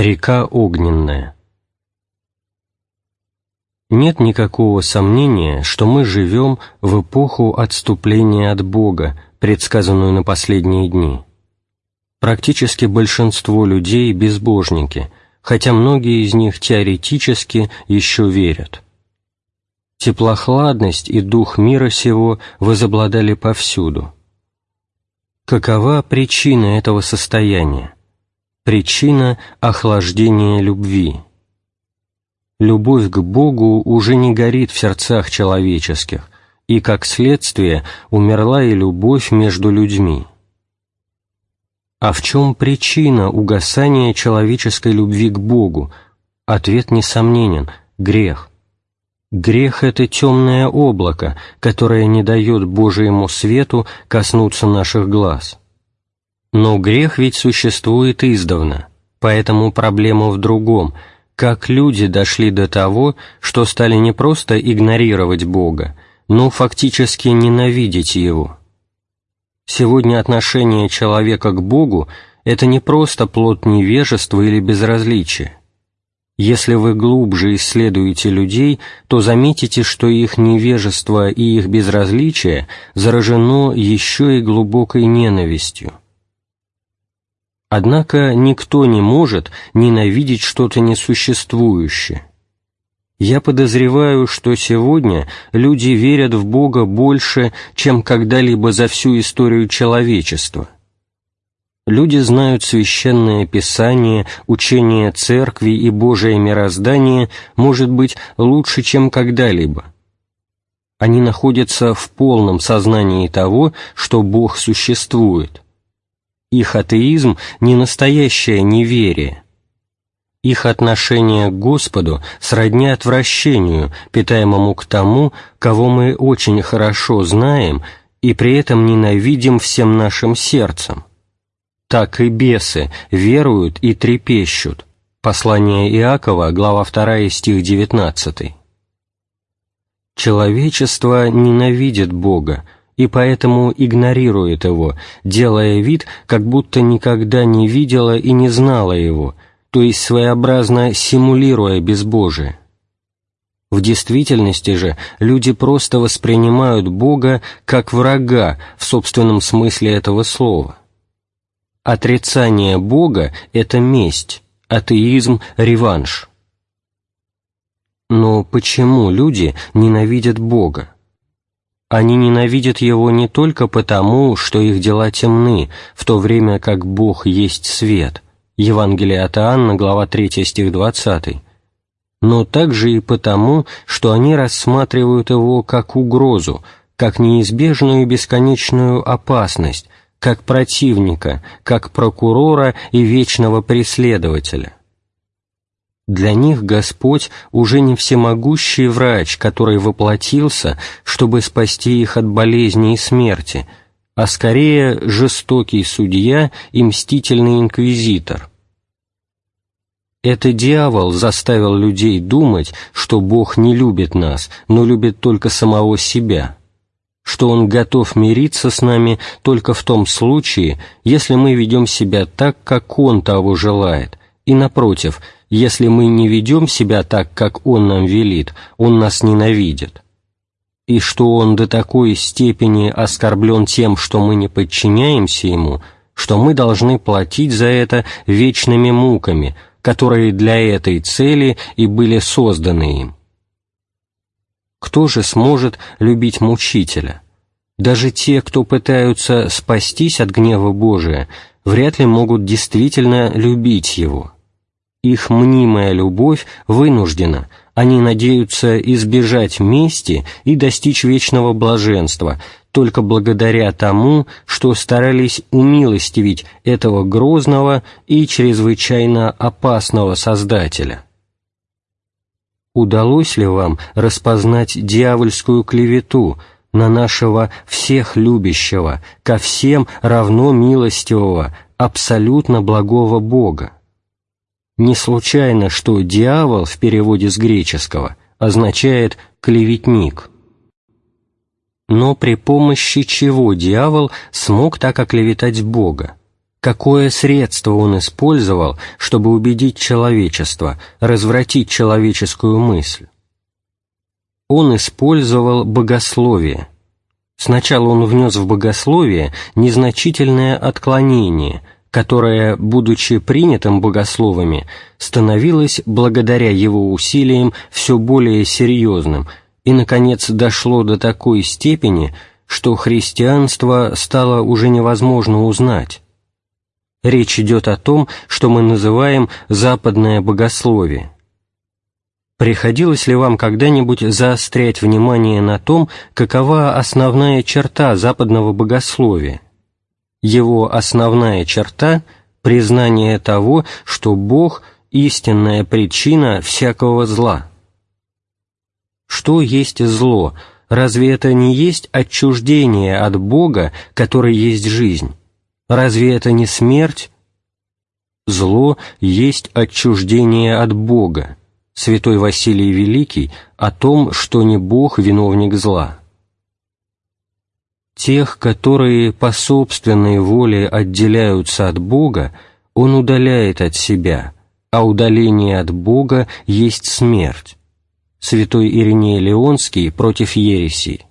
Река Огненная. Нет никакого сомнения, что мы живем в эпоху отступления от Бога, предсказанную на последние дни. Практически большинство людей – безбожники, хотя многие из них теоретически еще верят. Теплохладность и дух мира сего возобладали повсюду. Какова причина этого состояния? Причина охлаждения любви – любовь к Богу уже не горит в сердцах человеческих, и, как следствие, умерла и любовь между людьми. А в чем причина угасания человеческой любви к Богу? Ответ несомненен – грех. Грех – это темное облако, которое не дает Божьему свету коснуться наших глаз. Но грех ведь существует издавна, поэтому проблема в другом – как люди дошли до того, что стали не просто игнорировать Бога, но фактически ненавидеть Его. Сегодня отношение человека к Богу – это не просто плод невежества или безразличия. Если вы глубже исследуете людей, то заметите, что их невежество и их безразличие заражено еще и глубокой ненавистью. Однако никто не может ненавидеть что-то несуществующее. Я подозреваю, что сегодня люди верят в Бога больше, чем когда-либо за всю историю человечества. Люди знают священное писание, учение церкви и Божие мироздание, может быть, лучше, чем когда-либо. Они находятся в полном сознании того, что Бог существует – их атеизм – не настоящее неверие. Их отношение к Господу сродни отвращению, питаемому к тому, кого мы очень хорошо знаем и при этом ненавидим всем нашим сердцем. Так и бесы веруют и трепещут. Послание Иакова, глава 2, стих 19. Человечество ненавидит Бога, и поэтому игнорирует его, делая вид, как будто никогда не видела и не знала его, то есть своеобразно симулируя безбожие. В действительности же люди просто воспринимают Бога как врага в собственном смысле этого слова. Отрицание Бога – это месть, атеизм – реванш. Но почему люди ненавидят Бога? Они ненавидят его не только потому, что их дела темны, в то время как Бог есть свет. Евангелие от Иоанна, глава 3, стих 20. Но также и потому, что они рассматривают его как угрозу, как неизбежную и бесконечную опасность, как противника, как прокурора и вечного преследователя. Для них Господь уже не всемогущий врач, который воплотился, чтобы спасти их от болезни и смерти, а скорее жестокий судья и мстительный инквизитор. Это дьявол заставил людей думать, что Бог не любит нас, но любит только самого себя, что Он готов мириться с нами только в том случае, если мы ведем себя так, как Он того желает, и, напротив, если мы не ведем себя так, как Он нам велит, Он нас ненавидит. И что Он до такой степени оскорблен тем, что мы не подчиняемся Ему, что мы должны платить за это вечными муками, которые для этой цели и были созданы им. Кто же сможет любить мучителя? Даже те, кто пытаются спастись от гнева Божия, вряд ли могут действительно любить его. Их мнимая любовь вынуждена, они надеются избежать мести и достичь вечного блаженства, только благодаря тому, что старались умилостивить этого грозного и чрезвычайно опасного Создателя. удалось ли вам распознать дьявольскую клевету на нашего всех любящего, ко всем равно милостивого, абсолютно благого Бога? Не случайно, что «дьявол» в переводе с греческого означает «клеветник». Но при помощи чего дьявол смог так оклеветать Бога? Какое средство он использовал, чтобы убедить человечество, развратить человеческую мысль? Он использовал богословие. Сначала он внес в богословие незначительное отклонение – которое, будучи принятым богословами, становилось благодаря его усилиям все более серьезным и, наконец, дошло до такой степени, что христианство стало уже невозможно узнать. Речь идет о том, что мы называем «западное богословие». Приходилось ли вам когда-нибудь заострять внимание на том, какова основная черта западного богословия? Его основная черта – признание того, что Бог – истинная причина всякого зла. Что есть зло? Разве это не есть отчуждение от Бога, который есть жизнь? Разве это не смерть? Зло есть отчуждение от Бога. Святой Василий Великий о том, что не Бог виновник зла тех, которые по собственной воле отделяются от Бога, он удаляет от себя, а удаление от Бога есть смерть. Святой Ириней Леонский против ереси.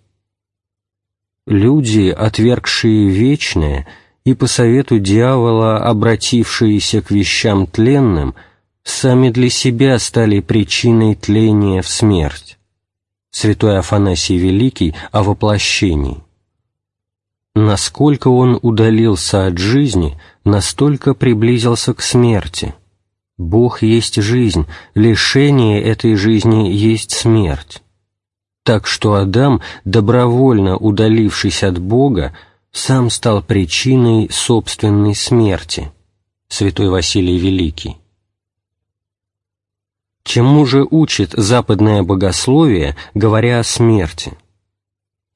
Люди, отвергшие вечное и по совету дьявола обратившиеся к вещам тленным, сами для себя стали причиной тления в смерть. Святой Афанасий Великий о воплощении. Насколько он удалился от жизни, настолько приблизился к смерти. Бог есть жизнь, лишение этой жизни есть смерть. Так что Адам, добровольно удалившись от Бога, сам стал причиной собственной смерти. Святой Василий Великий. Чему же учит западное богословие, говоря о смерти?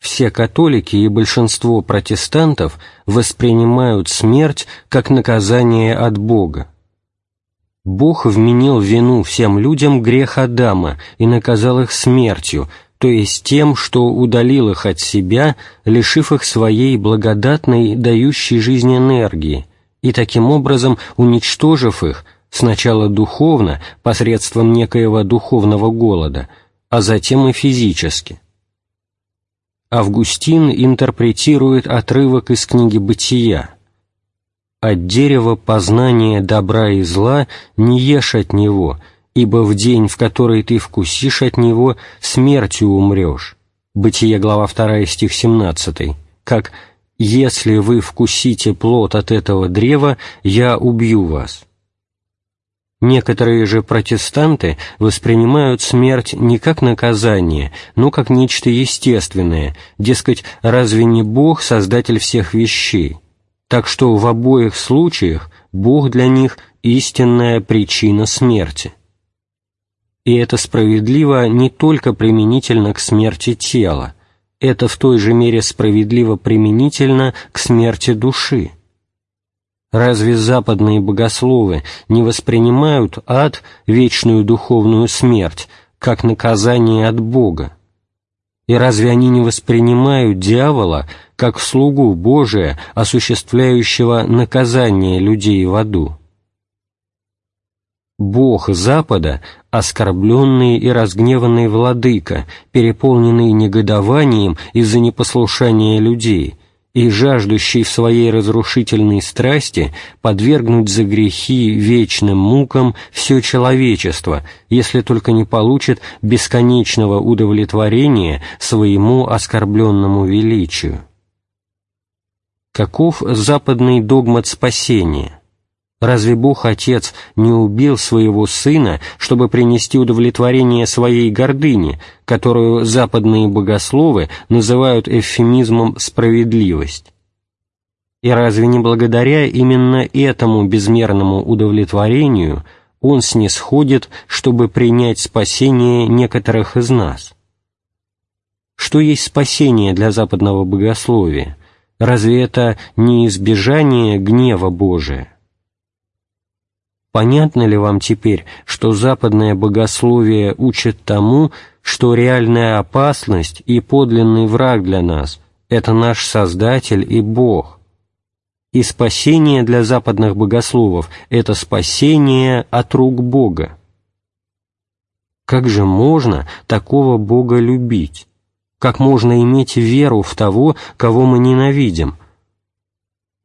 Все католики и большинство протестантов воспринимают смерть как наказание от Бога. Бог вменил вину всем людям грех Адама и наказал их смертью, то есть тем, что удалил их от себя, лишив их своей благодатной, дающей жизнь энергии, и таким образом уничтожив их сначала духовно, посредством некоего духовного голода, а затем и физически. Августин интерпретирует отрывок из книги «Бытия». «От дерева познания добра и зла не ешь от него, ибо в день, в который ты вкусишь от него, смертью умрешь». Бытие, глава 2, стих 17, как «Если вы вкусите плод от этого древа, я убью вас». Некоторые же протестанты воспринимают смерть не как наказание, но как нечто естественное, дескать, разве не Бог создатель всех вещей? Так что в обоих случаях Бог для них истинная причина смерти. И это справедливо не только применительно к смерти тела, это в той же мере справедливо применительно к смерти души. Разве западные богословы не воспринимают ад, вечную духовную смерть, как наказание от Бога? И разве они не воспринимают дьявола как слугу Божия, осуществляющего наказание людей в аду? Бог Запада — оскорбленный и разгневанный владыка, переполненный негодованием из-за непослушания людей — и жаждущий в своей разрушительной страсти подвергнуть за грехи вечным мукам все человечество, если только не получит бесконечного удовлетворения своему оскорбленному величию. Каков западный догмат спасения? Разве Бог Отец не убил своего Сына, чтобы принести удовлетворение своей гордыне, которую западные богословы называют эвфемизмом «справедливость»? И разве не благодаря именно этому безмерному удовлетворению Он снисходит, чтобы принять спасение некоторых из нас. Что есть спасение для западного богословия? Разве это не избежание гнева Божия? Понятно ли вам теперь, что западное богословие учит тому, что реальная опасность и подлинный враг для нас – это наш Создатель и Бог? И спасение для западных богословов – это спасение от рук Бога. Как же можно такого Бога любить? Как можно иметь веру в того, кого мы ненавидим?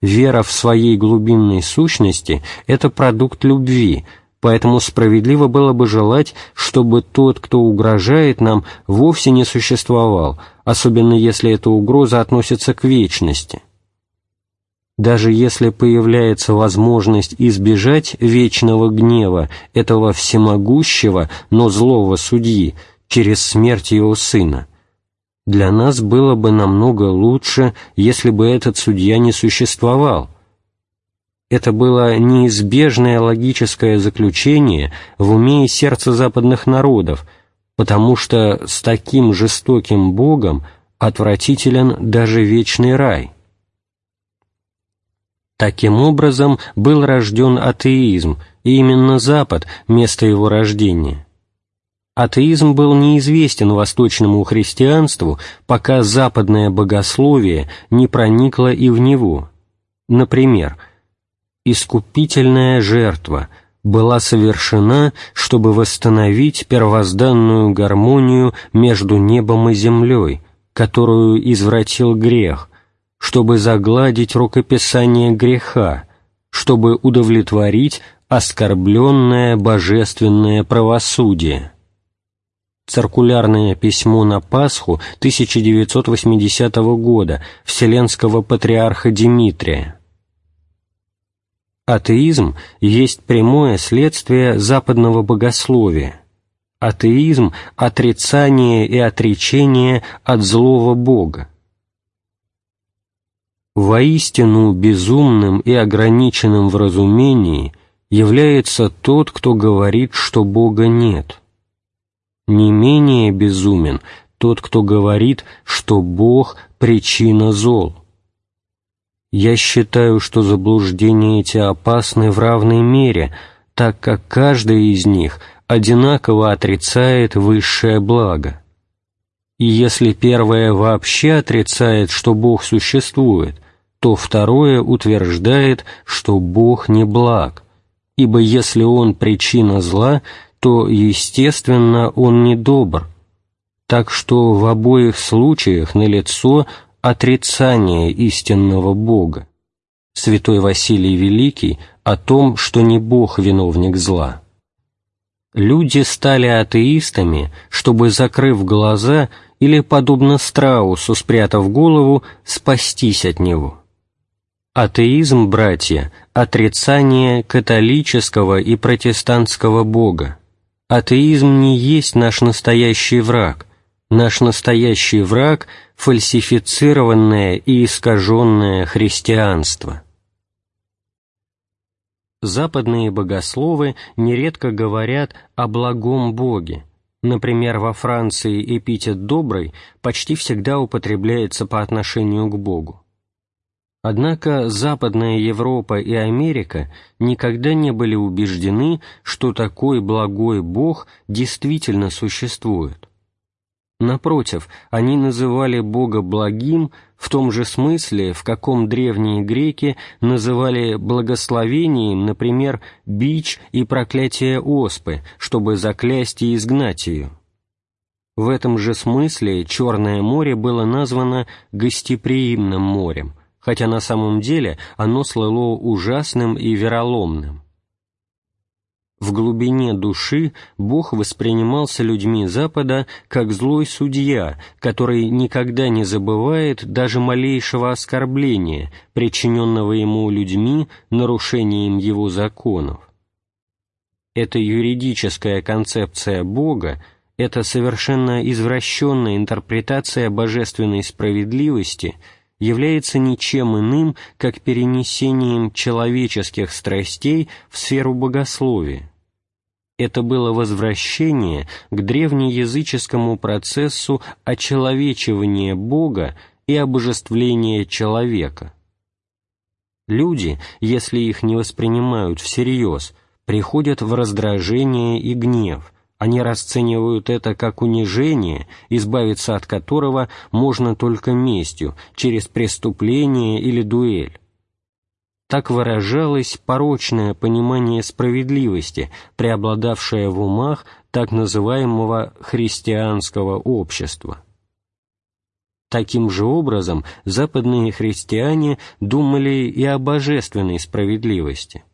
Вера в своей глубинной сущности – это продукт любви, поэтому справедливо было бы желать, чтобы тот, кто угрожает нам, вовсе не существовал, особенно если эта угроза относится к вечности. Даже если появляется возможность избежать вечного гнева этого всемогущего, но злого судьи через смерть его сына, для нас было бы намного лучше, если бы этот судья не существовал. Это было неизбежное логическое заключение в уме и сердце западных народов, потому что с таким жестоким Богом отвратителен даже вечный рай. Таким образом был рожден атеизм, и именно Запад – место его рождения. Атеизм был неизвестен восточному христианству, пока западное богословие не проникло и в него. Например, «искупительная жертва» была совершена, чтобы восстановить первозданную гармонию между небом и землей, которую извратил грех – чтобы загладить рукописание греха, чтобы удовлетворить оскорбленное божественное правосудие. Циркулярное письмо на Пасху 1980 года Вселенского патриарха Димитрия. Атеизм есть прямое следствие западного богословия. Атеизм – отрицание и отречение от злого Бога. Воистину безумным и ограниченным в разумении является тот, кто говорит, что Бога нет. Не менее безумен тот, кто говорит, что Бог – причина зол. Я считаю, что заблуждения эти опасны в равной мере, так как каждый из них одинаково отрицает высшее благо. И если первое вообще отрицает, что Бог существует, то второе утверждает, что Бог не благ, ибо если Он причина зла, то, естественно, Он не добр. Так что в обоих случаях налицо отрицание истинного Бога. Святой Василий Великий о том, что не Бог виновник зла. Люди стали атеистами, чтобы, закрыв глаза или, подобно страусу, спрятав голову, спастись от него. Атеизм, братья, отрицание католического и протестантского Бога. Атеизм не есть наш настоящий враг. Наш настоящий враг – фальсифицированное и искаженное христианство. Западные богословы нередко говорят о благом Боге. Например, во Франции эпитет «добрый» почти всегда употребляется по отношению к Богу. Однако Западная Европа и Америка никогда не были убеждены, что такой благой Бог действительно существует. Напротив, они называли Бога благим в том же смысле, в каком древние греки называли благословением, например, бич и проклятие оспы, чтобы заклясть и изгнать ее. В этом же смысле Черное море было названо гостеприимным морем – хотя на самом деле оно слыло ужасным и вероломным. В глубине души Бог воспринимался людьми Запада как злой судья, который никогда не забывает даже малейшего оскорбления, причиненного ему людьми нарушением его законов. Эта юридическая концепция Бога, эта совершенно извращенная интерпретация божественной справедливости – является ничем иным, как перенесением человеческих страстей в сферу богословия. Это было возвращение к древнеязыческому процессу очеловечивания Бога и обожествления человека. Люди, если их не воспринимают всерьез, приходят в раздражение и гнев, они расценивают это как унижение, избавиться от которого можно только местью, через преступление или дуэль. Так выражалось порочное понимание справедливости, преобладавшее в умах так называемого христианского общества. Таким же образом западные христиане думали и о божественной справедливости.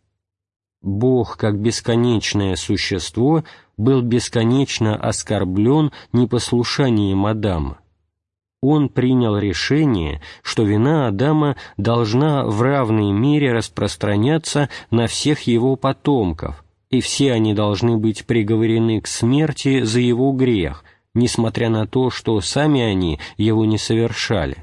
Бог, как бесконечное существо, был бесконечно оскорблен непослушанием Адама. Он принял решение, что вина Адама должна в равной мере распространяться на всех его потомков, и все они должны быть приговорены к смерти за его грех, несмотря на то, что сами они его не совершали.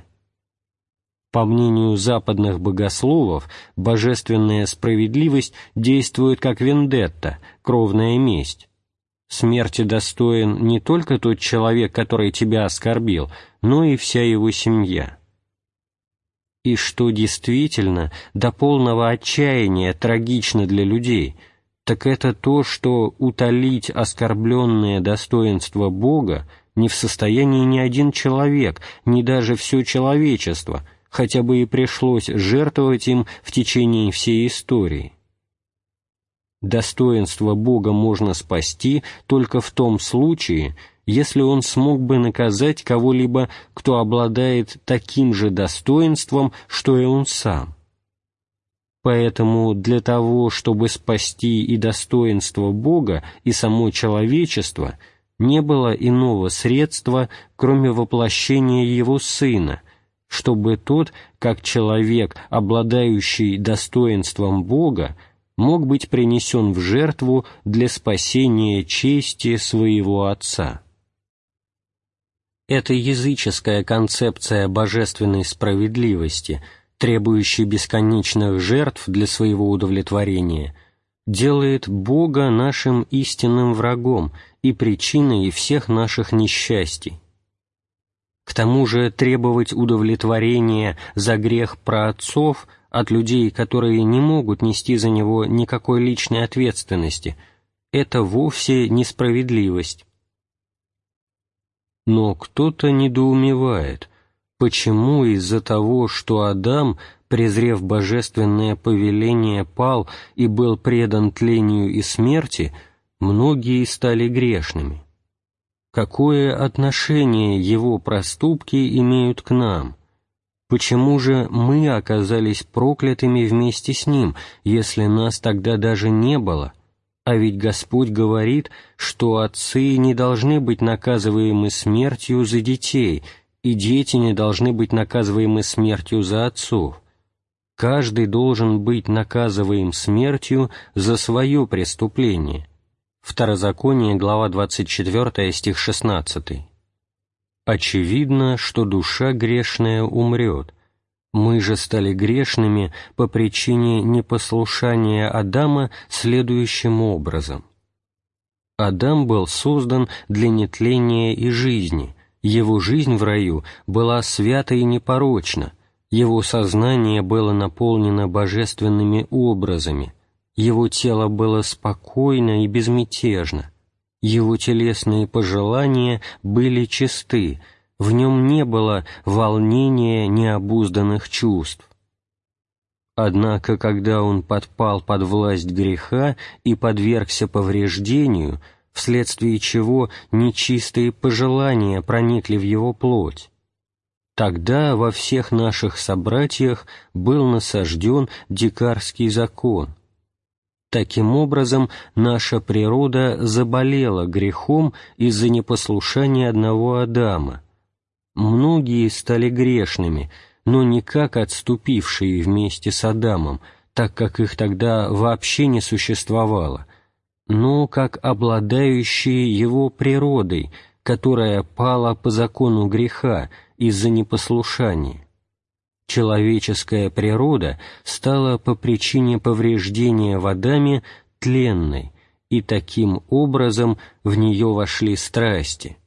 По мнению западных богословов, божественная справедливость действует как вендетта, кровная месть. Смерти достоин не только тот человек, который тебя оскорбил, но и вся его семья. И что действительно до полного отчаяния трагично для людей, так это то, что утолить оскорбленное достоинство Бога не в состоянии ни один человек, ни даже все человечество – хотя бы и пришлось жертвовать им в течение всей истории. Достоинство Бога можно спасти только в том случае, если Он смог бы наказать кого-либо, кто обладает таким же достоинством, что и Он сам. Поэтому для того, чтобы спасти и достоинство Бога, и само человечество, не было иного средства, кроме воплощения Его Сына, чтобы тот, как человек, обладающий достоинством Бога, мог быть принесен в жертву для спасения чести своего Отца. Эта языческая концепция божественной справедливости, требующей бесконечных жертв для своего удовлетворения, делает Бога нашим истинным врагом и причиной всех наших несчастий. К тому же требовать удовлетворения за грех праотцов от людей, которые не могут нести за него никакой личной ответственности, это вовсе несправедливость. Но кто-то недоумевает, почему из-за того, что Адам, презрев божественное повеление, пал и был предан тлению и смерти, многие стали грешными какое отношение его проступки имеют к нам? Почему же мы оказались проклятыми вместе с ним, если нас тогда даже не было? А ведь Господь говорит, что отцы не должны быть наказываемы смертью за детей, и дети не должны быть наказываемы смертью за отцов. Каждый должен быть наказываем смертью за свое преступление. Второзаконие, глава 24, стих 16. «Очевидно, что душа грешная умрет. Мы же стали грешными по причине непослушания Адама следующим образом. Адам был создан для нетления и жизни, его жизнь в раю была свята и непорочна, его сознание было наполнено божественными образами – его тело было спокойно и безмятежно, его телесные пожелания были чисты, в нем не было волнения необузданных чувств. Однако, когда он подпал под власть греха и подвергся повреждению, вследствие чего нечистые пожелания проникли в его плоть, тогда во всех наших собратьях был насажден дикарский закон, Таким образом, наша природа заболела грехом из-за непослушания одного Адама. Многие стали грешными, но не как отступившие вместе с Адамом, так как их тогда вообще не существовало, но как обладающие его природой, которая пала по закону греха из-за непослушания человеческая природа стала по причине повреждения в Адаме тленной, и таким образом в нее вошли страсти.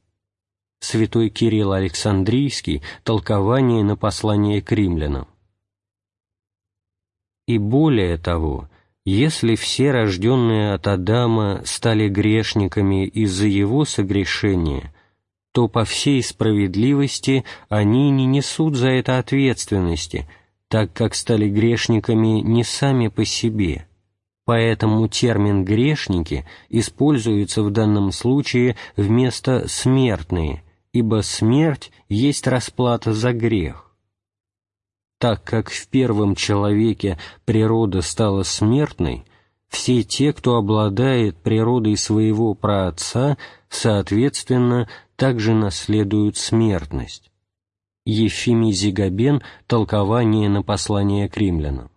Святой Кирилл Александрийский, толкование на послание к римлянам. И более того, если все рожденные от Адама стали грешниками из-за его согрешения, то по всей справедливости они не несут за это ответственности, так как стали грешниками не сами по себе. Поэтому термин «грешники» используется в данном случае вместо «смертные», ибо смерть есть расплата за грех так как в первом человеке природа стала смертной, все те, кто обладает природой своего праотца, соответственно, также наследуют смертность. Ефимий Зигабен «Толкование на послание к римлянам».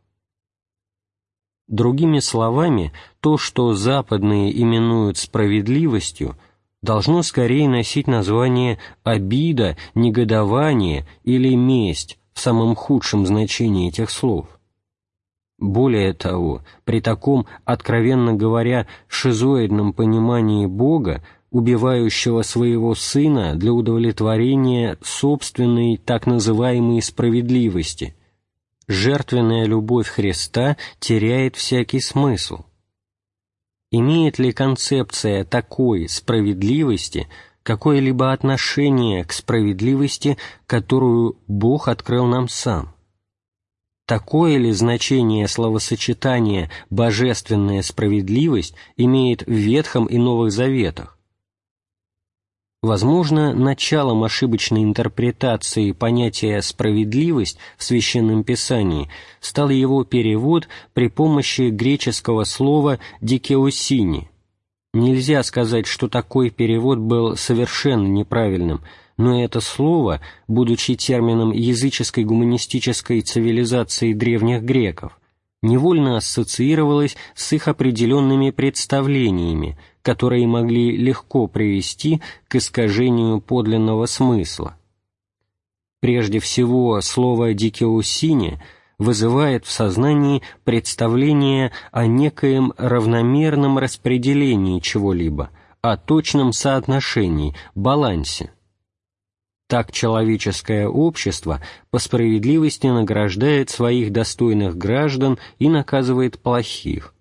Другими словами, то, что западные именуют справедливостью, должно скорее носить название обида, негодование или месть, в самом худшем значении этих слов. Более того, при таком, откровенно говоря, шизоидном понимании Бога, убивающего своего сына для удовлетворения собственной так называемой справедливости, жертвенная любовь Христа теряет всякий смысл. Имеет ли концепция такой справедливости – какое-либо отношение к справедливости, которую Бог открыл нам сам. Такое ли значение словосочетания «божественная справедливость» имеет в Ветхом и Новых Заветах? Возможно, началом ошибочной интерпретации понятия «справедливость» в Священном Писании стал его перевод при помощи греческого слова «дикеосини», Нельзя сказать, что такой перевод был совершенно неправильным, но это слово, будучи термином языческой гуманистической цивилизации древних греков, невольно ассоциировалось с их определенными представлениями, которые могли легко привести к искажению подлинного смысла. Прежде всего, слово «дикеусине» вызывает в сознании представление о некоем равномерном распределении чего-либо, о точном соотношении, балансе. Так человеческое общество по справедливости награждает своих достойных граждан и наказывает плохих.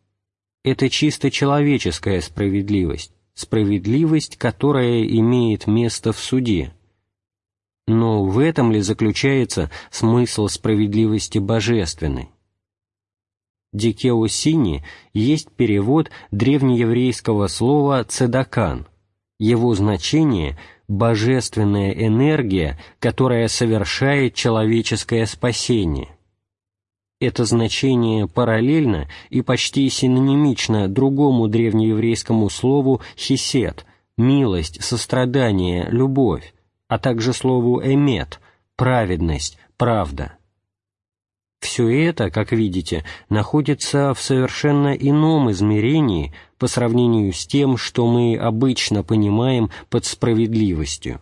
Это чисто человеческая справедливость, справедливость, которая имеет место в суде. Но в этом ли заключается смысл справедливости божественной? Дикеосини есть перевод древнееврейского слова «цедакан». Его значение – божественная энергия, которая совершает человеческое спасение. Это значение параллельно и почти синонимично другому древнееврейскому слову «хисет» – милость, сострадание, любовь, а также слову «эмет» — праведность, правда. Все это, как видите, находится в совершенно ином измерении по сравнению с тем, что мы обычно понимаем под справедливостью.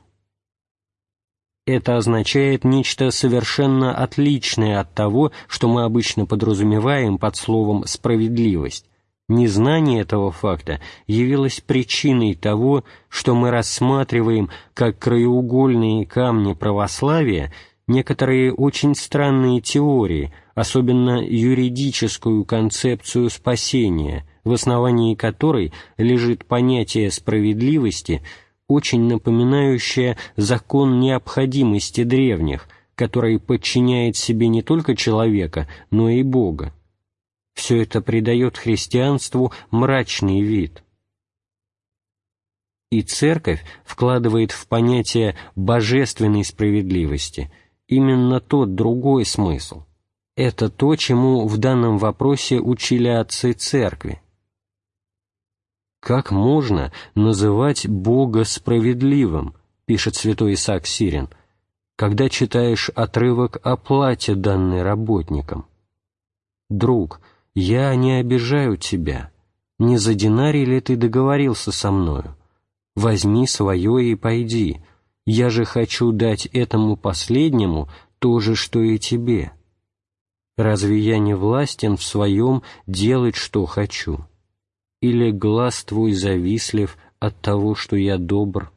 Это означает нечто совершенно отличное от того, что мы обычно подразумеваем под словом «справедливость», Незнание этого факта явилось причиной того, что мы рассматриваем как краеугольные камни православия некоторые очень странные теории, особенно юридическую концепцию спасения, в основании которой лежит понятие справедливости, очень напоминающее закон необходимости древних, который подчиняет себе не только человека, но и Бога. Все это придает христианству мрачный вид. И Церковь вкладывает в понятие божественной справедливости именно тот другой смысл. Это то, чему в данном вопросе учили отцы Церкви. «Как можно называть Бога справедливым?» — пишет святой Исаак Сирин, «когда читаешь отрывок о плате, данной работникам. Друг, «Я не обижаю тебя. Не за динарий ли ты договорился со мною? Возьми свое и пойди. Я же хочу дать этому последнему то же, что и тебе. Разве я не властен в своем делать, что хочу? Или глаз твой завистлив от того, что я добр?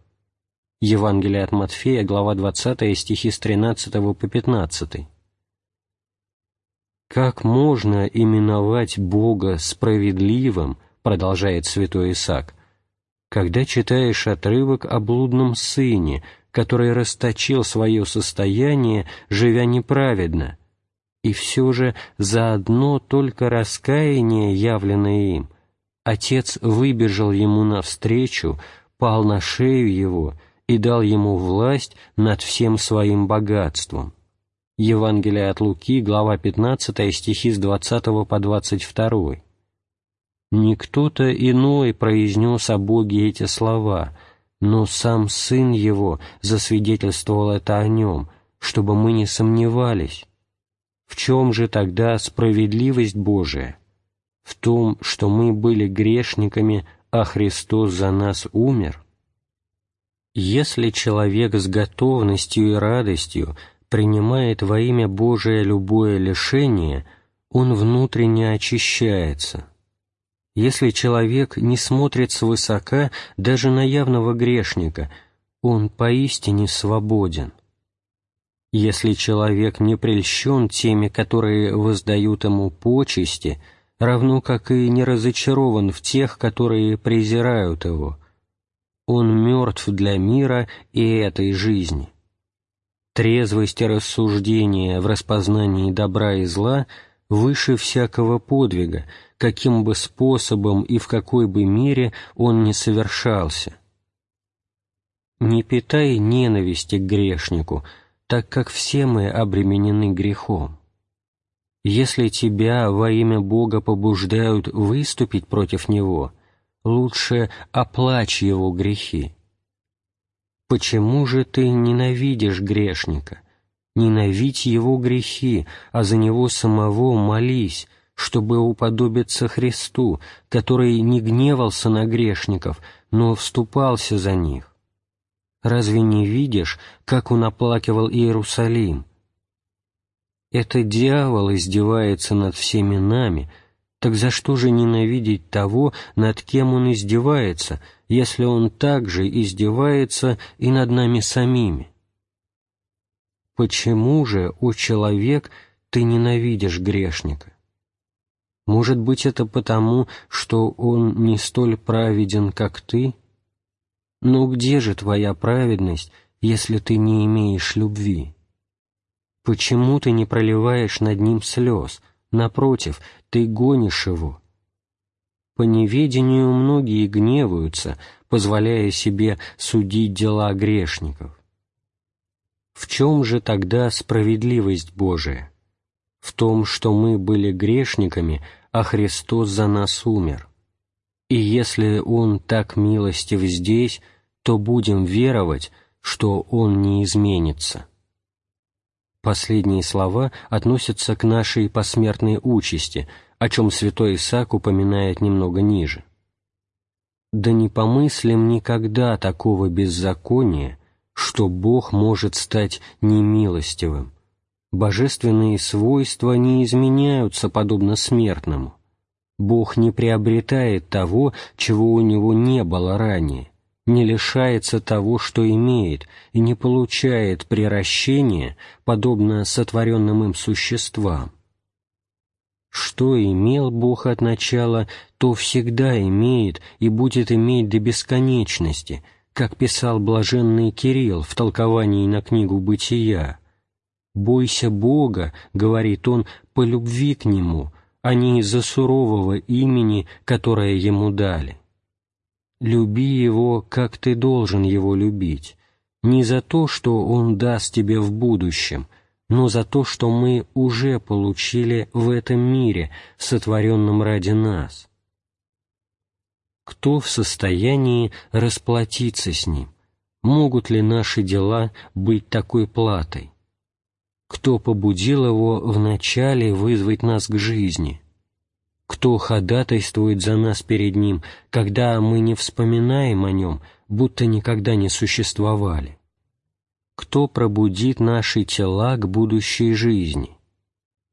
Евангелие от Матфея, глава 20, стихи с 13 по 15. «Как можно именовать Бога справедливым, — продолжает святой Исаак, — когда читаешь отрывок о блудном сыне, который расточил свое состояние, живя неправедно, и все же за одно только раскаяние, явленное им, отец выбежал ему навстречу, пал на шею его и дал ему власть над всем своим богатством. Евангелие от Луки, глава 15, стихи с 20 по 22. Не кто-то иной произнес о Боге эти слова, но сам Сын Его засвидетельствовал это о Нем, чтобы мы не сомневались. В чем же тогда справедливость Божия? В том, что мы были грешниками, а Христос за нас умер? Если человек с готовностью и радостью принимает во имя Божие любое лишение, он внутренне очищается. Если человек не смотрит свысока даже на явного грешника, он поистине свободен. Если человек не прельщен теми, которые воздают ему почести, равно как и не разочарован в тех, которые презирают его, он мертв для мира и этой жизни. Трезвость и рассуждение в распознании добра и зла выше всякого подвига, каким бы способом и в какой бы мере он ни совершался. Не питай ненависти к грешнику, так как все мы обременены грехом. Если тебя во имя Бога побуждают выступить против Него, лучше оплачь Его грехи. Почему же ты ненавидишь грешника? Ненавидь его грехи, а за него самого молись, чтобы уподобиться Христу, который не гневался на грешников, но вступался за них. Разве не видишь, как он оплакивал Иерусалим? Это дьявол издевается над всеми нами, так за что же ненавидеть того, над кем он издевается — если он также издевается и над нами самими? Почему же, о человек, ты ненавидишь грешника? Может быть, это потому, что он не столь праведен, как ты? Но где же твоя праведность, если ты не имеешь любви? Почему ты не проливаешь над ним слез? Напротив, ты гонишь его, по неведению многие гневаются, позволяя себе судить дела грешников. В чем же тогда справедливость Божия? В том, что мы были грешниками, а Христос за нас умер. И если Он так милостив здесь, то будем веровать, что Он не изменится. Последние слова относятся к нашей посмертной участи – о чем святой Исаак упоминает немного ниже. «Да не помыслим никогда такого беззакония, что Бог может стать немилостивым. Божественные свойства не изменяются подобно смертному. Бог не приобретает того, чего у него не было ранее, не лишается того, что имеет, и не получает приращения, подобно сотворенным им существам. Что имел Бог от начала, то всегда имеет и будет иметь до бесконечности, как писал блаженный Кирилл в толковании на книгу «Бытия». «Бойся Бога», — говорит он, — «по любви к Нему, а не из-за сурового имени, которое Ему дали». Люби Его, как ты должен Его любить, не за то, что Он даст тебе в будущем — но за то, что мы уже получили в этом мире, сотворенном ради нас. Кто в состоянии расплатиться с Ним? Могут ли наши дела быть такой платой? Кто побудил Его вначале вызвать нас к жизни? Кто ходатайствует за нас перед Ним, когда мы не вспоминаем о Нем, будто никогда не существовали? кто пробудит наши тела к будущей жизни.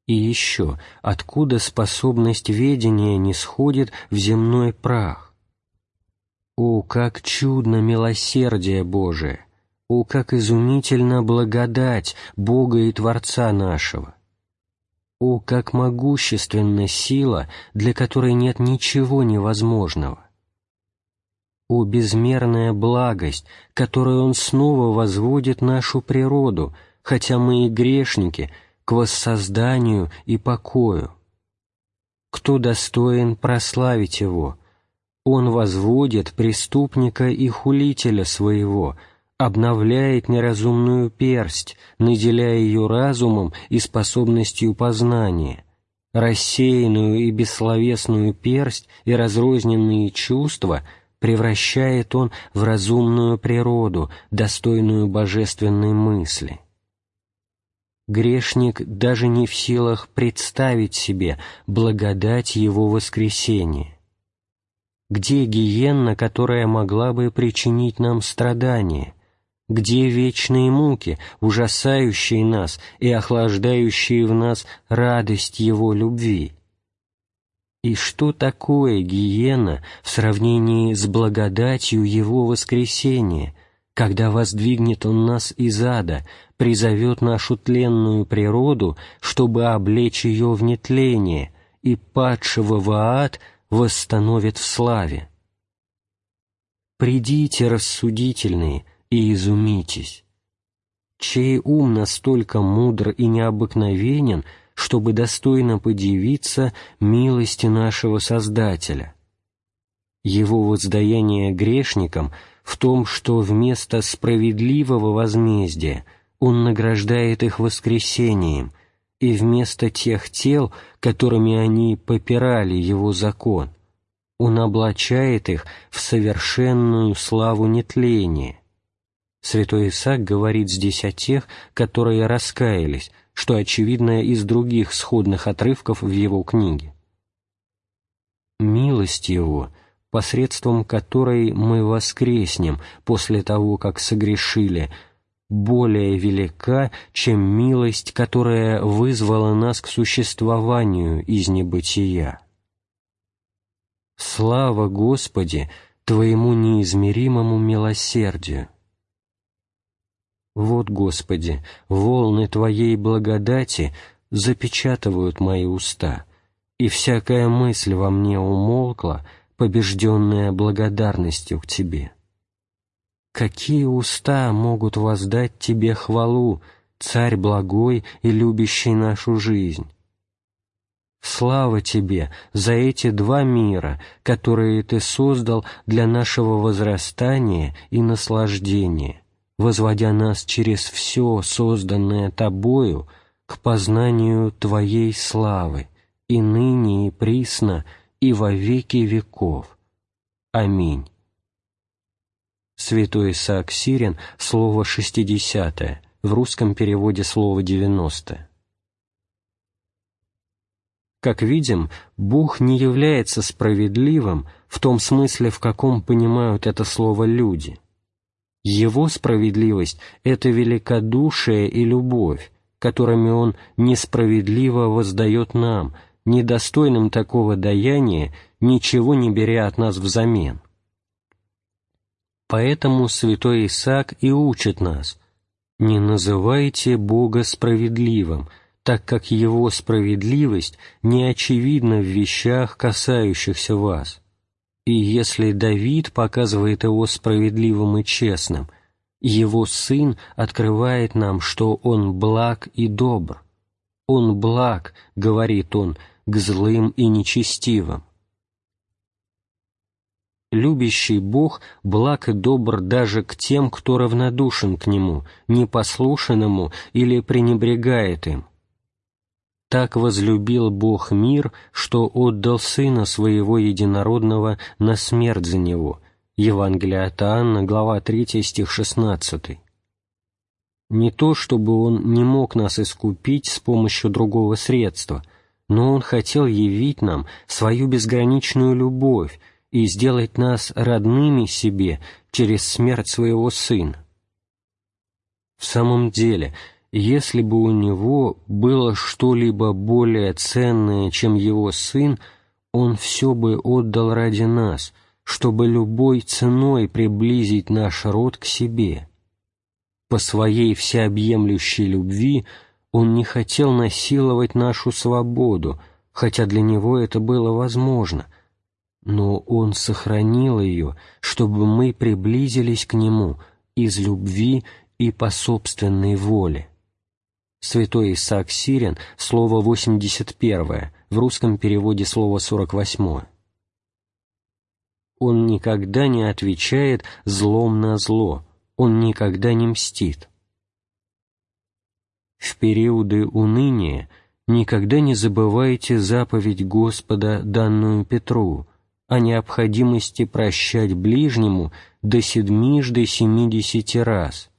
И еще, откуда способность ведения не сходит в земной прах? О, как чудно милосердие Божие! О, как изумительно благодать Бога и Творца нашего! О, как могущественна сила, для которой нет ничего невозможного! О, безмерная благость, которую Он снова возводит нашу природу, хотя мы и грешники, к воссозданию и покою. Кто достоин прославить Его? Он возводит преступника и хулителя своего, обновляет неразумную персть, наделяя ее разумом и способностью познания, рассеянную и бессловесную персть и разрозненные чувства превращает он в разумную природу, достойную божественной мысли грешник даже не в силах представить себе благодать его воскресения. Где гиенна, которая могла бы причинить нам страдания? Где вечные муки, ужасающие нас и охлаждающие в нас радость его любви? И что такое гиена в сравнении с благодатью его воскресения, когда воздвигнет он нас из ада, призовет нашу тленную природу, чтобы облечь ее в нетление, и падшего в ад восстановит в славе. Придите, рассудительные, и изумитесь. Чей ум настолько мудр и необыкновенен, чтобы достойно подивиться милости нашего Создателя? Его воздаяние грешникам в том, что вместо справедливого возмездия – он награждает их воскресением, и вместо тех тел, которыми они попирали Его закон, Он облачает их в совершенную славу нетления. Святой Исаак говорит здесь о тех, которые раскаялись, что очевидно из других сходных отрывков в его книге. Милость Его, посредством которой мы воскреснем после того, как согрешили – более велика, чем милость, которая вызвала нас к существованию из небытия. Слава Господи, Твоему неизмеримому милосердию! Вот, Господи, волны Твоей благодати запечатывают мои уста, и всякая мысль во мне умолкла, побежденная благодарностью к Тебе. Какие уста могут воздать Тебе хвалу, Царь благой и любящий нашу жизнь? Слава Тебе за эти два мира, которые Ты создал для нашего возрастания и наслаждения, возводя нас через все, созданное Тобою, к познанию Твоей славы, и ныне и присно, и во веки веков. Аминь. Святой Исаак Сирин, слово «шестидесятое», в русском переводе слово «девяностое». Как видим, Бог не является справедливым в том смысле, в каком понимают это слово люди. Его справедливость — это великодушие и любовь, которыми Он несправедливо воздает нам, недостойным такого даяния, ничего не беря от нас взамен. Поэтому святой Исаак и учит нас «Не называйте Бога справедливым», так как Его справедливость не очевидна в вещах, касающихся вас. И если Давид показывает Его справедливым и честным, Его Сын открывает нам, что Он благ и добр. Он благ, говорит Он, к злым и нечестивым любящий Бог благ и добр даже к тем, кто равнодушен к Нему, непослушанному или пренебрегает им. Так возлюбил Бог мир, что отдал Сына Своего Единородного на смерть за Него. Евангелие от Иоанна, глава 3, стих 16. Не то, чтобы Он не мог нас искупить с помощью другого средства, но Он хотел явить нам свою безграничную любовь, и сделать нас родными себе через смерть своего Сына. В самом деле, если бы у него было что-либо более ценное, чем его сын, он все бы отдал ради нас, чтобы любой ценой приблизить наш род к себе. По своей всеобъемлющей любви он не хотел насиловать нашу свободу, хотя для него это было возможно, но он сохранил ее, чтобы мы приблизились к нему из любви и по собственной воле. Святой Исаак Сирин, слово 81, в русском переводе слово 48. Он никогда не отвечает злом на зло, он никогда не мстит. В периоды уныния никогда не забывайте заповедь Господа, данную Петру, о необходимости прощать ближнему до седмижды семидесяти раз.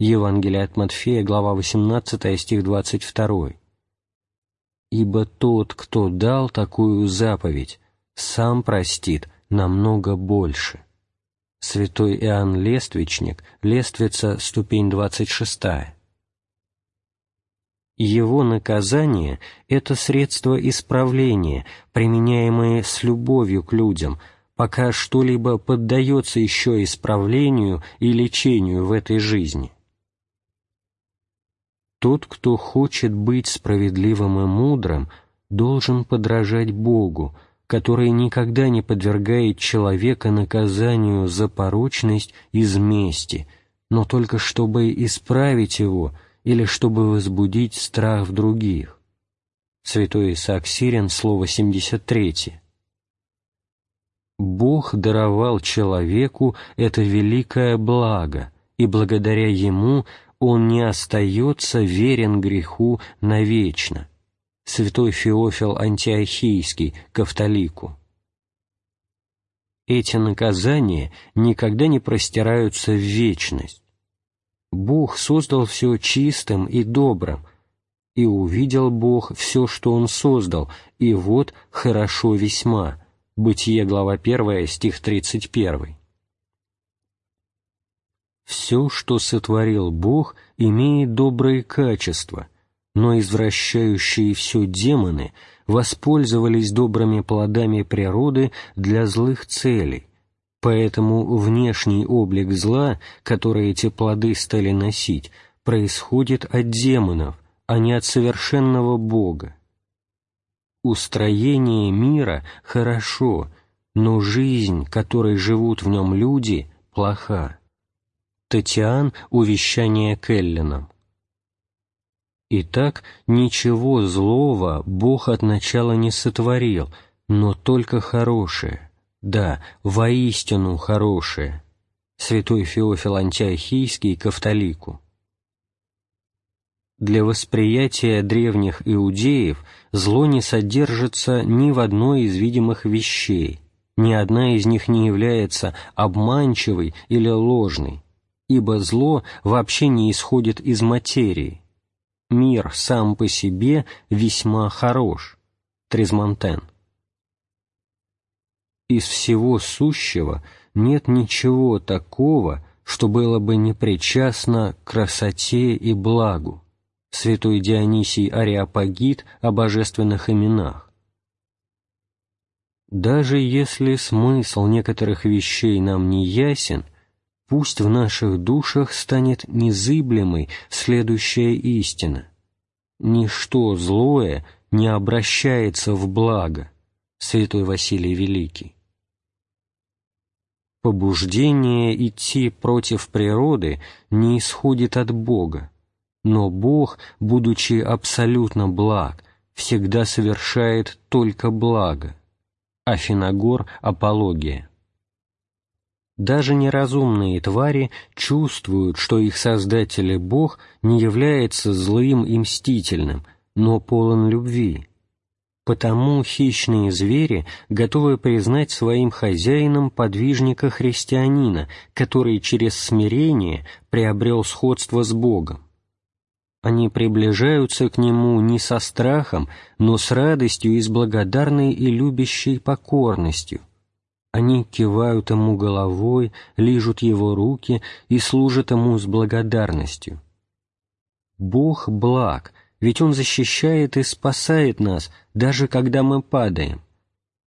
Евангелие от Матфея, глава 18, стих 22. «Ибо тот, кто дал такую заповедь, сам простит намного больше». Святой Иоанн Лествичник, Лествица, ступень 26. Его наказание – это средство исправления, применяемое с любовью к людям, пока что-либо поддается еще исправлению и лечению в этой жизни. Тот, кто хочет быть справедливым и мудрым, должен подражать Богу, который никогда не подвергает человека наказанию за порочность из мести, но только чтобы исправить его – или чтобы возбудить страх в других. Святой Исаак Сирин, слово 73. Бог даровал человеку это великое благо, и благодаря ему он не остается верен греху навечно. Святой Феофил Антиохийский, Кавтолику. Эти наказания никогда не простираются в вечность, Бог создал все чистым и добрым, и увидел Бог все, что Он создал, и вот хорошо весьма». Бытие, глава 1, стих 31. Все, что сотворил Бог, имеет добрые качества, но извращающие все демоны воспользовались добрыми плодами природы для злых целей, Поэтому внешний облик зла, который эти плоды стали носить, происходит от демонов, а не от совершенного Бога. Устроение мира хорошо, но жизнь, которой живут в нем люди, плоха. Татьян «Увещание Келлином». Итак, ничего злого Бог от начала не сотворил, но только хорошее. Да, воистину хорошее. Святой Феофил Антиохийский к Автолику. Для восприятия древних иудеев зло не содержится ни в одной из видимых вещей, ни одна из них не является обманчивой или ложной, ибо зло вообще не исходит из материи. Мир сам по себе весьма хорош. Трезмонтен из всего сущего нет ничего такого, что было бы непричастно красоте и благу. Святой Дионисий Ариапагит о божественных именах. Даже если смысл некоторых вещей нам не ясен, пусть в наших душах станет незыблемой следующая истина. Ничто злое не обращается в благо. Святой Василий Великий побуждение идти против природы не исходит от Бога, но Бог, будучи абсолютно благ, всегда совершает только благо. Афиногор Апология. Даже неразумные твари чувствуют, что их Создатель и Бог не является злым и мстительным, но полон любви, Потому хищные звери готовы признать своим хозяином подвижника-христианина, который через смирение приобрел сходство с Богом. Они приближаются к Нему не со страхом, но с радостью и с благодарной и любящей покорностью. Они кивают Ему головой, лижут Его руки и служат Ему с благодарностью. Бог благ, ведь Он защищает и спасает нас, даже когда мы падаем.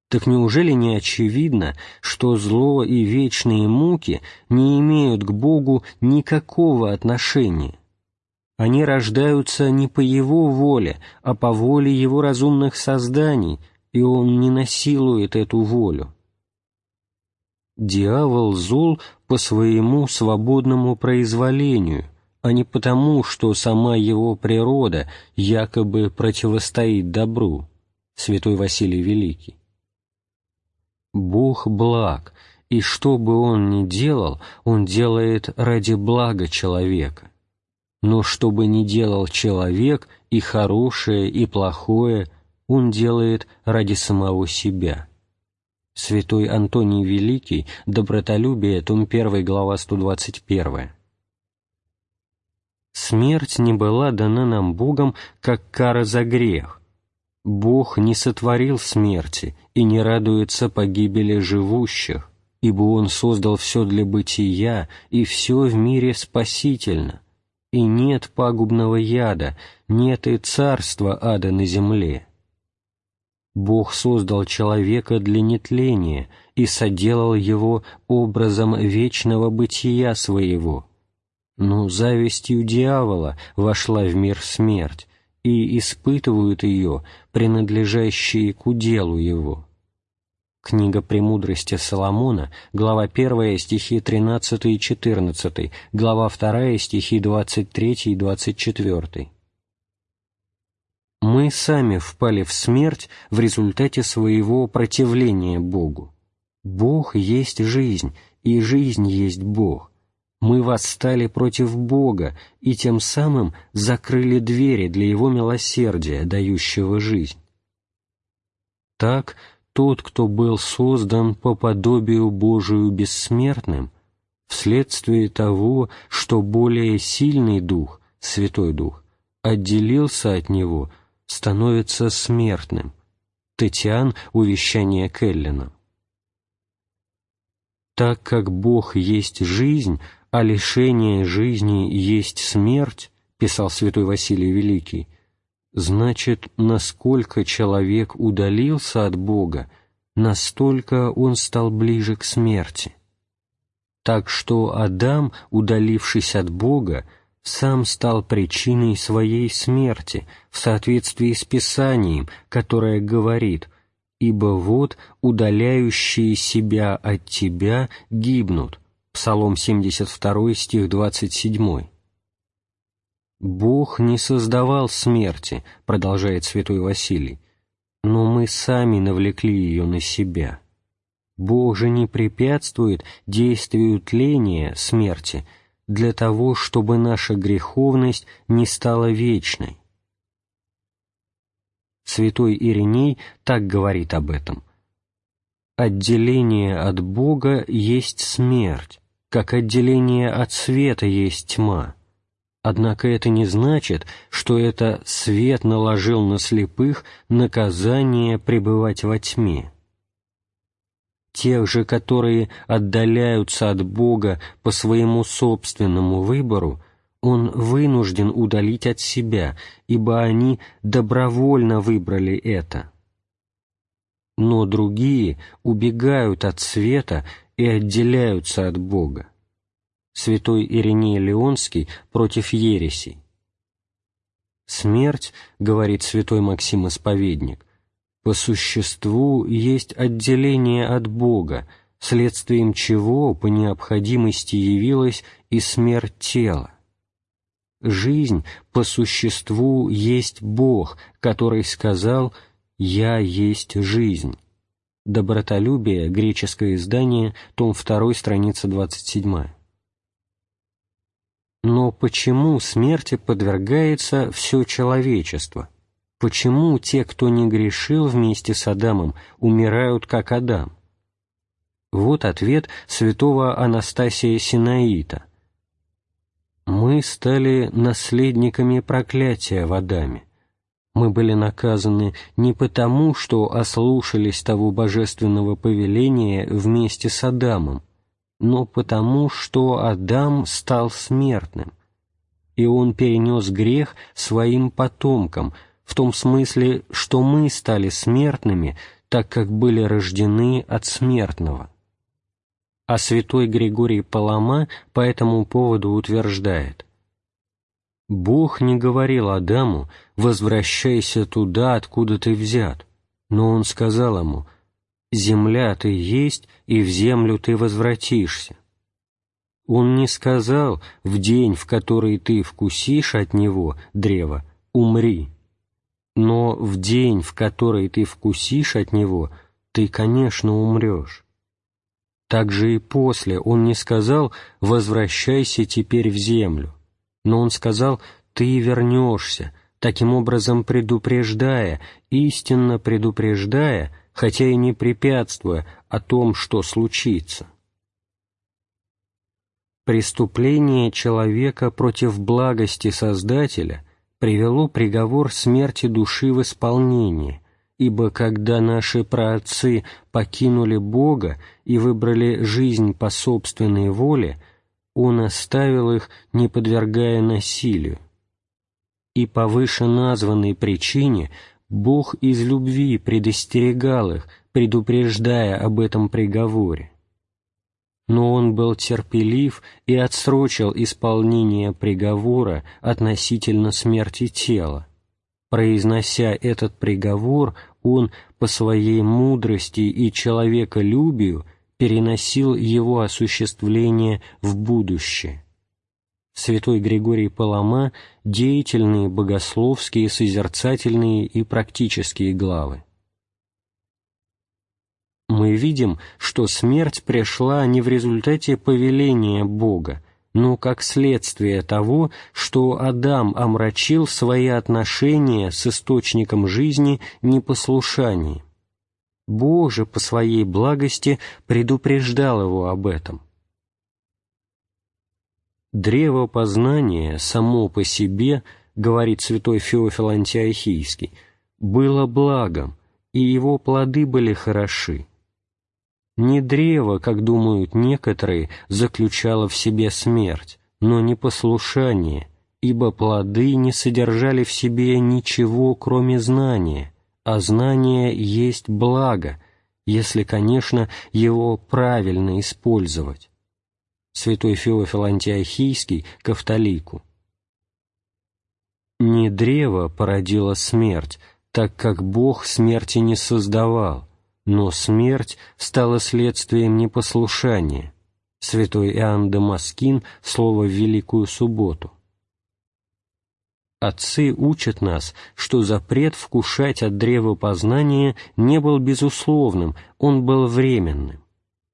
Так неужели не очевидно, что зло и вечные муки не имеют к Богу никакого отношения? Они рождаются не по Его воле, а по воле Его разумных созданий, и Он не насилует эту волю. Дьявол зол по своему свободному произволению, а не потому, что сама его природа якобы противостоит добру. Святой Василий Великий. Бог благ, и что бы Он ни делал, Он делает ради блага человека. Но что бы ни делал человек, и хорошее, и плохое, Он делает ради самого себя. Святой Антоний Великий, Добротолюбие, том 1, глава 121. Смерть не была дана нам Богом, как кара за грех. Бог не сотворил смерти и не радуется погибели живущих, ибо Он создал все для бытия, и все в мире спасительно, и нет пагубного яда, нет и царства ада на земле. Бог создал человека для нетления и соделал его образом вечного бытия своего. Но завистью дьявола вошла в мир смерть, и испытывают ее, принадлежащие к уделу его. Книга «Премудрости Соломона», глава 1, стихи 13 и 14, глава 2, стихи 23 и 24 мы сами впали в смерть в результате своего противления Богу. Бог есть жизнь, и жизнь есть Бог. Мы восстали против Бога и тем самым закрыли двери для Его милосердия, дающего жизнь. Так, тот, кто был создан по подобию Божию бессмертным, вследствие того, что более сильный Дух, Святой Дух, отделился от Него – становится смертным. Тетиан увещание Келлина. Так как Бог есть жизнь, а лишение жизни есть смерть, писал святой Василий Великий, значит, насколько человек удалился от Бога, настолько он стал ближе к смерти. Так что Адам, удалившись от Бога, сам стал причиной своей смерти в соответствии с Писанием, которое говорит «Ибо вот удаляющие себя от Тебя гибнут» Псалом 72, стих 27. «Бог не создавал смерти», — продолжает святой Василий, «но мы сами навлекли ее на себя. Бог же не препятствует действию тления, смерти, — для того, чтобы наша греховность не стала вечной. Святой Ириней так говорит об этом. «Отделение от Бога есть смерть, как отделение от света есть тьма. Однако это не значит, что это свет наложил на слепых наказание пребывать во тьме тех же, которые отдаляются от Бога по своему собственному выбору, он вынужден удалить от себя, ибо они добровольно выбрали это. Но другие убегают от света и отделяются от Бога. Святой Ириней Леонский против ересей. «Смерть, — говорит святой Максим Исповедник, по существу есть отделение от Бога, следствием чего по необходимости явилась и смерть тела. Жизнь по существу есть Бог, который сказал «Я есть жизнь». Добротолюбие, греческое издание, том 2, страница 27. Но почему смерти подвергается все человечество? Почему те, кто не грешил вместе с Адамом, умирают как Адам? Вот ответ святого Анастасия Синаита. «Мы стали наследниками проклятия в Адаме. Мы были наказаны не потому, что ослушались того божественного повеления вместе с Адамом, но потому, что Адам стал смертным, и Он перенес грех своим потомкам, в том смысле, что мы стали смертными, так как были рождены от смертного. А святой Григорий Палама по этому поводу утверждает – Бог не говорил Адаму «возвращайся туда, откуда ты взят», но Он сказал ему «земля ты есть, и в землю ты возвратишься». Он не сказал «в день, в который ты вкусишь от него, древо, умри», но в день, в который ты вкусишь от него, ты, конечно, умрешь. Так же и после он не сказал «возвращайся теперь в землю», но он сказал «ты вернешься», таким образом предупреждая, истинно предупреждая, хотя и не препятствуя о том, что случится. Преступление человека против благости Создателя привело приговор смерти души в исполнение, ибо когда наши праотцы покинули Бога и выбрали жизнь по собственной воле – он оставил их, не подвергая насилию. И по вышеназванной причине Бог из любви предостерегал их, предупреждая об этом приговоре. Но он был терпелив и отсрочил исполнение приговора относительно смерти тела. Произнося этот приговор, он по своей мудрости и человеколюбию переносил его осуществление в будущее. Святой Григорий Палама – деятельные богословские, созерцательные и практические главы. Мы видим, что смерть пришла не в результате повеления Бога, но как следствие того, что Адам омрачил свои отношения с источником жизни непослушанием. Бог же по своей благости предупреждал его об этом. «Древо познания само по себе, — говорит святой Феофил Антиохийский, — было благом, и его плоды были хороши. Не древо, как думают некоторые, заключало в себе смерть, но непослушание, ибо плоды не содержали в себе ничего, кроме знания, а знание есть благо, если, конечно, его правильно использовать. Святой Феофил Антиохийский к Автолику. Не древо породило смерть, так как Бог смерти не создавал, но смерть стала следствием непослушания. Святой Иоанн Дамаскин, слово в Великую Субботу. Отцы учат нас, что запрет вкушать от древа познания не был безусловным, он был временным.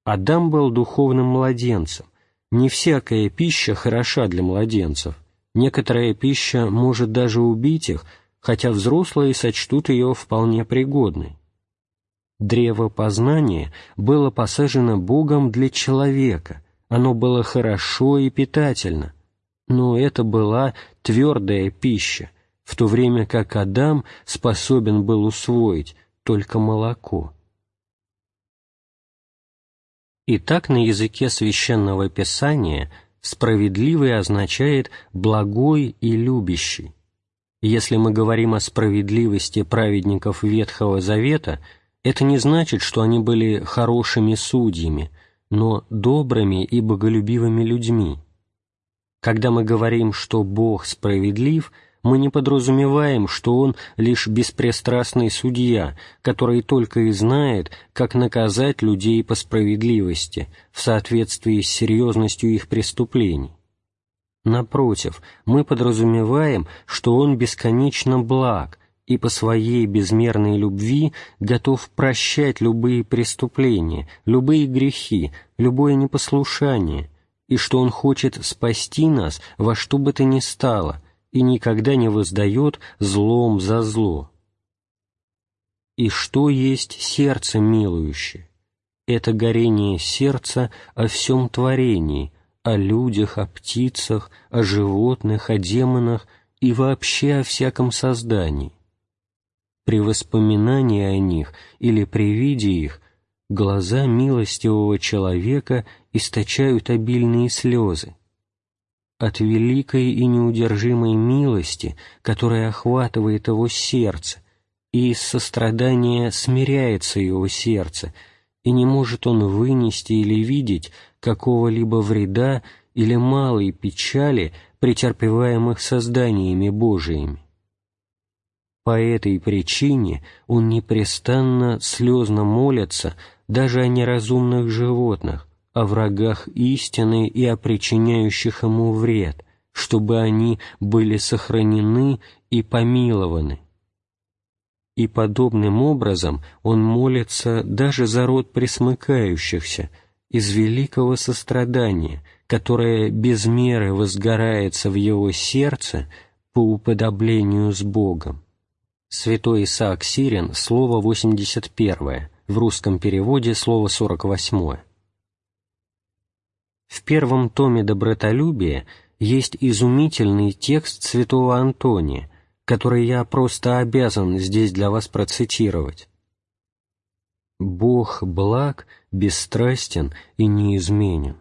Адам был духовным младенцем. Не всякая пища хороша для младенцев. Некоторая пища может даже убить их, хотя взрослые сочтут ее вполне пригодной. Древо познания было посажено Богом для человека, оно было хорошо и питательно, но это была твердая пища, в то время как Адам способен был усвоить только молоко. Итак, на языке священного писания «справедливый» означает «благой» и «любящий». Если мы говорим о справедливости праведников Ветхого Завета, это не значит, что они были хорошими судьями, но добрыми и боголюбивыми людьми. Когда мы говорим, что Бог справедлив, мы не подразумеваем, что Он лишь беспристрастный судья, который только и знает, как наказать людей по справедливости в соответствии с серьезностью их преступлений. Напротив, мы подразумеваем, что Он бесконечно благ и по своей безмерной любви готов прощать любые преступления, любые грехи, любое непослушание – и что Он хочет спасти нас во что бы то ни стало и никогда не воздает злом за зло. И что есть сердце милующее? Это горение сердца о всем творении, о людях, о птицах, о животных, о демонах и вообще о всяком создании. При воспоминании о них или при виде их глаза милостивого человека источают обильные слезы. от великой и неудержимой милости, которая охватывает его сердце, и из сострадания смиряется его сердце, и не может он вынести или видеть какого-либо вреда или малой печали, претерпеваемых созданиями Божиими. По этой причине он непрестанно слезно молится даже о неразумных животных, о врагах истины и о причиняющих ему вред, чтобы они были сохранены и помилованы. И подобным образом он молится даже за род присмыкающихся из великого сострадания, которое без меры возгорается в его сердце по уподоблению с Богом. Святой Исаак Сирин, слово 81, в русском переводе слово 48. В первом томе «Добротолюбия» есть изумительный текст святого Антония, который я просто обязан здесь для вас процитировать. «Бог благ, бесстрастен и неизменен».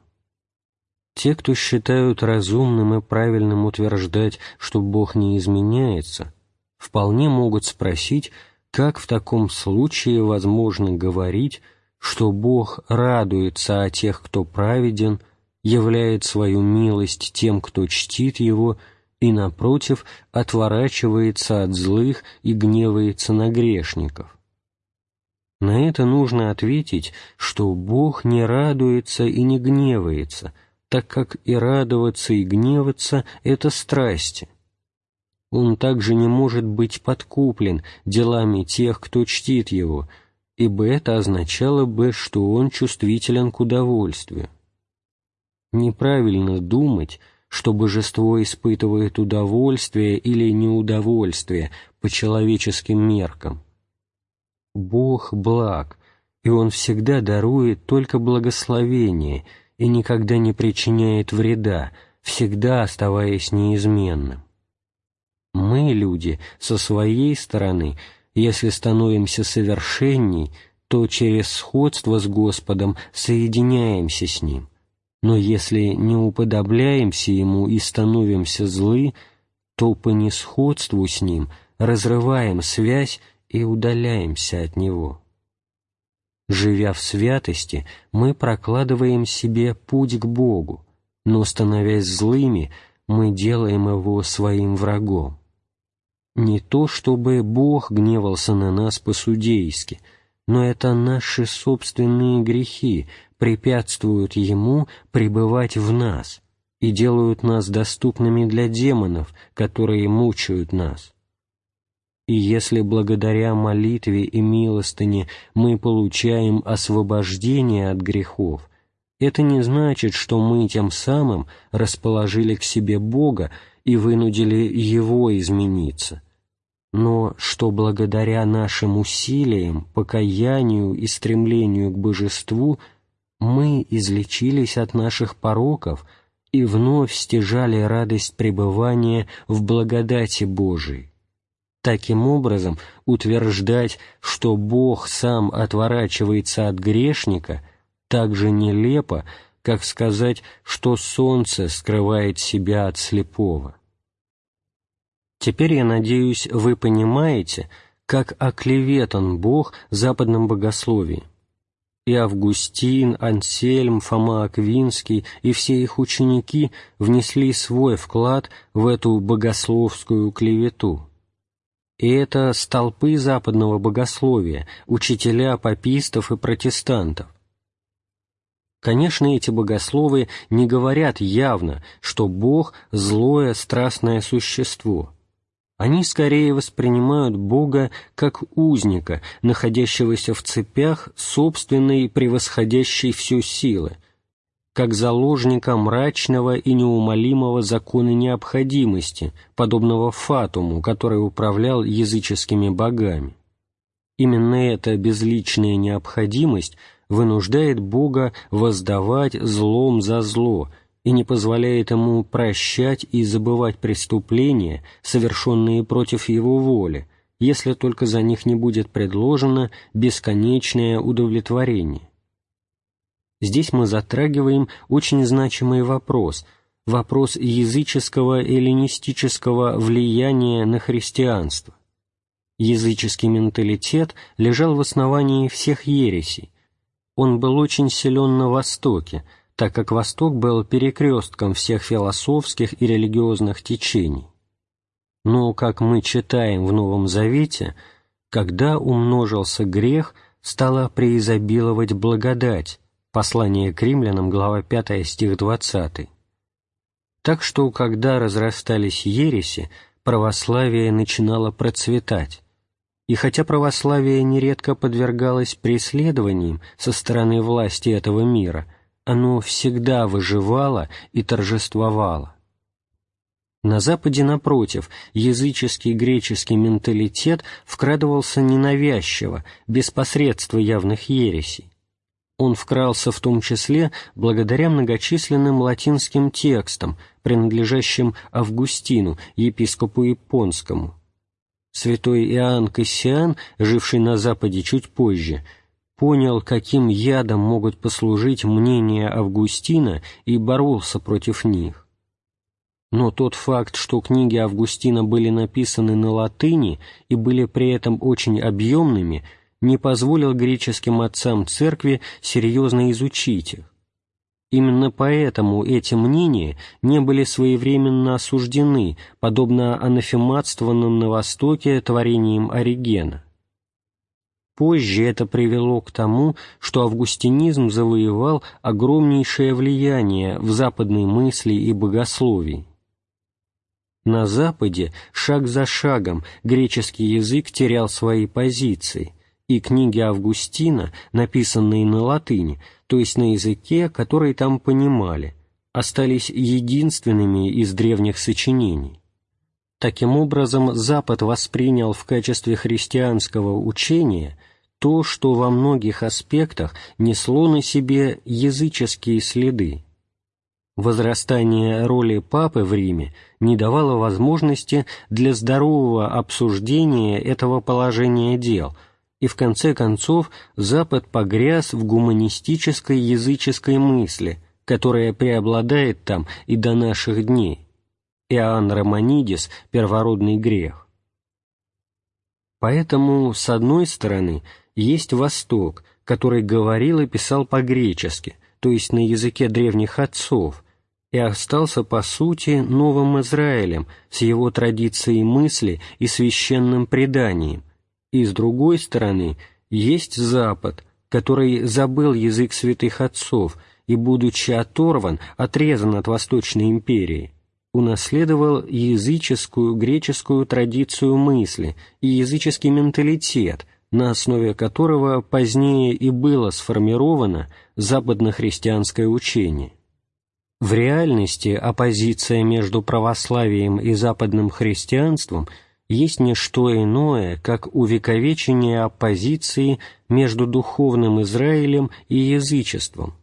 Те, кто считают разумным и правильным утверждать, что Бог не изменяется, вполне могут спросить, как в таком случае возможно говорить, что Бог радуется о тех, кто праведен, являет свою милость тем, кто чтит Его, и, напротив, отворачивается от злых и гневается на грешников. На это нужно ответить, что Бог не радуется и не гневается, так как и радоваться, и гневаться — это страсти. Он также не может быть подкуплен делами тех, кто чтит Его, ибо это означало бы, что он чувствителен к удовольствию. Неправильно думать, что божество испытывает удовольствие или неудовольствие по человеческим меркам. Бог благ, и Он всегда дарует только благословение и никогда не причиняет вреда, всегда оставаясь неизменным. Мы, люди, со своей стороны, если становимся совершенней, то через сходство с Господом соединяемся с Ним – но если не уподобляемся Ему и становимся злы, то по несходству с Ним разрываем связь и удаляемся от Него. Живя в святости, мы прокладываем себе путь к Богу, но, становясь злыми, мы делаем Его своим врагом. Не то, чтобы Бог гневался на нас по-судейски, но это наши собственные грехи, препятствуют ему пребывать в нас и делают нас доступными для демонов, которые мучают нас. И если благодаря молитве и милостыне мы получаем освобождение от грехов, это не значит, что мы тем самым расположили к себе Бога и вынудили Его измениться, но что благодаря нашим усилиям, покаянию и стремлению к божеству – мы излечились от наших пороков и вновь стяжали радость пребывания в благодати Божией. Таким образом, утверждать, что Бог сам отворачивается от грешника, так же нелепо, как сказать, что солнце скрывает себя от слепого. Теперь, я надеюсь, вы понимаете, как оклеветан Бог западном богословии и Августин, Ансельм, Фома Аквинский и все их ученики внесли свой вклад в эту богословскую клевету. И это столпы западного богословия, учителя папистов и протестантов. Конечно, эти богословы не говорят явно, что Бог – злое страстное существо – они скорее воспринимают Бога как узника, находящегося в цепях собственной превосходящей всю силы, как заложника мрачного и неумолимого закона необходимости, подобного фатуму, который управлял языческими богами. Именно эта безличная необходимость вынуждает Бога воздавать злом за зло – и не позволяет ему прощать и забывать преступления, совершенные против его воли, если только за них не будет предложено бесконечное удовлетворение. Здесь мы затрагиваем очень значимый вопрос, вопрос языческого эллинистического влияния на христианство. Языческий менталитет лежал в основании всех ересей. Он был очень силен на Востоке, так как Восток был перекрестком всех философских и религиозных течений. Но, как мы читаем в Новом Завете, когда умножился грех, стала преизобиловать благодать, послание к римлянам, глава 5, стих 20. Так что, когда разрастались ереси, православие начинало процветать, и хотя православие нередко подвергалось преследованиям со стороны власти этого мира, оно всегда выживало и торжествовало. На Западе, напротив, языческий греческий менталитет вкрадывался ненавязчиво, без посредства явных ересей. Он вкрался в том числе благодаря многочисленным латинским текстам, принадлежащим Августину, епископу Японскому, Святой Иоанн Кассиан, живший на Западе чуть позже, понял, каким ядом могут послужить мнения Августина и боролся против них. Но тот факт, что книги Августина были написаны на латыни и были при этом очень объемными, не позволил греческим отцам церкви серьезно изучить их. Именно поэтому эти мнения не были своевременно осуждены, подобно анафематствованным на Востоке творениям Оригена. Позже это привело к тому, что августинизм завоевал огромнейшее влияние в западной мысли и богословии. На Западе шаг за шагом греческий язык терял свои позиции, и книги Августина, написанные на латыни, то есть на языке, который там понимали, остались единственными из древних сочинений. Таким образом, Запад воспринял в качестве христианского учения то, что во многих аспектах несло на себе языческие следы. Возрастание роли Папы в Риме не давало возможности для здорового обсуждения этого положения дел – и в конце концов Запад погряз в гуманистической языческой мысли, которая преобладает там и до наших дней. Иоанн Романидис – первородный грех. Поэтому, с одной стороны, есть Восток, который говорил и писал по-гречески, то есть на языке древних отцов, и остался, по сути, новым Израилем с его традицией мысли и священным преданием, и, с другой стороны, есть Запад, который забыл язык святых отцов и, будучи оторван, отрезан от Восточной империи, унаследовал языческую греческую традицию мысли и языческий менталитет, на основе которого позднее и было сформировано западно-христианское учение. В реальности оппозиция между православием и западным христианством – есть не что иное, как увековечение оппозиции между духовным Израилем и язычеством.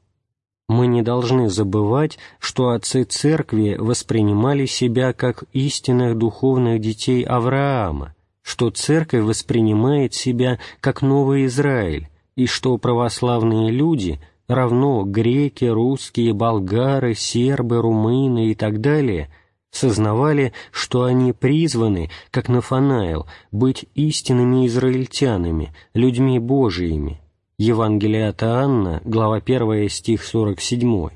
Мы не должны забывать, что отцы Церкви воспринимали себя как истинных духовных детей Авраама, что Церковь воспринимает себя как новый Израиль, и что православные люди, равно греки, русские, болгары, сербы, румыны и так далее – сознавали, что они призваны, как Нафанаил, быть истинными израильтянами, людьми Божиими. Евангелие от Анна, глава 1, стих 47.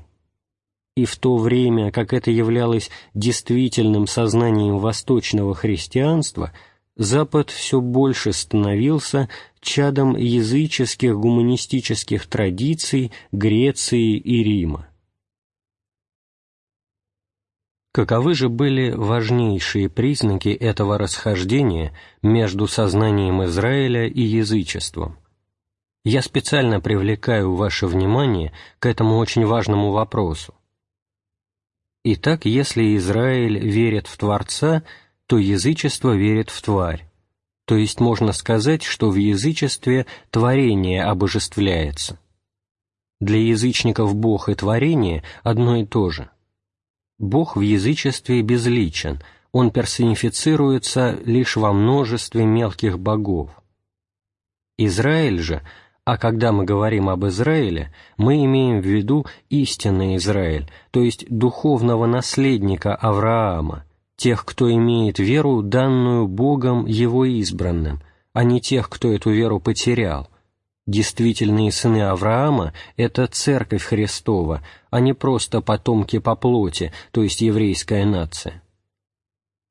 И в то время, как это являлось действительным сознанием восточного христианства, Запад все больше становился чадом языческих гуманистических традиций Греции и Рима. Каковы же были важнейшие признаки этого расхождения между сознанием Израиля и язычеством? Я специально привлекаю ваше внимание к этому очень важному вопросу. Итак, если Израиль верит в Творца, то язычество верит в тварь. То есть можно сказать, что в язычестве творение обожествляется. Для язычников Бог и творение одно и то же – Бог в язычестве безличен, он персонифицируется лишь во множестве мелких богов. Израиль же а когда мы говорим об Израиле, мы имеем в виду истинный Израиль, то есть духовного наследника Авраама, тех, кто имеет веру, данную Богом Его избранным, а не тех, кто эту веру потерял. Действительные сыны Авраама – это Церковь Христова, а не просто потомки по плоти, то есть еврейская нация.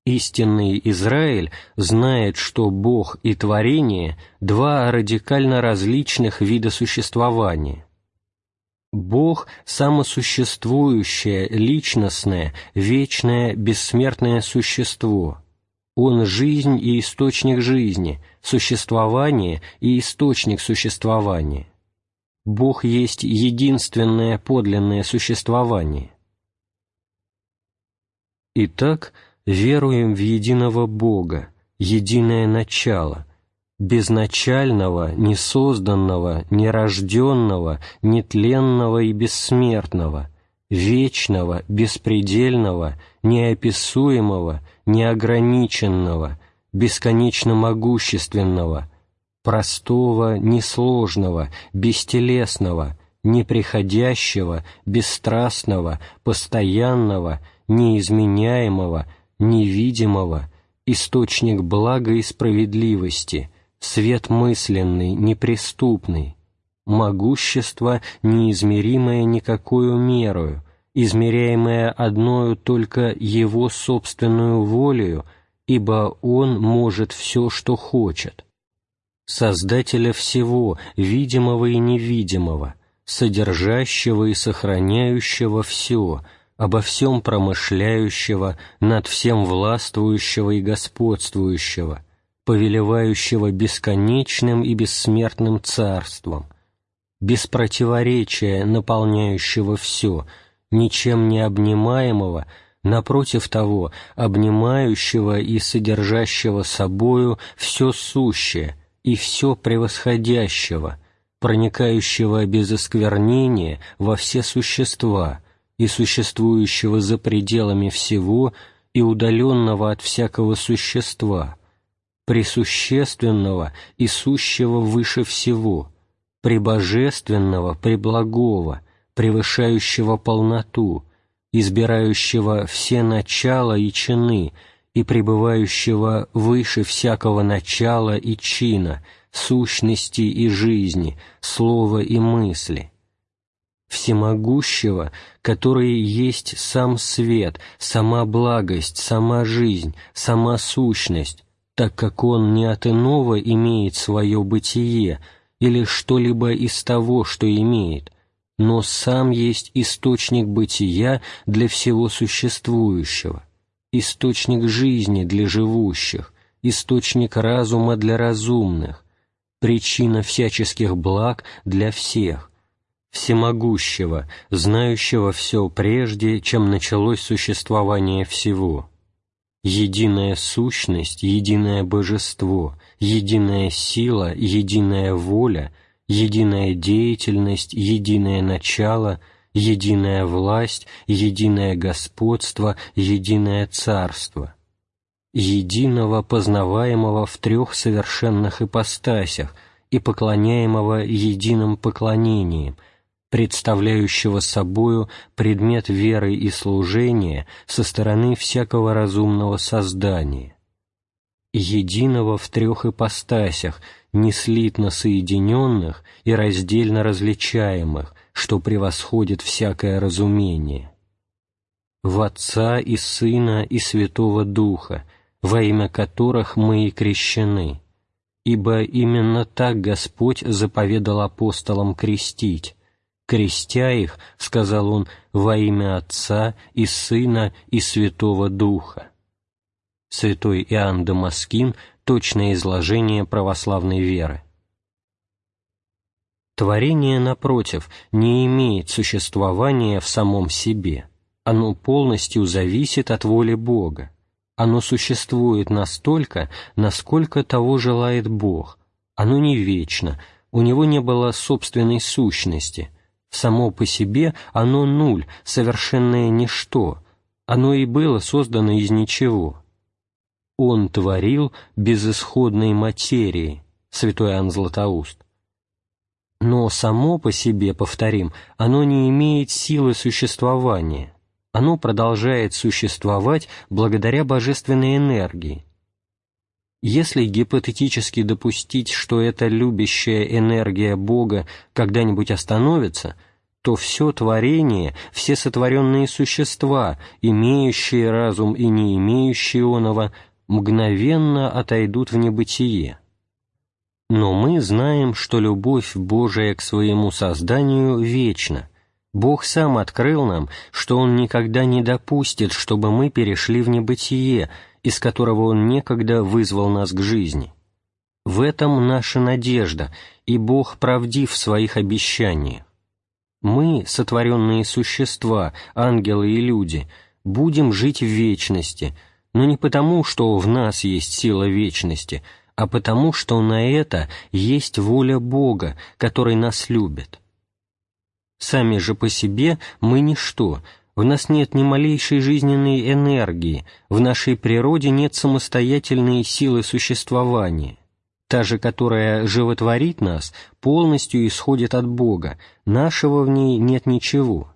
Истинный Израиль знает, что Бог и творение – два радикально различных вида существования. Бог – самосуществующее, личностное, вечное, бессмертное существо. Он – жизнь и источник жизни, существование и источник существования. Бог есть единственное подлинное существование. Итак, – веруем в единого Бога, единое начало, безначального, несозданного, нерожденного, нетленного и бессмертного, вечного, беспредельного, неописуемого, неограниченного, бесконечно могущественного, простого, несложного, бестелесного, неприходящего, бесстрастного, постоянного, неизменяемого, невидимого, источник блага и справедливости, свет мысленный, неприступный, могущество, неизмеримое никакую мерою, измеряемое одною только Его собственную волею, ибо Он может все, что хочет. Создателя всего, видимого и невидимого, содержащего и сохраняющего все — обо всем промышляющего, над всем властвующего и господствующего, повелевающего бесконечным и бессмертным царством, без противоречия наполняющего все, ничем не обнимаемого, напротив того, обнимающего и содержащего собою все сущее и все превосходящего, проникающего без осквернения во все существа, и существующего за пределами всего и удаленного от всякого существа, присущественного и сущего выше всего, прибожественного, преблагого, превышающего полноту, избирающего все начала и чины и пребывающего выше всякого начала и чина, сущности и жизни, слова и мысли – всемогущего, который есть сам свет, сама благость, сама жизнь, сама сущность, так как он не от иного имеет свое бытие или что-либо из того, что имеет, но сам есть источник бытия для всего существующего, источник жизни для живущих, источник разума для разумных, причина всяческих благ для всех, всемогущего, знающего все прежде, чем началось существование всего. Единая сущность, единое божество, единая сила, единая воля, единая деятельность, единое начало, единая власть, единое господство, единое царство. Единого, познаваемого в трех совершенных ипостасях и поклоняемого единым поклонением, представляющего собою предмет веры и служения со стороны всякого разумного создания, единого в трех ипостасях, неслитно соединенных и раздельно различаемых, что превосходит всякое разумение, в Отца и Сына и Святого Духа, во имя которых мы и крещены, ибо именно так Господь заповедал апостолам крестить, крестя их, сказал он, во имя Отца и Сына и Святого Духа. Святой Иоанн Дамаскин – точное изложение православной веры. Творение, напротив, не имеет существования в самом себе. Оно полностью зависит от воли Бога. Оно существует настолько, насколько того желает Бог. Оно не вечно, у него не было собственной сущности – Само по себе оно нуль, совершенное ничто, оно и было создано из ничего. Он творил безысходной материи, святой Иоанн Златоуст. Но само по себе, повторим, оно не имеет силы существования. Оно продолжает существовать благодаря божественной энергии. Если гипотетически допустить, что эта любящая энергия Бога когда-нибудь остановится, то все творение, все сотворенные существа, имеющие разум и не имеющие оного, мгновенно отойдут в небытие. Но мы знаем, что любовь Божия к своему созданию вечна. Бог сам открыл нам, что Он никогда не допустит, чтобы мы перешли в небытие, из которого Он некогда вызвал нас к жизни. В этом наша надежда, и Бог правдив в своих обещаниях. Мы, сотворенные существа, ангелы и люди, будем жить в вечности, но не потому, что в нас есть сила вечности – а потому, что на это есть воля Бога, который нас любит. Сами же по себе мы ничто, в нас нет ни малейшей жизненной энергии, в нашей природе нет самостоятельной силы существования. Та же, которая животворит нас, полностью исходит от Бога, нашего в ней нет ничего.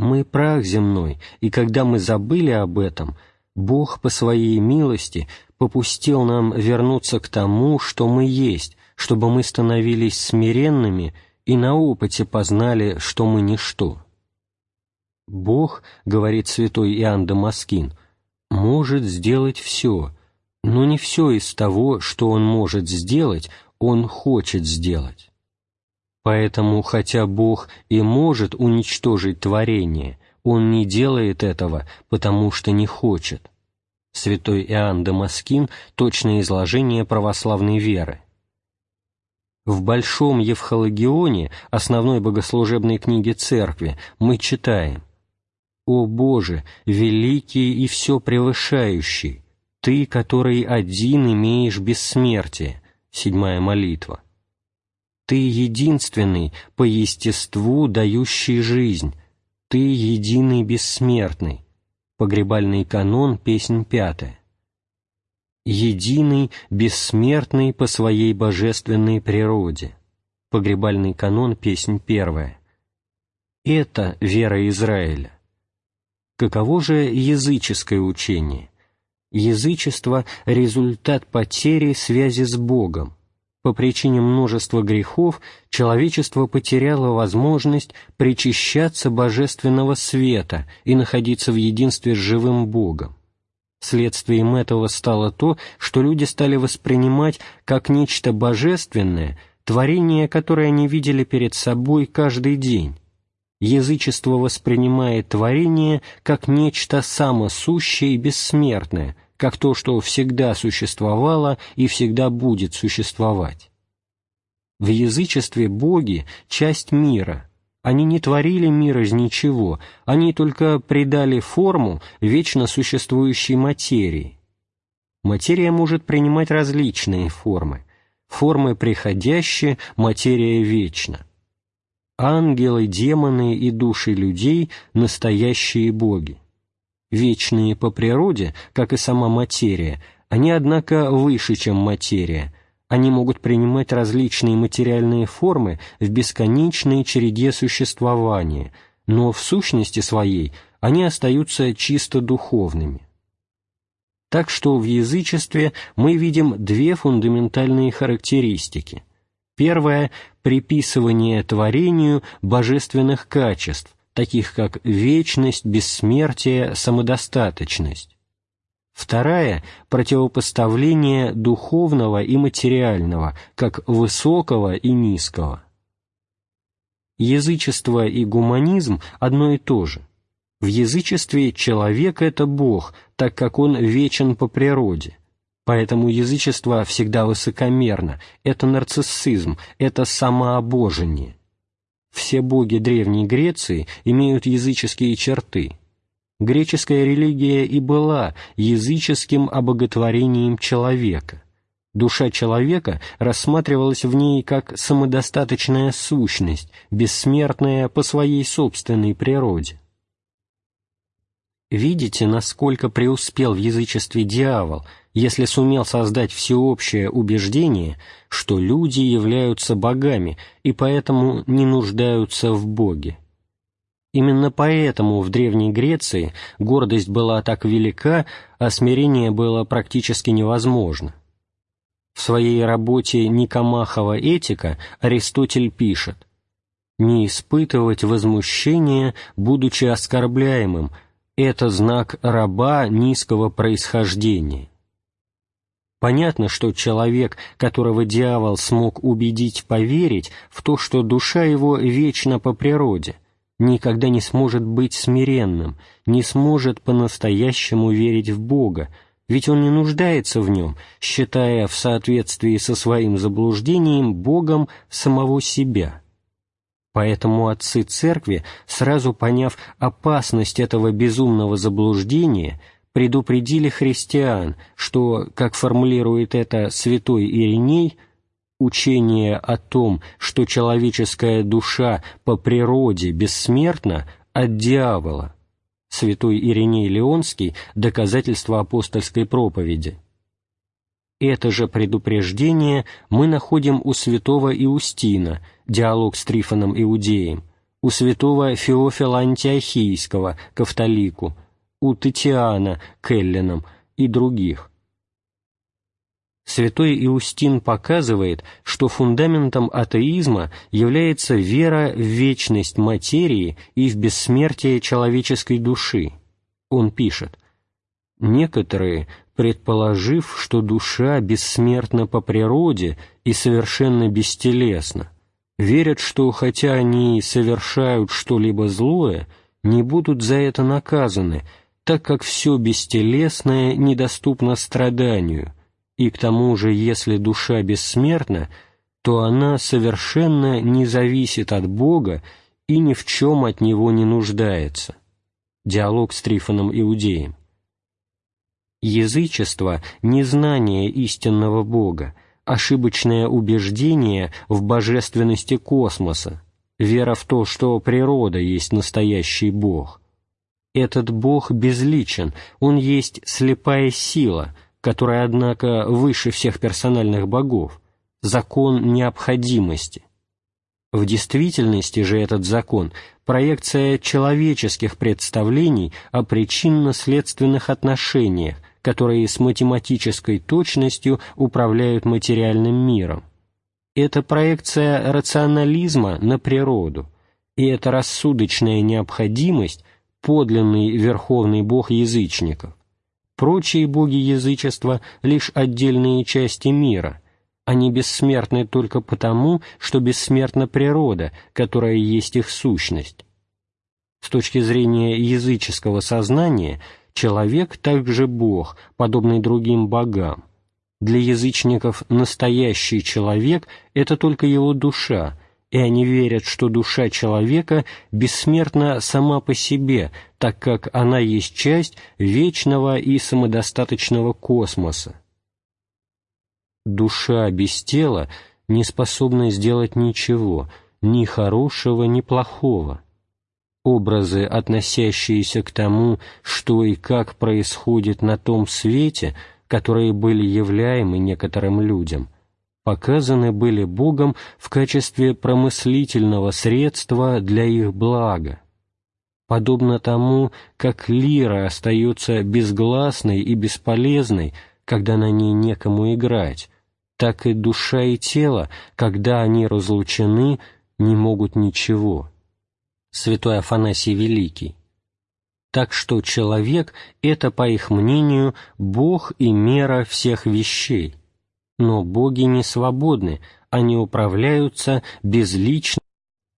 Мы прах земной, и когда мы забыли об этом, Бог по своей милости попустил нам вернуться к тому, что мы есть, чтобы мы становились смиренными и на опыте познали, что мы ничто. Бог, говорит святой Иоанн Дамаскин, может сделать все, но не все из того, что Он может сделать, Он хочет сделать. Поэтому, хотя Бог и может уничтожить творение, Он не делает этого, потому что не хочет святой Иоанн Дамаскин точное изложение православной веры. В Большом Евхологионе, основной богослужебной книге Церкви, мы читаем «О Боже, великий и все превышающий, Ты, который один имеешь бессмертие» седьмая молитва. Ты единственный по естеству дающий жизнь, Ты единый бессмертный, Погребальный канон, песнь пятая. Единый, бессмертный по своей божественной природе. Погребальный канон, песнь первая. Это вера Израиля. Каково же языческое учение? Язычество – результат потери связи с Богом, по причине множества грехов человечество потеряло возможность причащаться божественного света и находиться в единстве с живым Богом. Следствием этого стало то, что люди стали воспринимать как нечто божественное творение, которое они видели перед собой каждый день. Язычество воспринимает творение как нечто самосущее и бессмертное, как то, что всегда существовало и всегда будет существовать. В язычестве боги – часть мира. Они не творили мир из ничего, они только придали форму вечно существующей материи. Материя может принимать различные формы. Формы приходящие, материя вечна. Ангелы, демоны и души людей – настоящие боги вечные по природе, как и сама материя, они, однако, выше, чем материя. Они могут принимать различные материальные формы в бесконечной череде существования, но в сущности своей они остаются чисто духовными. Так что в язычестве мы видим две фундаментальные характеристики. Первое – приписывание творению божественных качеств, таких как вечность, бессмертие, самодостаточность. Вторая – противопоставление духовного и материального, как высокого и низкого. Язычество и гуманизм одно и то же. В язычестве человек – это Бог, так как он вечен по природе. Поэтому язычество всегда высокомерно, это нарциссизм, это самообожение. Все боги Древней Греции имеют языческие черты. Греческая религия и была языческим обоготворением человека. Душа человека рассматривалась в ней как самодостаточная сущность, бессмертная по своей собственной природе. Видите, насколько преуспел в язычестве дьявол, если сумел создать всеобщее убеждение, что люди являются богами и поэтому не нуждаются в Боге. Именно поэтому в Древней Греции гордость была так велика, а смирение было практически невозможно. В своей работе «Никомахова этика» Аристотель пишет «Не испытывать возмущения, будучи оскорбляемым, это знак раба низкого происхождения». Понятно, что человек, которого дьявол смог убедить поверить в то, что душа его вечна по природе, никогда не сможет быть смиренным, не сможет по-настоящему верить в Бога, ведь он не нуждается в нем, считая в соответствии со своим заблуждением Богом самого себя. Поэтому отцы церкви, сразу поняв опасность этого безумного заблуждения, предупредили христиан, что, как формулирует это святой Ириней, учение о том, что человеческая душа по природе бессмертна, от дьявола. Святой Ириней Леонский «Доказательство апостольской проповеди». Это же предупреждение мы находим у святого Иустина, диалог с Трифоном Иудеем, у святого Феофила Антиохийского, Кавтолику, у Тетиана, Келленом и других. Святой Иустин показывает, что фундаментом атеизма является вера в вечность материи и в бессмертие человеческой души. Он пишет, «Некоторые, предположив, что душа бессмертна по природе и совершенно бестелесна, верят, что хотя они совершают что-либо злое, не будут за это наказаны, так как все бестелесное недоступно страданию» и к тому же, если душа бессмертна, то она совершенно не зависит от Бога и ни в чем от Него не нуждается. Диалог с Трифоном Иудеем. Язычество — незнание истинного Бога, ошибочное убеждение в божественности космоса, вера в то, что природа есть настоящий Бог. Этот Бог безличен, Он есть слепая сила — который, однако, выше всех персональных богов, закон необходимости. В действительности же этот закон – проекция человеческих представлений о причинно-следственных отношениях, которые с математической точностью управляют материальным миром. Это проекция рационализма на природу, и эта рассудочная необходимость – подлинный верховный бог язычников. Прочие боги язычества — лишь отдельные части мира. Они бессмертны только потому, что бессмертна природа, которая есть их сущность. С точки зрения языческого сознания, человек также бог, подобный другим богам. Для язычников настоящий человек — это только его душа, и они верят, что душа человека бессмертна сама по себе, так как она есть часть вечного и самодостаточного космоса. Душа без тела не способна сделать ничего, ни хорошего, ни плохого. Образы, относящиеся к тому, что и как происходит на том свете, которые были являемы некоторым людям – показаны были Богом в качестве промыслительного средства для их блага. Подобно тому, как лира остается безгласной и бесполезной, когда на ней некому играть, так и душа и тело, когда они разлучены, не могут ничего. Святой Афанасий Великий. Так что человек — это, по их мнению, Бог и мера всех вещей — но боги не свободны, они управляются безлично.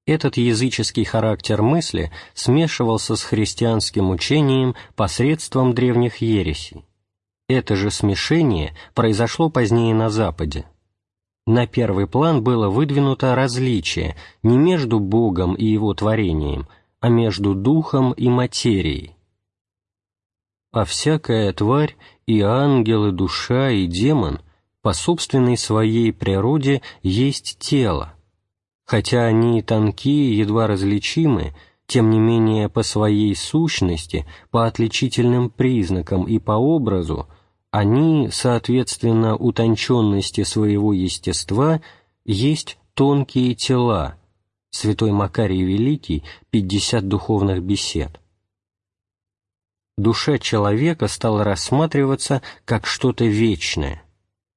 Этот языческий характер мысли смешивался с христианским учением посредством древних ересей. Это же смешение произошло позднее на Западе. На первый план было выдвинуто различие не между Богом и Его творением, а между духом и материей. А всякая тварь, и ангел, и душа, и демон — по собственной своей природе есть тело. Хотя они тонкие, едва различимы, тем не менее по своей сущности, по отличительным признакам и по образу, они, соответственно утонченности своего естества, есть тонкие тела. Святой Макарий Великий, 50 духовных бесед. Душа человека стала рассматриваться как что-то вечное.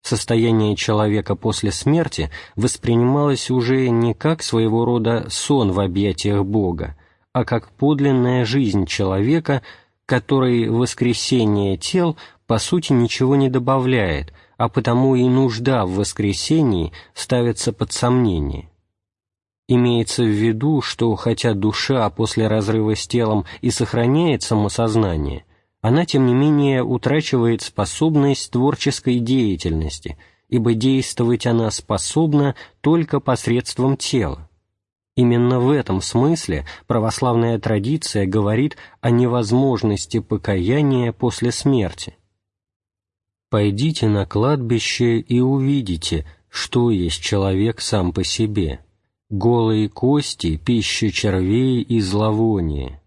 Состояние человека после смерти воспринималось уже не как своего рода сон в объятиях Бога, а как подлинная жизнь человека, которой воскресение тел по сути ничего не добавляет, а потому и нужда в воскресении ставится под сомнение. Имеется в виду, что хотя душа после разрыва с телом и сохраняет самосознание, она, тем не менее, утрачивает способность творческой деятельности, ибо действовать она способна только посредством тела. Именно в этом смысле православная традиция говорит о невозможности покаяния после смерти. «Пойдите на кладбище и увидите, что есть человек сам по себе» голые кости, пища червей и зловоние.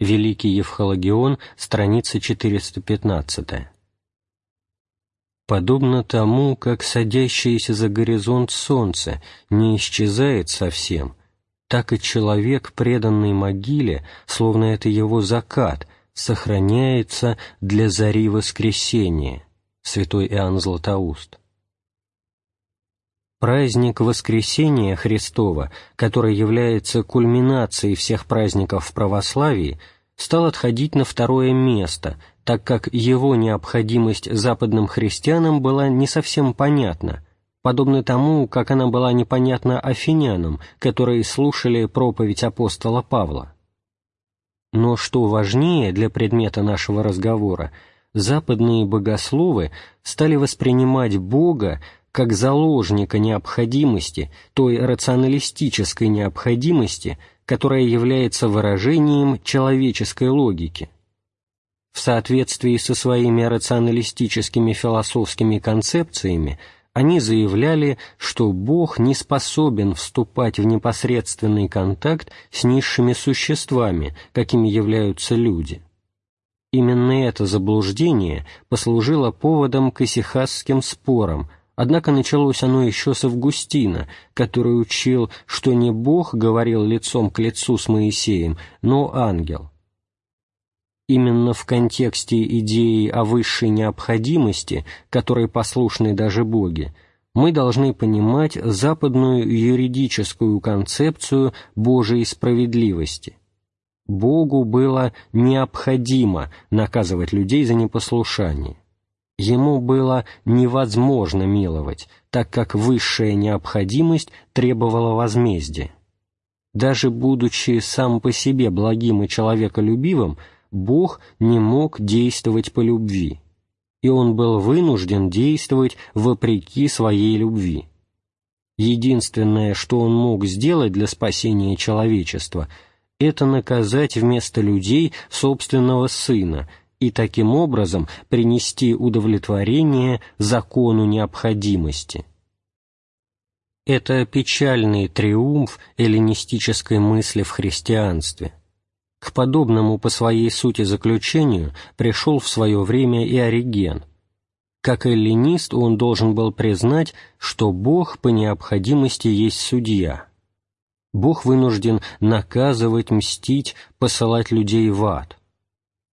Великий Евхологион, страница 415. Подобно тому, как садящееся за горизонт солнце не исчезает совсем, так и человек, преданный могиле, словно это его закат, сохраняется для зари воскресения. Святой Иоанн Златоуст. Праздник Воскресения Христова, который является кульминацией всех праздников в православии, стал отходить на второе место, так как его необходимость западным христианам была не совсем понятна, подобно тому, как она была непонятна афинянам, которые слушали проповедь апостола Павла. Но что важнее для предмета нашего разговора, западные богословы стали воспринимать Бога как заложника необходимости, той рационалистической необходимости, которая является выражением человеческой логики. В соответствии со своими рационалистическими философскими концепциями они заявляли, что Бог не способен вступать в непосредственный контакт с низшими существами, какими являются люди. Именно это заблуждение послужило поводом к исихасским спорам, Однако началось оно еще с Августина, который учил, что не Бог говорил лицом к лицу с Моисеем, но ангел. Именно в контексте идеи о высшей необходимости, которой послушны даже боги, мы должны понимать западную юридическую концепцию Божией справедливости. Богу было необходимо наказывать людей за непослушание ему было невозможно миловать, так как высшая необходимость требовала возмездия. Даже будучи сам по себе благим и человеколюбивым, Бог не мог действовать по любви, и он был вынужден действовать вопреки своей любви. Единственное, что он мог сделать для спасения человечества, это наказать вместо людей собственного Сына и таким образом принести удовлетворение закону необходимости. Это печальный триумф эллинистической мысли в христианстве. К подобному по своей сути заключению пришел в свое время и Ориген. Как эллинист он должен был признать, что Бог по необходимости есть судья. Бог вынужден наказывать, мстить, посылать людей в ад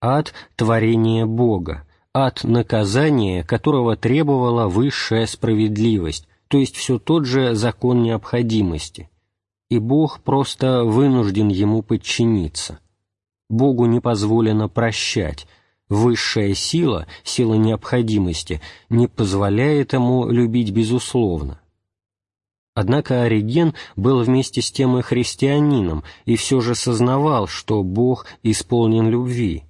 ад – творение Бога, ад – наказание, которого требовала высшая справедливость, то есть все тот же закон необходимости. И Бог просто вынужден ему подчиниться. Богу не позволено прощать, высшая сила, сила необходимости, не позволяет ему любить безусловно. Однако Ориген был вместе с тем и христианином и все же сознавал, что Бог исполнен любви.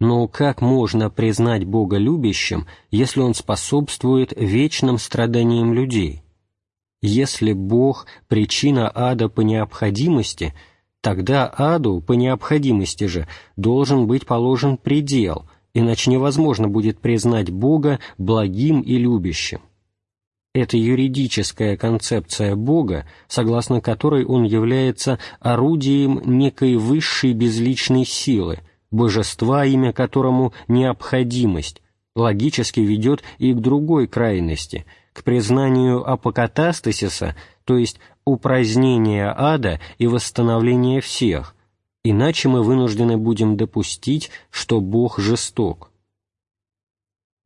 Но как можно признать Бога любящим, если Он способствует вечным страданиям людей? Если Бог – причина ада по необходимости, тогда аду по необходимости же должен быть положен предел, иначе невозможно будет признать Бога благим и любящим. это юридическая концепция Бога, согласно которой Он является орудием некой высшей безличной силы, божества, имя которому необходимость, логически ведет и к другой крайности, к признанию апокатастасиса, то есть упразднения ада и восстановления всех, иначе мы вынуждены будем допустить, что Бог жесток.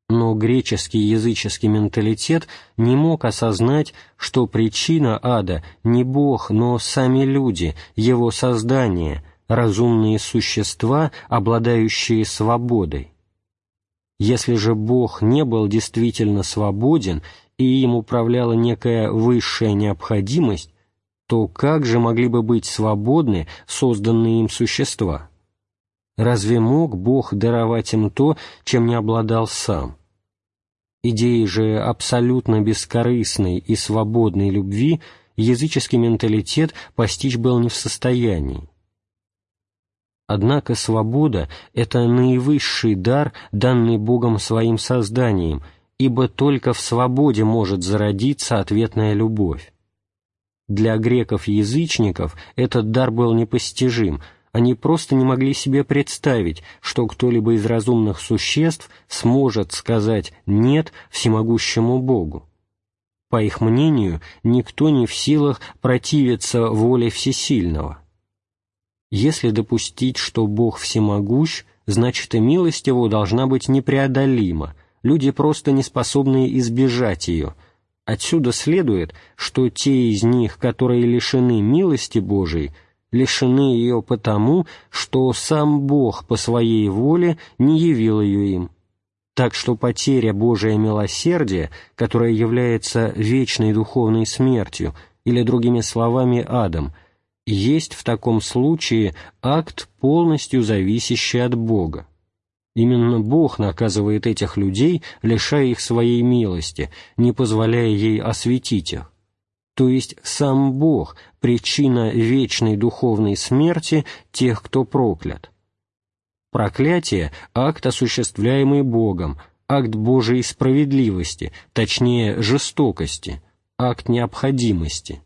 Но греческий языческий менталитет не мог осознать, что причина ада не Бог, но сами люди, его создание, разумные существа, обладающие свободой. Если же Бог не был действительно свободен и им управляла некая высшая необходимость, то как же могли бы быть свободны созданные им существа? Разве мог Бог даровать им то, чем не обладал сам? Идеи же абсолютно бескорыстной и свободной любви языческий менталитет постичь был не в состоянии. Однако свобода — это наивысший дар, данный Богом своим созданием, ибо только в свободе может зародиться ответная любовь. Для греков-язычников этот дар был непостижим, они просто не могли себе представить, что кто-либо из разумных существ сможет сказать «нет» всемогущему Богу. По их мнению, никто не в силах противиться воле Всесильного. Если допустить, что Бог всемогущ, значит и милость Его должна быть непреодолима, люди просто не способны избежать ее – Отсюда следует, что те из них, которые лишены милости Божией, лишены ее потому, что сам Бог по своей воле не явил ее им. Так что потеря Божия милосердия, которая является вечной духовной смертью, или, другими словами, адом, есть в таком случае акт, полностью зависящий от Бога. Именно Бог наказывает этих людей, лишая их своей милости, не позволяя ей осветить их. То есть сам Бог – причина вечной духовной смерти тех, кто проклят. Проклятие – акт, осуществляемый Богом, акт Божией справедливости, точнее жестокости, акт необходимости.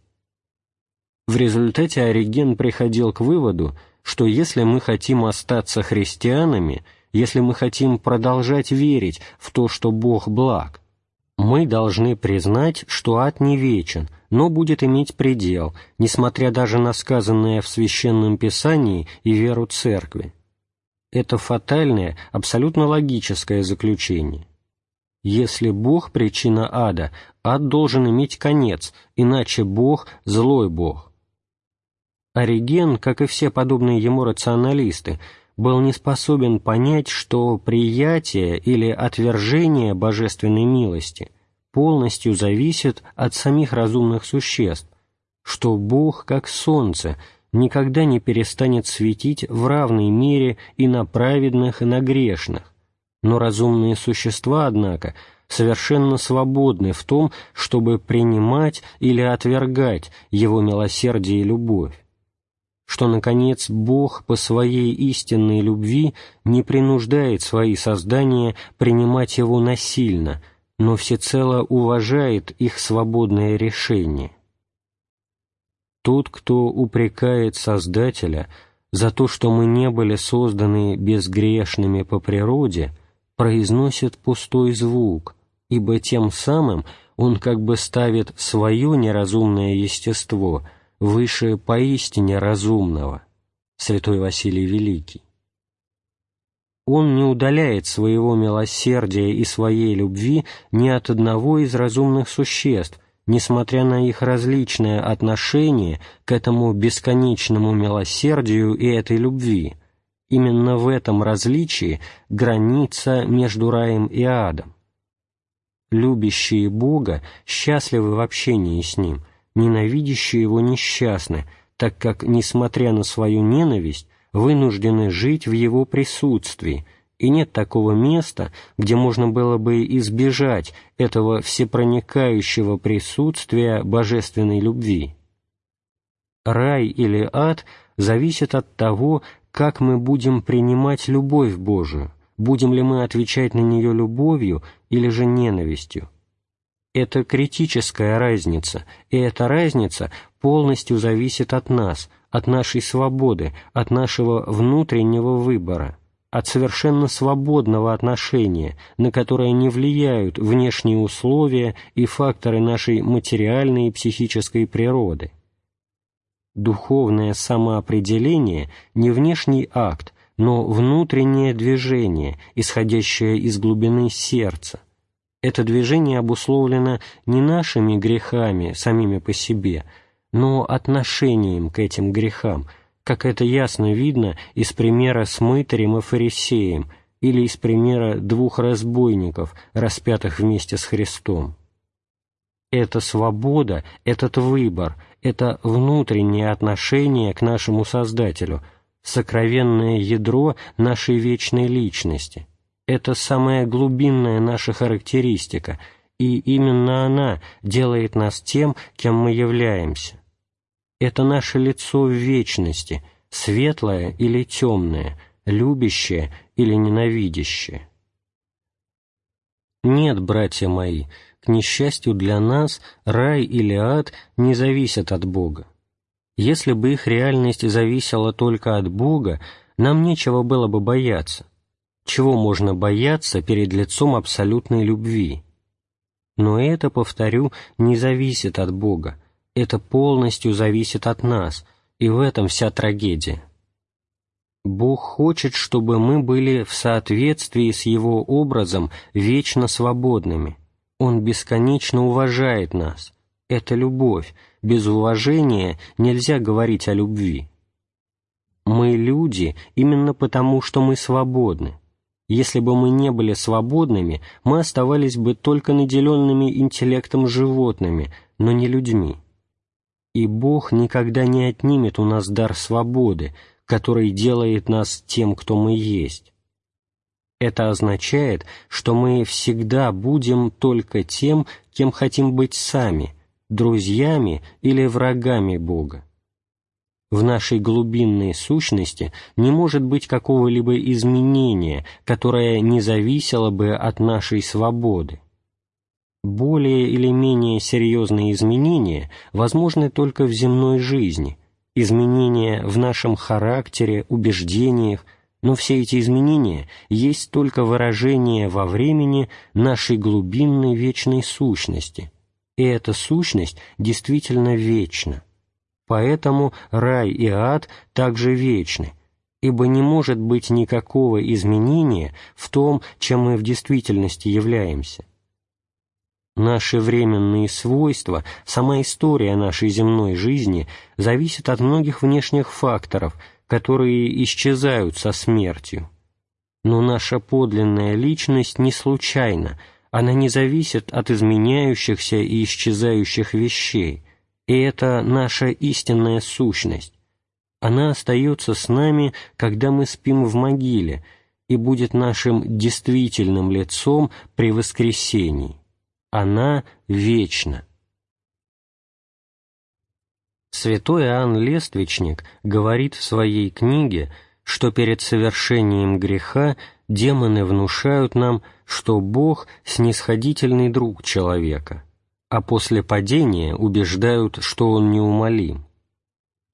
В результате Ориген приходил к выводу, что если мы хотим остаться христианами – если мы хотим продолжать верить в то, что Бог благ, мы должны признать, что ад не вечен, но будет иметь предел, несмотря даже на сказанное в Священном Писании и веру Церкви. Это фатальное, абсолютно логическое заключение. Если Бог – причина ада, ад должен иметь конец, иначе Бог – злой Бог. Ориген, как и все подобные ему рационалисты, был не способен понять, что приятие или отвержение божественной милости полностью зависит от самих разумных существ, что Бог, как солнце, никогда не перестанет светить в равной мере и на праведных, и на грешных, но разумные существа, однако, совершенно свободны в том, чтобы принимать или отвергать Его милосердие и любовь что, наконец, Бог по своей истинной любви не принуждает свои создания принимать его насильно, но всецело уважает их свободное решение. Тот, кто упрекает Создателя за то, что мы не были созданы безгрешными по природе, произносит пустой звук, ибо тем самым он как бы ставит свое неразумное естество – выше поистине разумного, святой Василий Великий. Он не удаляет своего милосердия и своей любви ни от одного из разумных существ, несмотря на их различное отношение к этому бесконечному милосердию и этой любви. Именно в этом различии граница между раем и адом. Любящие Бога счастливы в общении с Ним – ненавидящие его несчастны, так как, несмотря на свою ненависть, вынуждены жить в его присутствии, и нет такого места, где можно было бы избежать этого всепроникающего присутствия божественной любви. Рай или ад зависит от того, как мы будем принимать любовь Божию, будем ли мы отвечать на нее любовью или же ненавистью. Это критическая разница, и эта разница полностью зависит от нас, от нашей свободы, от нашего внутреннего выбора, от совершенно свободного отношения, на которое не влияют внешние условия и факторы нашей материальной и психической природы. Духовное самоопределение не внешний акт, но внутреннее движение, исходящее из глубины сердца. Это движение обусловлено не нашими грехами, самими по себе, но отношением к этим грехам, как это ясно видно из примера с мытарем и фарисеем или из примера двух разбойников, распятых вместе с Христом. Эта свобода, этот выбор, это внутреннее отношение к нашему Создателю – сокровенное ядро нашей вечной личности. Это самая глубинная наша характеристика, и именно она делает нас тем, кем мы являемся. Это наше лицо в вечности, светлое или темное, любящее или ненавидящее. Нет, братья мои, к несчастью для нас, рай или ад не зависят от Бога. Если бы их реальность зависела только от Бога, нам нечего было бы бояться. Чего можно бояться перед лицом абсолютной любви? Но это, повторю, не зависит от Бога, это полностью зависит от нас, и в этом вся трагедия. Бог хочет, чтобы мы были в соответствии с Его образом вечно свободными. Он бесконечно уважает нас. Это любовь, без уважения нельзя говорить о любви. Мы люди именно потому, что мы свободны. Если бы мы не были свободными, мы оставались бы только наделенными интеллектом животными, но не людьми. И Бог никогда не отнимет у нас дар свободы, который делает нас тем, кто мы есть. Это означает, что мы всегда будем только тем, кем хотим быть сами, друзьями или врагами Бога. В нашей глубинной сущности не может быть какого-либо изменения, которое не зависело бы от нашей свободы. Более или менее серьезные изменения возможны только в земной жизни, изменения в нашем характере, убеждениях, но все эти изменения есть только выражение во времени нашей глубинной вечной сущности – и эта сущность действительно вечна. Поэтому рай и ад также вечны, ибо не может быть никакого изменения в том, чем мы в действительности являемся. Наши временные свойства, сама история нашей земной жизни зависит от многих внешних факторов, которые исчезают со смертью. Но наша подлинная личность не случайна – она не зависит от изменяющихся и исчезающих вещей, и это наша истинная сущность. Она остается с нами, когда мы спим в могиле, и будет нашим действительным лицом при воскресении. Она вечна. Святой Иоанн Лествичник говорит в своей книге, что перед совершением греха демоны внушают нам, что Бог — снисходительный друг человека, а после падения убеждают, что Он неумолим.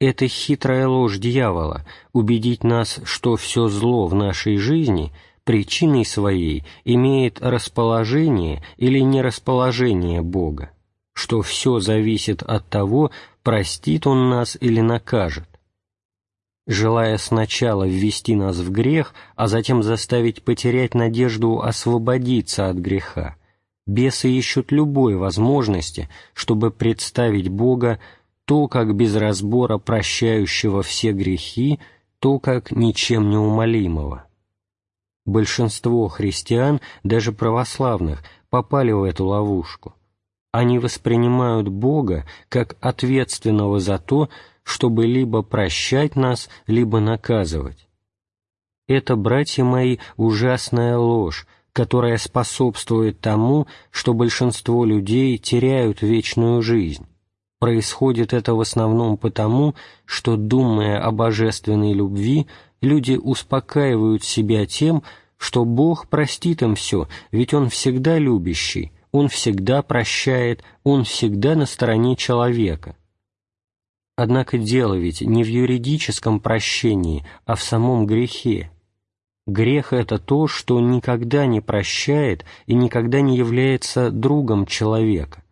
Это хитрая ложь дьявола — убедить нас, что все зло в нашей жизни причиной своей имеет расположение или нерасположение Бога, что все зависит от того, простит Он нас или накажет желая сначала ввести нас в грех, а затем заставить потерять надежду освободиться от греха. Бесы ищут любой возможности, чтобы представить Бога то как без разбора прощающего все грехи, то как ничем неумолимого. Большинство христиан, даже православных, попали в эту ловушку. Они воспринимают Бога как ответственного за то, чтобы либо прощать нас, либо наказывать. Это, братья мои, ужасная ложь, которая способствует тому, что большинство людей теряют вечную жизнь. Происходит это в основном потому, что, думая о божественной любви, люди успокаивают себя тем, что Бог простит им все, ведь Он всегда любящий, Он всегда прощает, Он всегда на стороне человека. Однако дело ведь не в юридическом прощении, а в самом грехе. Грех — это то, что никогда не прощает и никогда не является другом человека.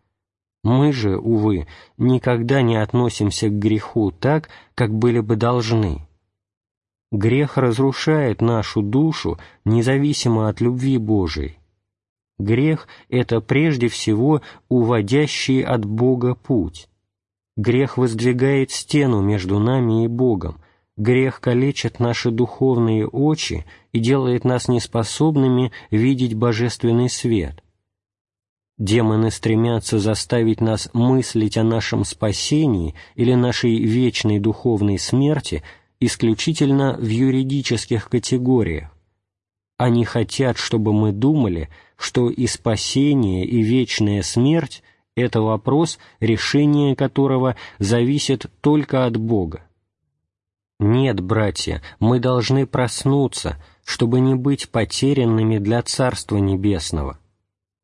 Мы же, увы, никогда не относимся к греху так, как были бы должны. Грех разрушает нашу душу, независимо от любви Божией. Грех — это прежде всего уводящий от Бога путь. Грех воздвигает стену между нами и Богом, грех калечит наши духовные очи и делает нас неспособными видеть божественный свет. Демоны стремятся заставить нас мыслить о нашем спасении или нашей вечной духовной смерти исключительно в юридических категориях. Они хотят, чтобы мы думали, что и спасение, и вечная смерть — это вопрос, решение которого зависит только от Бога. Нет, братья, мы должны проснуться, чтобы не быть потерянными для Царства Небесного.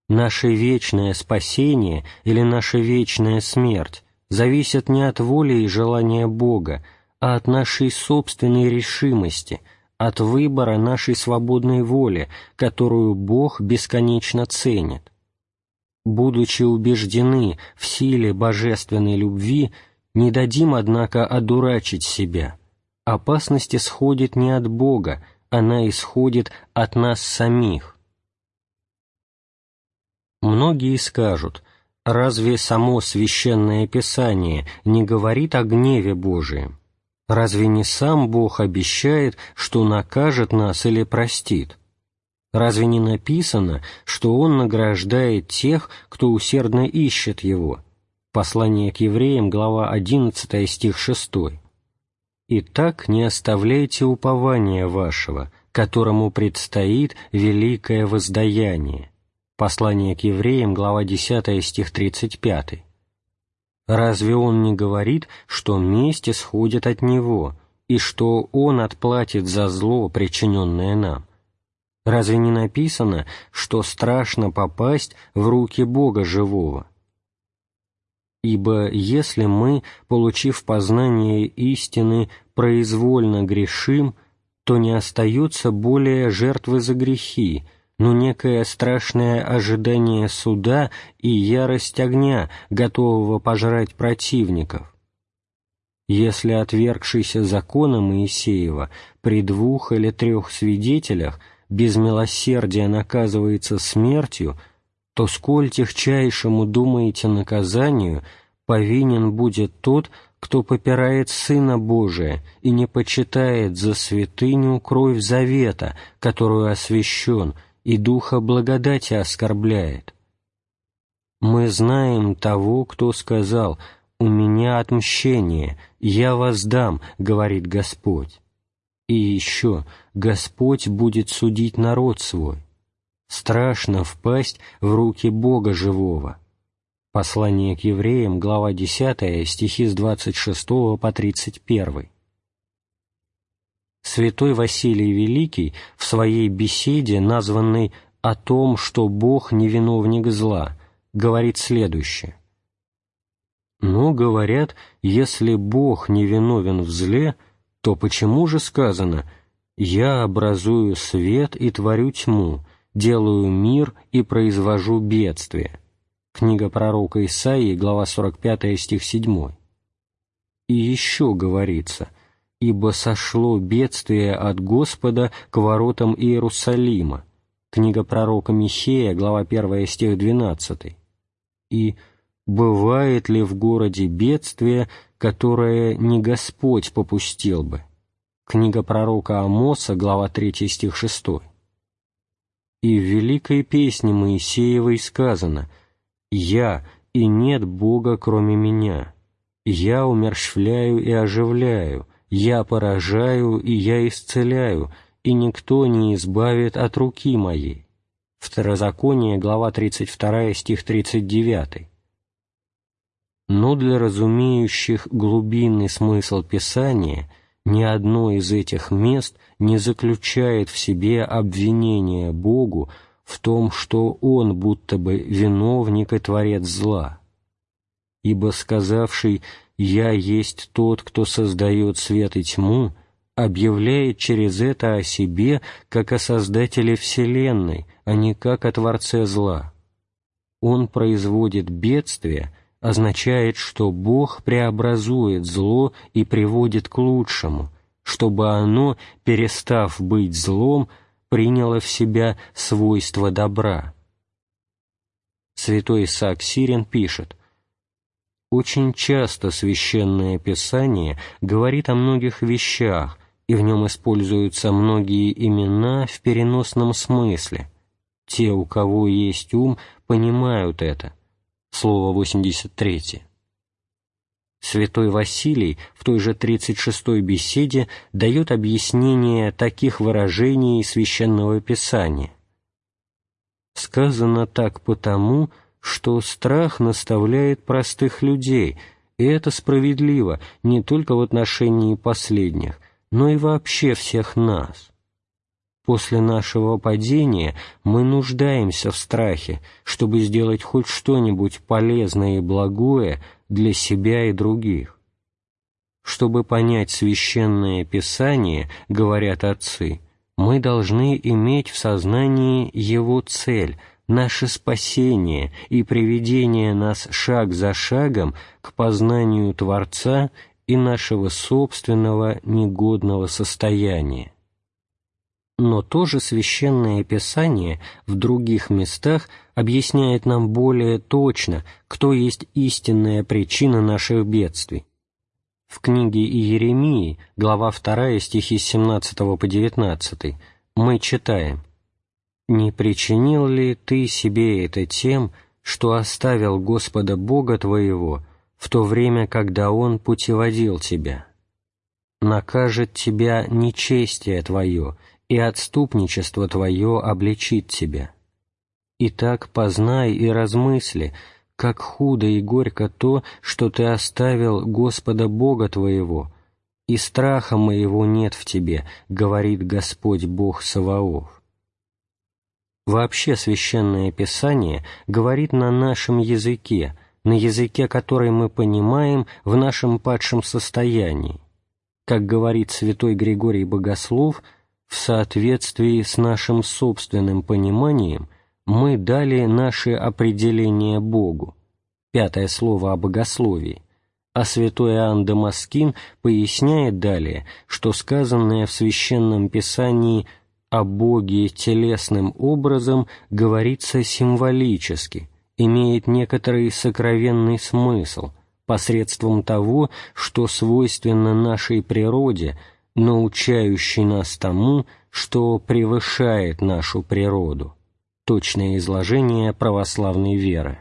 Наше вечное спасение или наша вечная смерть зависят не от воли и желания Бога, а от нашей собственной решимости, от выбора нашей свободной воли, которую Бог бесконечно ценит. Будучи убеждены в силе божественной любви, не дадим, однако, одурачить себя. Опасность исходит не от Бога, она исходит от нас самих. Многие скажут, разве само Священное Писание не говорит о гневе Божием? Разве не сам Бог обещает, что накажет нас или простит? Разве не написано, что Он награждает тех, кто усердно ищет Его? Послание к евреям, глава 11, стих 6. «Итак, не оставляйте упования вашего, которому предстоит великое воздаяние». Послание к евреям, глава 10, стих 35. Разве он не говорит, что месть исходит от него, и что он отплатит за зло, причиненное нам? Разве не написано, что страшно попасть в руки Бога живого? Ибо если мы, получив познание истины, произвольно грешим, то не остается более жертвы за грехи, но некое страшное ожидание суда и ярость огня, готового пожрать противников. Если отвергшийся закона Моисеева при двух или трех свидетелях без милосердия наказывается смертью, то сколь техчайшему думаете наказанию повинен будет тот, кто попирает Сына Божия и не почитает за святыню кровь завета, которую освящен, и духа благодати оскорбляет. Мы знаем того, кто сказал «У меня отмщение, я воздам», — говорит Господь. И еще Господь будет судить народ свой. Страшно впасть в руки Бога живого. Послание к евреям, глава 10, стихи с 26 по 31 святой Василий Великий в своей беседе, названной «О том, что Бог не виновник зла», говорит следующее. «Но, говорят, если Бог не виновен в зле, то почему же сказано «Я образую свет и творю тьму, делаю мир и произвожу бедствие»?» Книга пророка Исаии, глава 45, стих 7. И еще говорится – ибо сошло бедствие от Господа к воротам Иерусалима». Книга пророка Михея, глава 1, стих 12. И «бывает ли в городе бедствие, которое не Господь попустил бы?» Книга пророка Амоса, глава 3, стих 6. И в великой песне Моисеевой сказано «Я, и нет Бога, кроме меня. Я умерщвляю и оживляю, «Я поражаю и я исцеляю, и никто не избавит от руки моей». Второзаконие, глава 32, стих 39. Но для разумеющих глубинный смысл Писания ни одно из этих мест не заключает в себе обвинения Богу в том, что он будто бы виновник и творец зла. Ибо сказавший «Я есть тот, кто создает свет и тьму», объявляет через это о себе как о Создателе Вселенной, а не как о Творце зла. Он производит бедствие, означает, что Бог преобразует зло и приводит к лучшему, чтобы оно, перестав быть злом, приняло в себя свойства добра. Святой Исаак Сирин пишет, «Очень часто Священное Писание говорит о многих вещах, и в нем используются многие имена в переносном смысле. Те, у кого есть ум, понимают это. Слово 83. Святой Василий в той же 36-й беседе дает объяснение таких выражений Священного Писания. Сказано так потому, что страх наставляет простых людей, и это справедливо не только в отношении последних, но и вообще всех нас. После нашего падения мы нуждаемся в страхе, чтобы сделать хоть что-нибудь полезное и благое для себя и других. Чтобы понять священное Писание, говорят отцы, мы должны иметь в сознании его цель, наше спасение и приведение нас шаг за шагом к познанию Творца и нашего собственного негодного состояния. Но тоже Священное Писание в других местах объясняет нам более точно, кто есть истинная причина наших бедствий. В книге Иеремии, глава 2, стихи с 17 по 19, мы читаем «Не причинил ли ты себе это тем, что оставил Господа Бога твоего, в то время, когда Он путеводил тебя. Накажет тебя нечестие твое, и отступничество твое обличит тебя. Итак, познай и размысли, как худо и горько то, что ты оставил Господа Бога твоего, и страха моего нет в тебе, говорит Господь Бог Саваоф. Вообще Священное Писание говорит на нашем языке – на языке, который мы понимаем в нашем падшем состоянии. Как говорит святой Григорий Богослов, в соответствии с нашим собственным пониманием мы дали наше определение Богу. Пятое слово о богословии. А святой Иоанн Дамаскин поясняет далее, что сказанное в Священном Писании о Боге телесным образом говорится символически – имеет некоторый сокровенный смысл посредством того, что свойственно нашей природе, научающий нас тому, что превышает нашу природу. Точное изложение православной веры.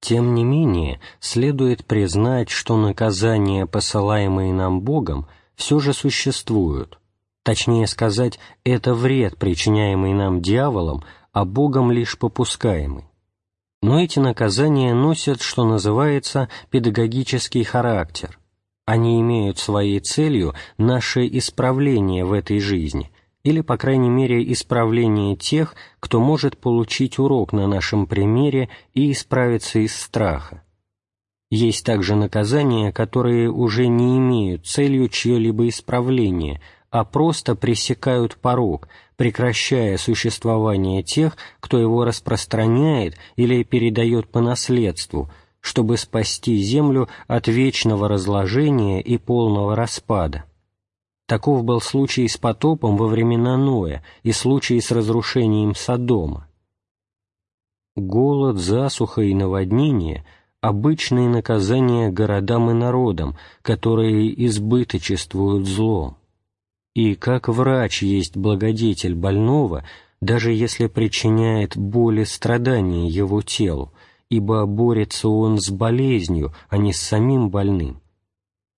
Тем не менее, следует признать, что наказания, посылаемые нам Богом, все же существуют. Точнее сказать, это вред, причиняемый нам дьяволом, а Богом лишь попускаемый. Но эти наказания носят, что называется, педагогический характер. Они имеют своей целью наше исправление в этой жизни, или, по крайней мере, исправление тех, кто может получить урок на нашем примере и исправиться из страха. Есть также наказания, которые уже не имеют целью чье-либо исправление, а просто пресекают порог, прекращая существование тех, кто его распространяет или передает по наследству, чтобы спасти землю от вечного разложения и полного распада. Таков был случай с потопом во времена Ноя и случай с разрушением Содома. Голод, засуха и наводнение – обычные наказания городам и народам, которые избыточествуют злом и как врач есть благодетель больного, даже если причиняет боль и страдания его телу, ибо борется он с болезнью, а не с самим больным.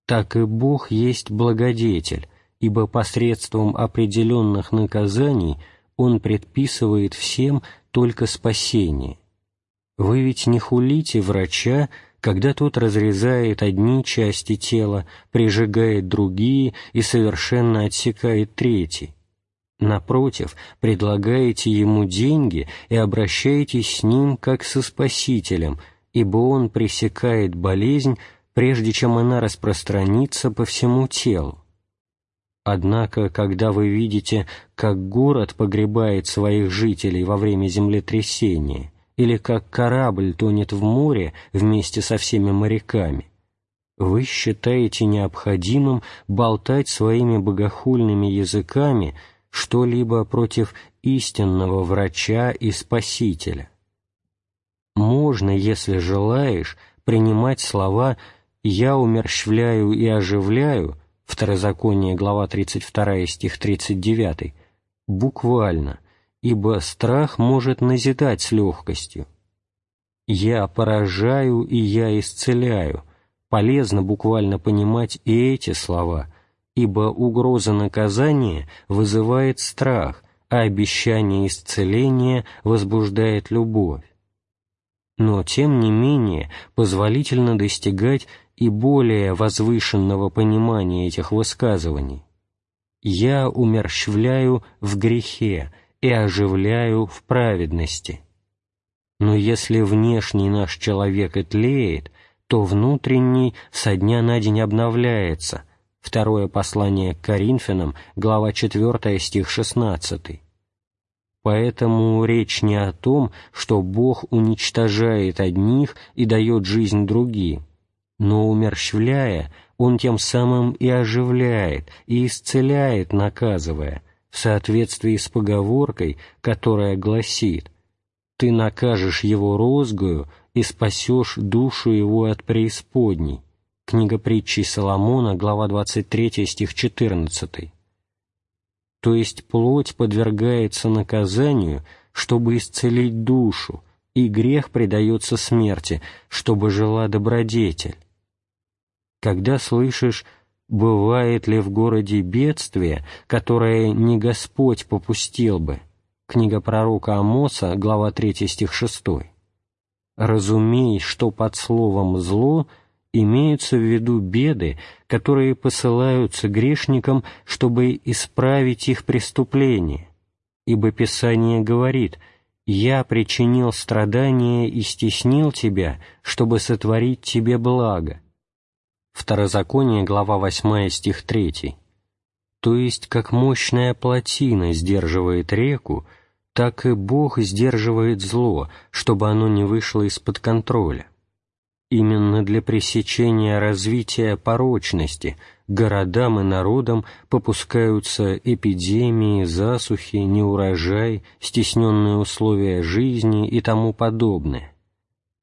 Так и Бог есть благодетель, ибо посредством определенных наказаний Он предписывает всем только спасение. Вы ведь не хулите врача, когда тот разрезает одни части тела, прижигает другие и совершенно отсекает третьи. Напротив, предлагаете ему деньги и обращаетесь с ним как со Спасителем, ибо он пресекает болезнь, прежде чем она распространится по всему телу. Однако, когда вы видите, как город погребает своих жителей во время землетрясения, или как корабль тонет в море вместе со всеми моряками, вы считаете необходимым болтать своими богохульными языками что-либо против истинного врача и спасителя. Можно, если желаешь, принимать слова «я умерщвляю и оживляю» Второзаконие, глава 32, стих 39, буквально, ибо страх может назидать с легкостью. «Я поражаю и я исцеляю» полезно буквально понимать и эти слова, ибо угроза наказания вызывает страх, а обещание исцеления возбуждает любовь. Но, тем не менее, позволительно достигать и более возвышенного понимания этих высказываний. «Я умерщвляю в грехе и оживляю в праведности». Но если внешний наш человек и тлеет, то внутренний со дня на день обновляется. Второе послание к Коринфянам, глава 4, стих 16. Поэтому речь не о том, что Бог уничтожает одних и дает жизнь другим, но умерщвляя, Он тем самым и оживляет, и исцеляет, наказывая, в соответствии с поговоркой, которая гласит «Ты накажешь его розгою и спасешь душу его от преисподней». Книга притчи Соломона, глава 23, стих 14. То есть плоть подвергается наказанию, чтобы исцелить душу, и грех предается смерти, чтобы жила добродетель когда слышишь «бывает ли в городе бедствие, которое не Господь попустил бы» книга пророка Амоса, глава 3, стих 6. «Разумей, что под словом «зло» имеются в виду беды, которые посылаются грешникам, чтобы исправить их преступления, ибо Писание говорит «Я причинил страдания и стеснил тебя, чтобы сотворить тебе благо». Второзаконие, глава 8, стих 3. То есть, как мощная плотина сдерживает реку, так и Бог сдерживает зло, чтобы оно не вышло из-под контроля. Именно для пресечения развития порочности городам и народам попускаются эпидемии, засухи, неурожай, стесненные условия жизни и тому подобное.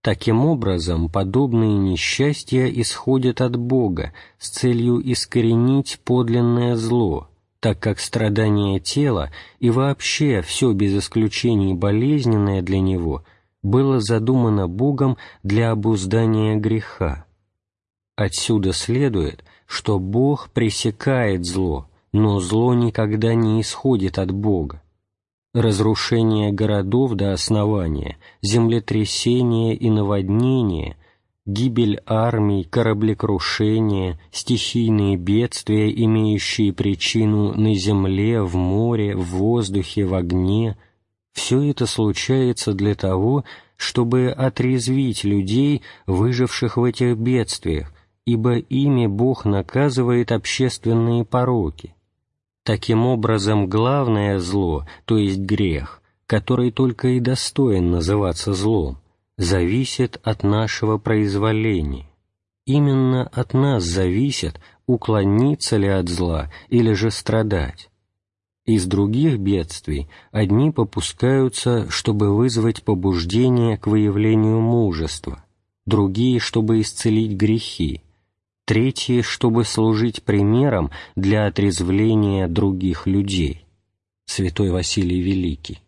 Таким образом, подобные несчастья исходят от Бога с целью искоренить подлинное зло, так как страдание тела и вообще все без исключений болезненное для него было задумано Богом для обуздания греха. Отсюда следует, что Бог пресекает зло, но зло никогда не исходит от Бога разрушение городов до основания, землетрясение и наводнение, гибель армий, кораблекрушение, стихийные бедствия, имеющие причину на земле, в море, в воздухе, в огне – все это случается для того, чтобы отрезвить людей, выживших в этих бедствиях, ибо ими Бог наказывает общественные пороки. Таким образом, главное зло, то есть грех, который только и достоин называться злом, зависит от нашего произволения. Именно от нас зависит, уклониться ли от зла или же страдать. Из других бедствий одни попускаются, чтобы вызвать побуждение к выявлению мужества, другие, чтобы исцелить грехи, третье, чтобы служить примером для отрезвления других людей. Святой Василий Великий.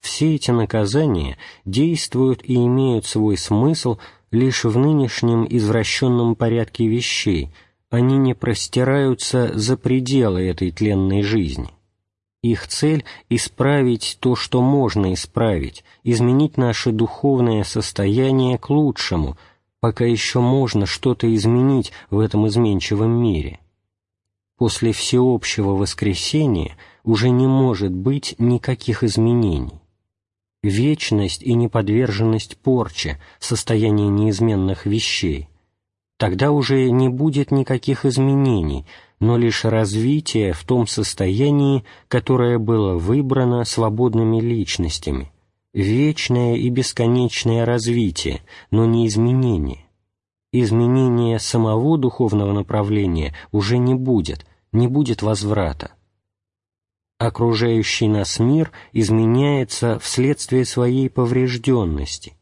Все эти наказания действуют и имеют свой смысл лишь в нынешнем извращенном порядке вещей, они не простираются за пределы этой тленной жизни. Их цель — исправить то, что можно исправить, изменить наше духовное состояние к лучшему — пока еще можно что-то изменить в этом изменчивом мире. после всеобщего воскресения уже не может быть никаких изменений. Вечность и неподверженность порче, состояние неизменных вещей, тогда уже не будет никаких изменений, но лишь развитие в том состоянии, которое было выбрано свободными личностями, вечное и бесконечное развитие, но не изменение. Изменения самого духовного направления уже не будет, не будет возврата. Окружающий нас мир изменяется вследствие своей поврежденности.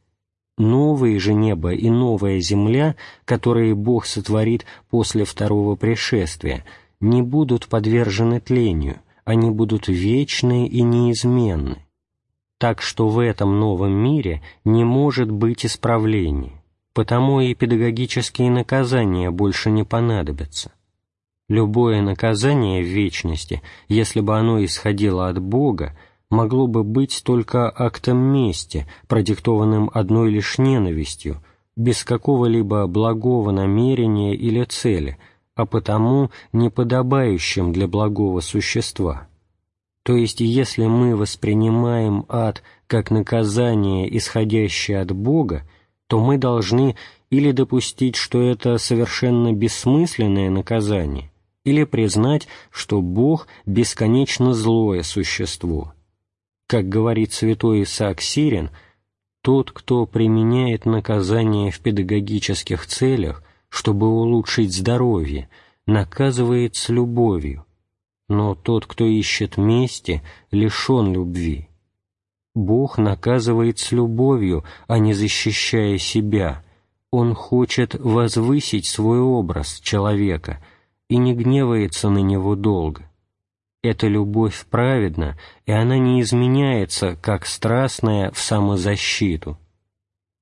Новые же небо и новая земля, которые Бог сотворит после второго пришествия, не будут подвержены тлению, они будут вечны и неизменны. Так что в этом новом мире не может быть исправления, потому и педагогические наказания больше не понадобятся. Любое наказание в вечности, если бы оно исходило от Бога, могло бы быть только актом мести, продиктованным одной лишь ненавистью, без какого-либо благого намерения или цели, а потому неподобающим для благого существа. То есть, если мы воспринимаем ад как наказание, исходящее от Бога, то мы должны или допустить, что это совершенно бессмысленное наказание, или признать, что Бог – бесконечно злое существо. Как говорит святой Исаак Сирин, тот, кто применяет наказание в педагогических целях, чтобы улучшить здоровье, наказывает с любовью, но тот, кто ищет мести, лишен любви. Бог наказывает с любовью, а не защищая себя. Он хочет возвысить свой образ человека – и не гневается на него долго. Эта любовь праведна, и она не изменяется, как страстная, в самозащиту.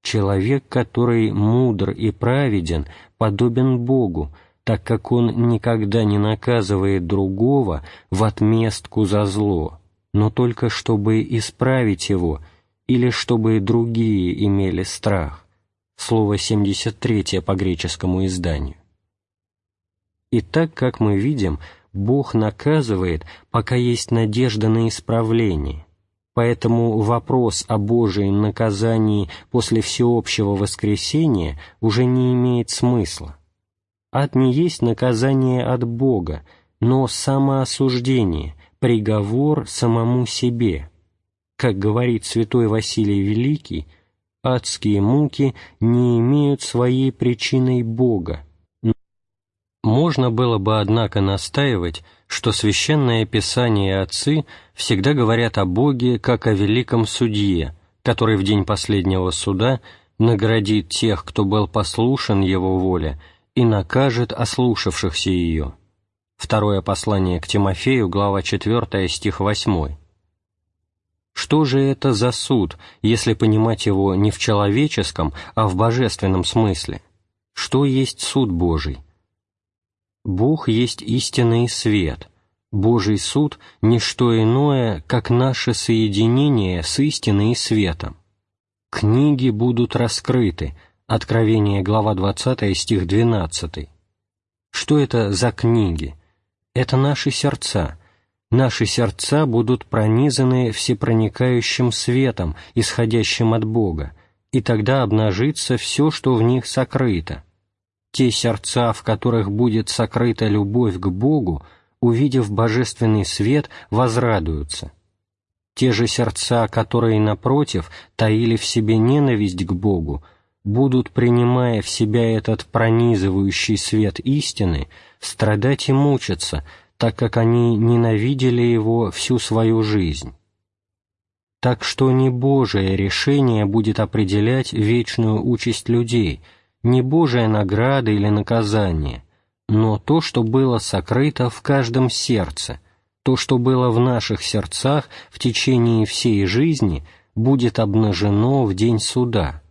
Человек, который мудр и праведен, подобен Богу, так как он никогда не наказывает другого в отместку за зло, но только чтобы исправить его или чтобы другие имели страх. Слово 73 по греческому изданию. И так, как мы видим, Бог наказывает, пока есть надежда на исправление. Поэтому вопрос о Божьем наказании после всеобщего воскресения уже не имеет смысла. Ад не есть наказание от Бога, но самоосуждение, приговор самому себе. Как говорит святой Василий Великий, адские муки не имеют своей причиной Бога, можно было бы, однако, настаивать, что Священное Писание и отцы всегда говорят о Боге как о великом судье, который в день последнего суда наградит тех, кто был послушен Его воле, и накажет ослушавшихся ее. Второе послание к Тимофею, глава 4, стих 8. Что же это за суд, если понимать его не в человеческом, а в божественном смысле? Что есть суд Божий? Бог есть истинный свет, Божий суд — не что иное, как наше соединение с истиной и светом. Книги будут раскрыты, Откровение, глава 20, стих 12. Что это за книги? Это наши сердца. Наши сердца будут пронизаны всепроникающим светом, исходящим от Бога, и тогда обнажится все, что в них сокрыто, те сердца, в которых будет сокрыта любовь к Богу, увидев божественный свет, возрадуются. Те же сердца, которые, напротив, таили в себе ненависть к Богу, будут, принимая в себя этот пронизывающий свет истины, страдать и мучиться, так как они ненавидели его всю свою жизнь. Так что не Божие решение будет определять вечную участь людей — не Божия награда или наказание, но то, что было сокрыто в каждом сердце, то, что было в наших сердцах в течение всей жизни, будет обнажено в день суда.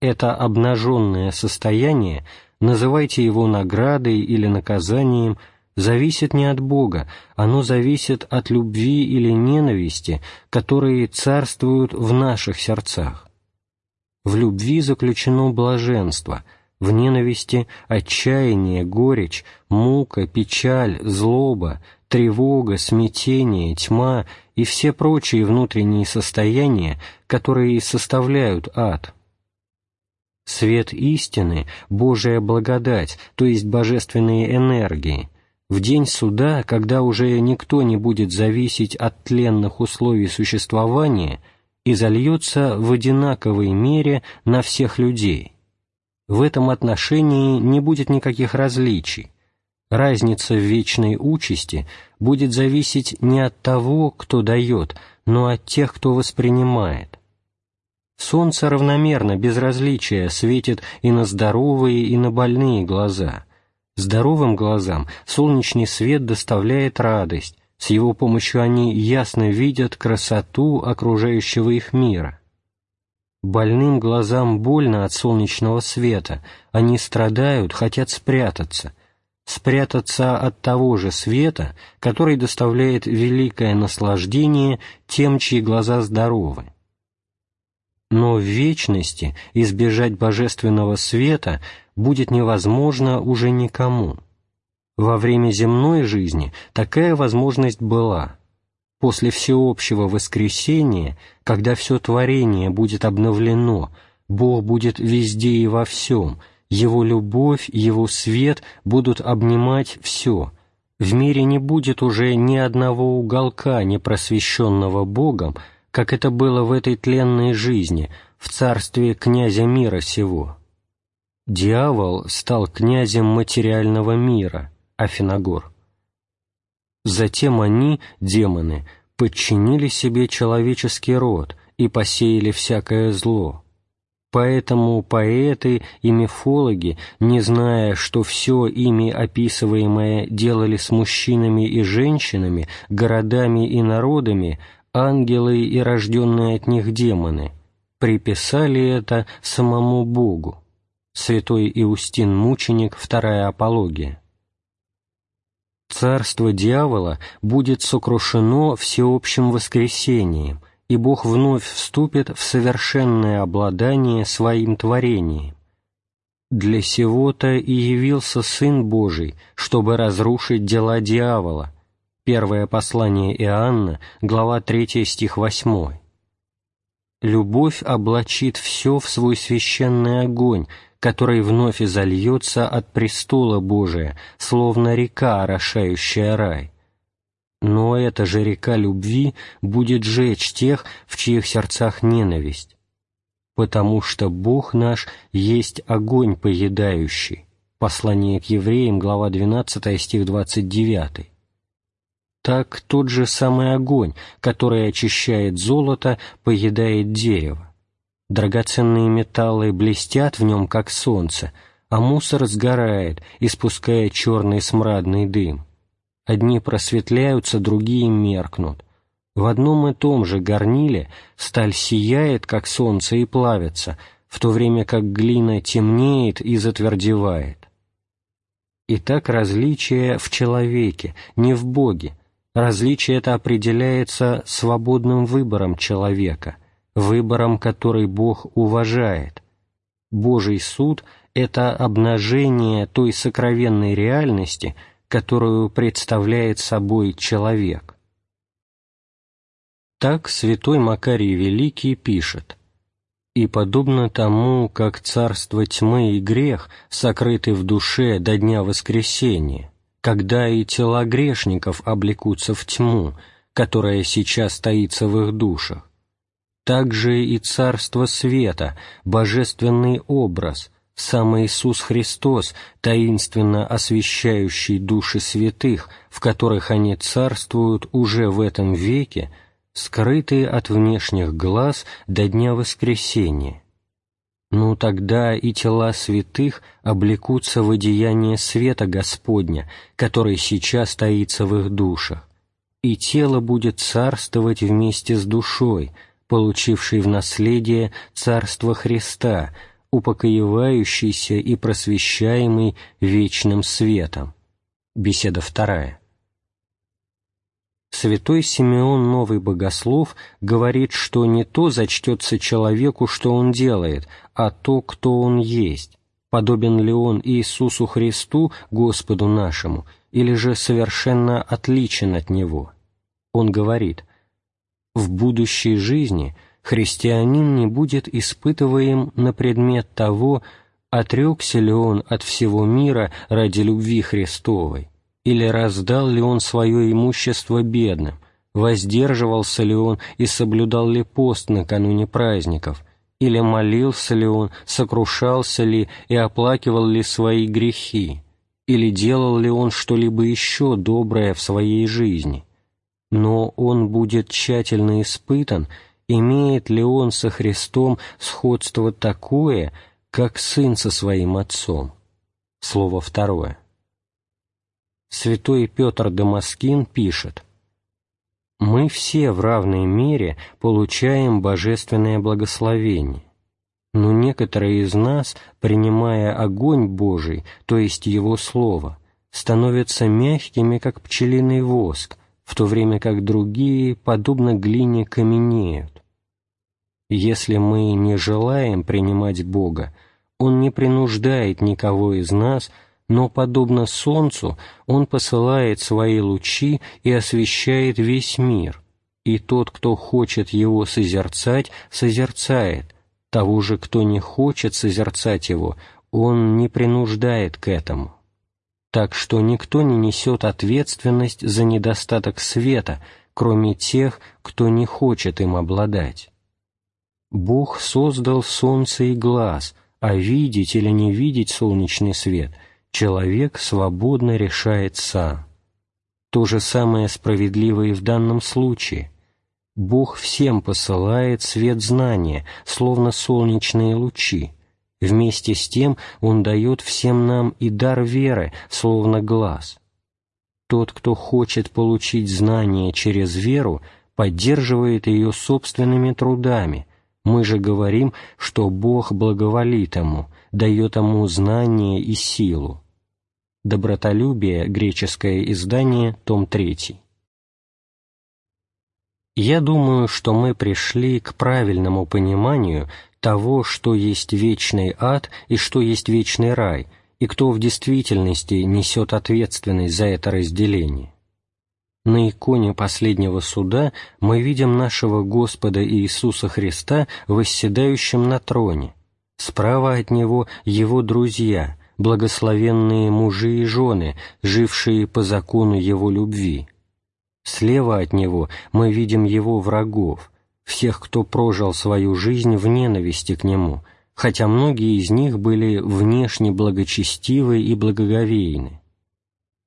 Это обнаженное состояние, называйте его наградой или наказанием, зависит не от Бога, оно зависит от любви или ненависти, которые царствуют в наших сердцах. В любви заключено блаженство, в ненависти отчаяние, горечь, мука, печаль, злоба, тревога, смятение, тьма и все прочие внутренние состояния, которые составляют ад. Свет истины, Божия благодать, то есть божественные энергии, в день суда, когда уже никто не будет зависеть от тленных условий существования, и зальется в одинаковой мере на всех людей. В этом отношении не будет никаких различий. Разница в вечной участи будет зависеть не от того, кто дает, но от тех, кто воспринимает. Солнце равномерно, без различия, светит и на здоровые, и на больные глаза. Здоровым глазам солнечный свет доставляет радость, с его помощью они ясно видят красоту окружающего их мира. Больным глазам больно от солнечного света, они страдают, хотят спрятаться, спрятаться от того же света, который доставляет великое наслаждение тем, чьи глаза здоровы. Но в вечности избежать божественного света будет невозможно уже никому. Во время земной жизни такая возможность была – после всеобщего воскресения, когда все творение будет обновлено, Бог будет везде и во всем, Его любовь, Его свет будут обнимать все. В мире не будет уже ни одного уголка, не просвещенного Богом, как это было в этой тленной жизни, в царстве князя мира сего. Дьявол стал князем материального мира, Афиногор. Затем они, демоны, подчинили себе человеческий род и посеяли всякое зло. Поэтому поэты и мифологи, не зная, что все ими описываемое делали с мужчинами и женщинами, городами и народами, ангелы и рожденные от них демоны, приписали это самому Богу. Святой Иустин Мученик, вторая апология царство дьявола будет сокрушено всеобщим воскресением, и Бог вновь вступит в совершенное обладание своим творением. Для сего-то и явился Сын Божий, чтобы разрушить дела дьявола. Первое послание Иоанна, глава 3, стих 8. Любовь облачит все в свой священный огонь, который вновь изольется от престола Божия, словно река, орошающая рай. Но эта же река любви будет жечь тех, в чьих сердцах ненависть, потому что Бог наш есть огонь поедающий. Послание к евреям, глава 12, стих 29. Так тот же самый огонь, который очищает золото, поедает дерево. Драгоценные металлы блестят в нем, как солнце, а мусор сгорает, испуская черный смрадный дым. Одни просветляются, другие меркнут. В одном и том же горниле сталь сияет, как солнце, и плавится, в то время как глина темнеет и затвердевает. Итак, различие в человеке, не в Боге. Различие это определяется свободным выбором человека – выбором который Бог уважает. Божий суд — это обнажение той сокровенной реальности, которую представляет собой человек. Так святой Макарий Великий пишет «И подобно тому, как царство тьмы и грех сокрыты в душе до дня воскресения, когда и тела грешников облекутся в тьму, которая сейчас таится в их душах, также и Царство Света, божественный образ, сам Иисус Христос, таинственно освящающий души святых, в которых они царствуют уже в этом веке, скрытые от внешних глаз до дня воскресения. Ну тогда и тела святых облекутся в одеяние света Господня, который сейчас таится в их душах, и тело будет царствовать вместе с душой – получивший в наследие Царство Христа, упокоевающийся и просвещаемый вечным светом. Беседа вторая. Святой Симеон Новый Богослов говорит, что не то зачтется человеку, что он делает, а то, кто он есть. подобен ли он Иисусу Христу, Господу нашему, или же совершенно отличен от Него. Он говорит, «В будущей жизни христианин не будет испытываем на предмет того, отрекся ли он от всего мира ради любви Христовой, или раздал ли он свое имущество бедным, воздерживался ли он и соблюдал ли пост накануне праздников, или молился ли он, сокрушался ли и оплакивал ли свои грехи, или делал ли он что-либо еще доброе в своей жизни. Но он будет тщательно испытан, имеет ли он со Христом сходство такое, как сын со своим отцом. Слово второе. Святой Петр Дамаскин пишет, «Мы все в равной мере получаем божественное благословение, но некоторые из нас, принимая огонь Божий, то есть Его Слово, становятся мягкими, как пчелиный воск, в то время как другие, подобно глине, каменеют. Если мы не желаем принимать Бога, Он не принуждает никого из нас – но, подобно солнцу, он посылает свои лучи и освещает весь мир, и тот, кто хочет его созерцать, созерцает, того же, кто не хочет созерцать его, он не принуждает к этому. Так что никто не несет ответственность за недостаток света, кроме тех, кто не хочет им обладать. Бог создал солнце и глаз, а видеть или не видеть солнечный свет – человек свободно решает сам. То же самое справедливо и в данном случае. Бог всем посылает свет знания, словно солнечные лучи. Вместе с тем Он дает всем нам и дар веры, словно глаз. Тот, кто хочет получить знание через веру, поддерживает ее собственными трудами. Мы же говорим, что Бог благоволит ему, дает ему знание и силу. Добротолюбие, греческое издание, том 3. Я думаю, что мы пришли к правильному пониманию того, что есть вечный ад и что есть вечный рай, и кто в действительности несет ответственность за это разделение. На иконе последнего суда мы видим нашего Господа Иисуса Христа восседающим на троне. Справа от Него Его друзья – благословенные мужи и жены, жившие по закону Его любви. Слева от Него мы видим Его врагов, всех, кто прожил свою жизнь в ненависти к Нему, хотя многие из них были внешне благочестивы и благоговейны.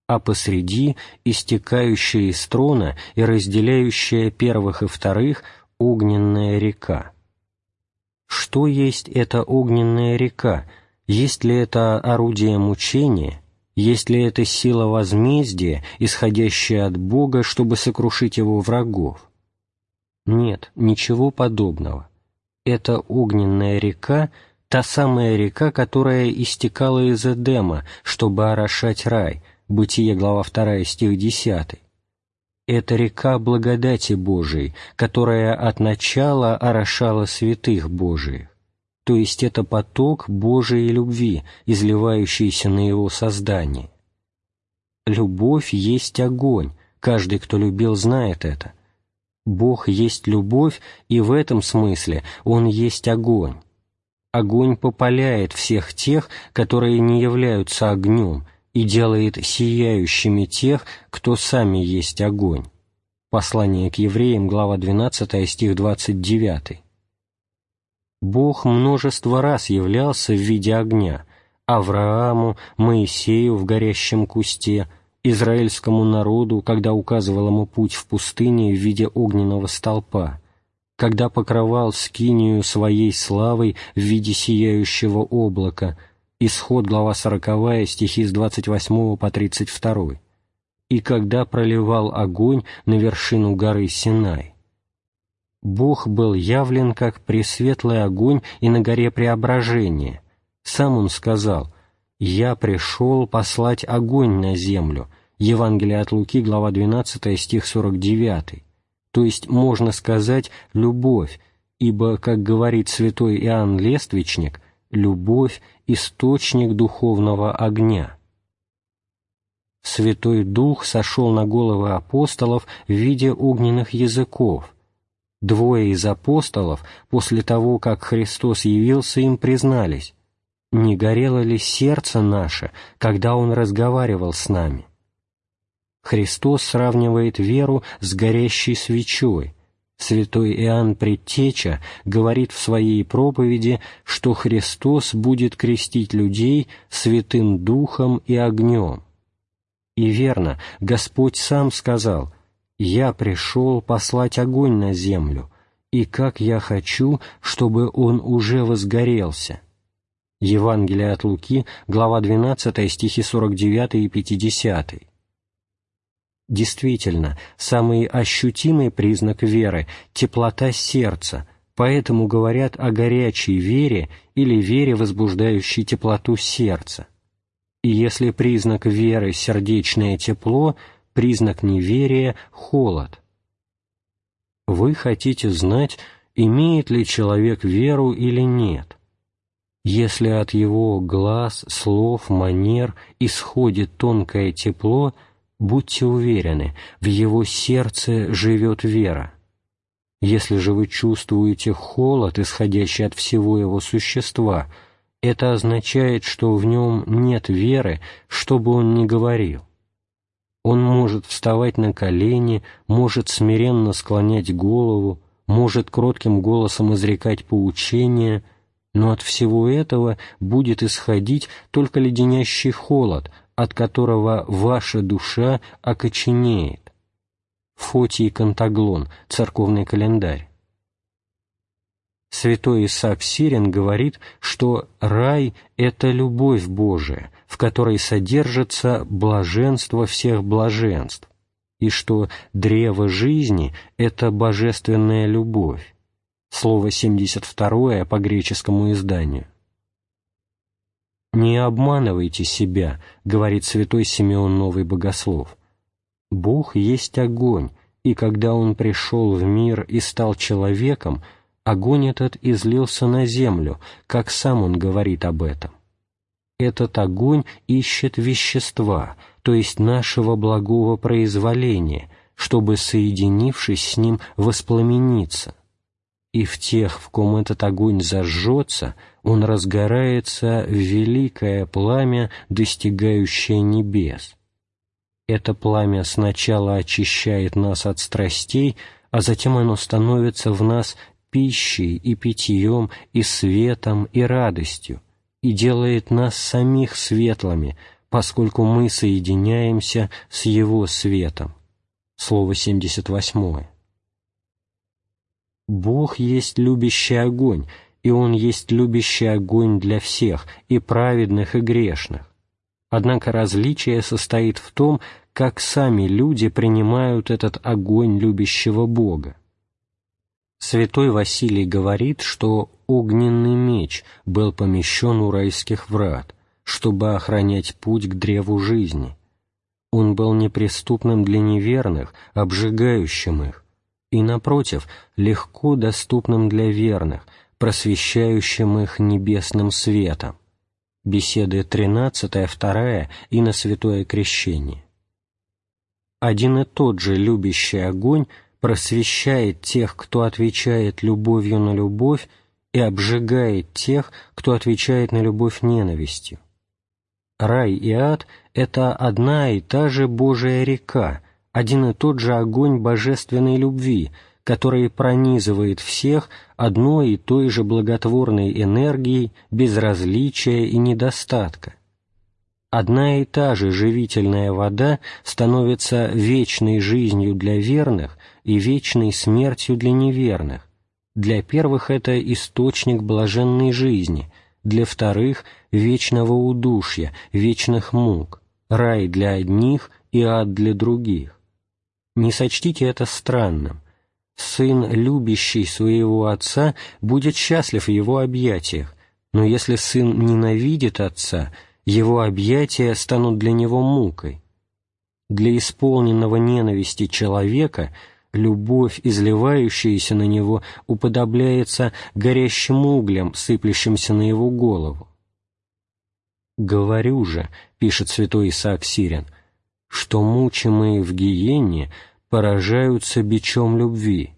А посреди истекающая из трона и разделяющая первых и вторых огненная река. Что есть эта огненная река, есть ли это орудие мучения, есть ли это сила возмездия, исходящая от Бога, чтобы сокрушить его врагов? Нет, ничего подобного. Это огненная река, та самая река, которая истекала из Эдема, чтобы орошать рай, Бытие, глава 2, стих 10. Это река благодати Божией, которая от начала орошала святых Божиих то есть это поток Божией любви, изливающийся на его создание. Любовь есть огонь, каждый, кто любил, знает это. Бог есть любовь, и в этом смысле Он есть огонь. Огонь попаляет всех тех, которые не являются огнем, и делает сияющими тех, кто сами есть огонь. Послание к евреям, глава 12, стих 29. Бог множество раз являлся в виде огня Аврааму, Моисею в горящем кусте, израильскому народу, когда указывал ему путь в пустыне в виде огненного столпа, когда покрывал скинию своей славой в виде сияющего облака, исход глава 40, стихи с 28 по 32, и когда проливал огонь на вершину горы Синай. Бог был явлен как пресветлый огонь и на горе преображения. Сам Он сказал «Я пришел послать огонь на землю» Евангелие от Луки, глава 12, стих 49. То есть, можно сказать, любовь, ибо, как говорит святой Иоанн Лествичник, любовь – источник духовного огня. Святой Дух сошел на головы апостолов в виде огненных языков. Двое из апостолов, после того, как Христос явился им, признались, «Не горело ли сердце наше, когда Он разговаривал с нами?» Христос сравнивает веру с горящей свечой. Святой Иоанн Предтеча говорит в своей проповеди, что Христос будет крестить людей Святым Духом и огнем. И верно, Господь сам сказал, «Я пришел послать огонь на землю, и как я хочу, чтобы он уже возгорелся». Евангелие от Луки, глава 12, стихи 49 и 50. Действительно, самый ощутимый признак веры – теплота сердца, поэтому говорят о горячей вере или вере, возбуждающей теплоту сердца. И если признак веры – сердечное тепло, признак неверия – холод. Вы хотите знать, имеет ли человек веру или нет. Если от его глаз, слов, манер исходит тонкое тепло, будьте уверены, в его сердце живет вера. Если же вы чувствуете холод, исходящий от всего его существа – это означает, что в нем нет веры, что бы он ни говорил. Он может вставать на колени, может смиренно склонять голову, может кротким голосом изрекать поучения, но от всего этого будет исходить только леденящий холод, от которого ваша душа окоченеет. Фотий Кантаглон, церковный календарь. Святой Исаак Сирин говорит, что рай — это любовь Божия, в которой содержится блаженство всех блаженств, и что древо жизни — это божественная любовь. Слово 72 по греческому изданию. «Не обманывайте себя», — говорит святой Симеон Новый Богослов. «Бог есть огонь, и когда Он пришел в мир и стал человеком — огонь этот излился на землю, как сам он говорит об этом. Этот огонь ищет вещества, то есть нашего благого произволения, чтобы, соединившись с ним, воспламениться. И в тех, в ком этот огонь зажжется, он разгорается в великое пламя, достигающее небес. Это пламя сначала очищает нас от страстей, а затем оно становится в нас пищей и питьем, и светом, и радостью, и делает нас самих светлыми, поскольку мы соединяемся с Его светом. Слово 78. Бог есть любящий огонь, и Он есть любящий огонь для всех, и праведных, и грешных. Однако различие состоит в том, как сами люди принимают этот огонь любящего Бога. Святой Василий говорит, что огненный меч был помещен у райских врат, чтобы охранять путь к древу жизни. Он был неприступным для неверных, обжигающим их, и, напротив, легко доступным для верных, просвещающим их небесным светом. Беседы 13, 2 и на Святое Крещение. Один и тот же любящий огонь – просвещает тех, кто отвечает любовью на любовь, и обжигает тех, кто отвечает на любовь ненавистью. Рай и ад — это одна и та же Божия река, один и тот же огонь божественной любви, который пронизывает всех одной и той же благотворной энергией безразличия и недостатка. Одна и та же живительная вода становится вечной жизнью для верных и вечной смертью для неверных. Для первых это источник блаженной жизни, для вторых — вечного удушья, вечных мук, рай для одних и ад для других. Не сочтите это странным. Сын, любящий своего отца, будет счастлив в его объятиях, но если сын ненавидит отца, его объятия станут для него мукой. Для исполненного ненависти человека — любовь, изливающаяся на него, уподобляется горящим углям, сыплющимся на его голову. «Говорю же», — пишет святой Исаак Сирин, — «что мучимые в гиене поражаются бичом любви,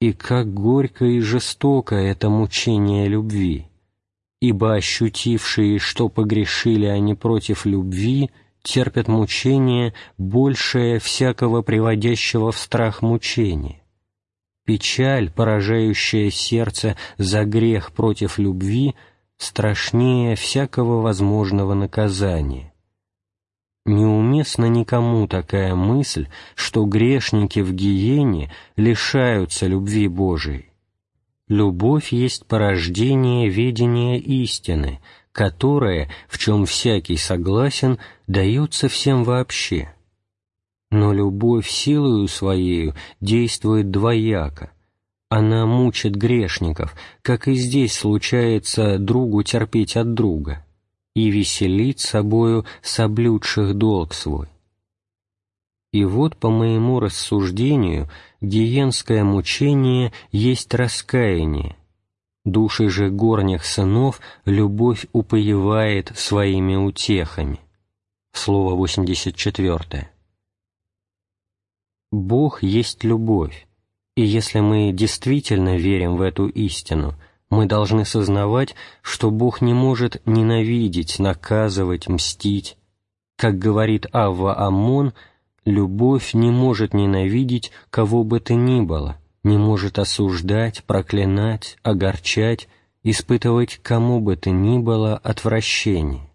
и как горько и жестоко это мучение любви, ибо ощутившие, что погрешили они против любви, терпят мучение, большее всякого приводящего в страх мучения. Печаль, поражающая сердце за грех против любви, страшнее всякого возможного наказания. Неуместна никому такая мысль, что грешники в гиене лишаются любви Божией. Любовь есть порождение ведения истины, которое, в чем всякий согласен, дается всем вообще. Но любовь силою своею действует двояко. Она мучит грешников, как и здесь случается другу терпеть от друга и веселить собою соблюдших долг свой. И вот, по моему рассуждению, гиенское мучение есть раскаяние. Души же горних сынов любовь упоевает своими утехами. Слово 84. Бог есть любовь, и если мы действительно верим в эту истину – мы должны сознавать, что Бог не может ненавидеть, наказывать, мстить. Как говорит Авва Амон, любовь не может ненавидеть кого бы то ни было, не может осуждать, проклинать, огорчать, испытывать кому бы то ни было отвращение.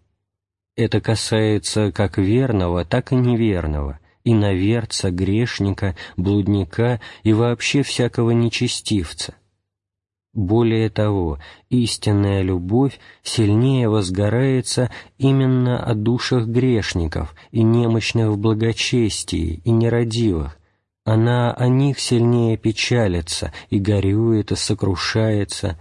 Это касается как верного, так и неверного, иноверца, грешника, блудника и вообще всякого нечестивца – более того, истинная любовь сильнее возгорается именно о душах грешников и немощных в благочестии и нерадивых. Она о них сильнее печалится и горюет и сокрушается.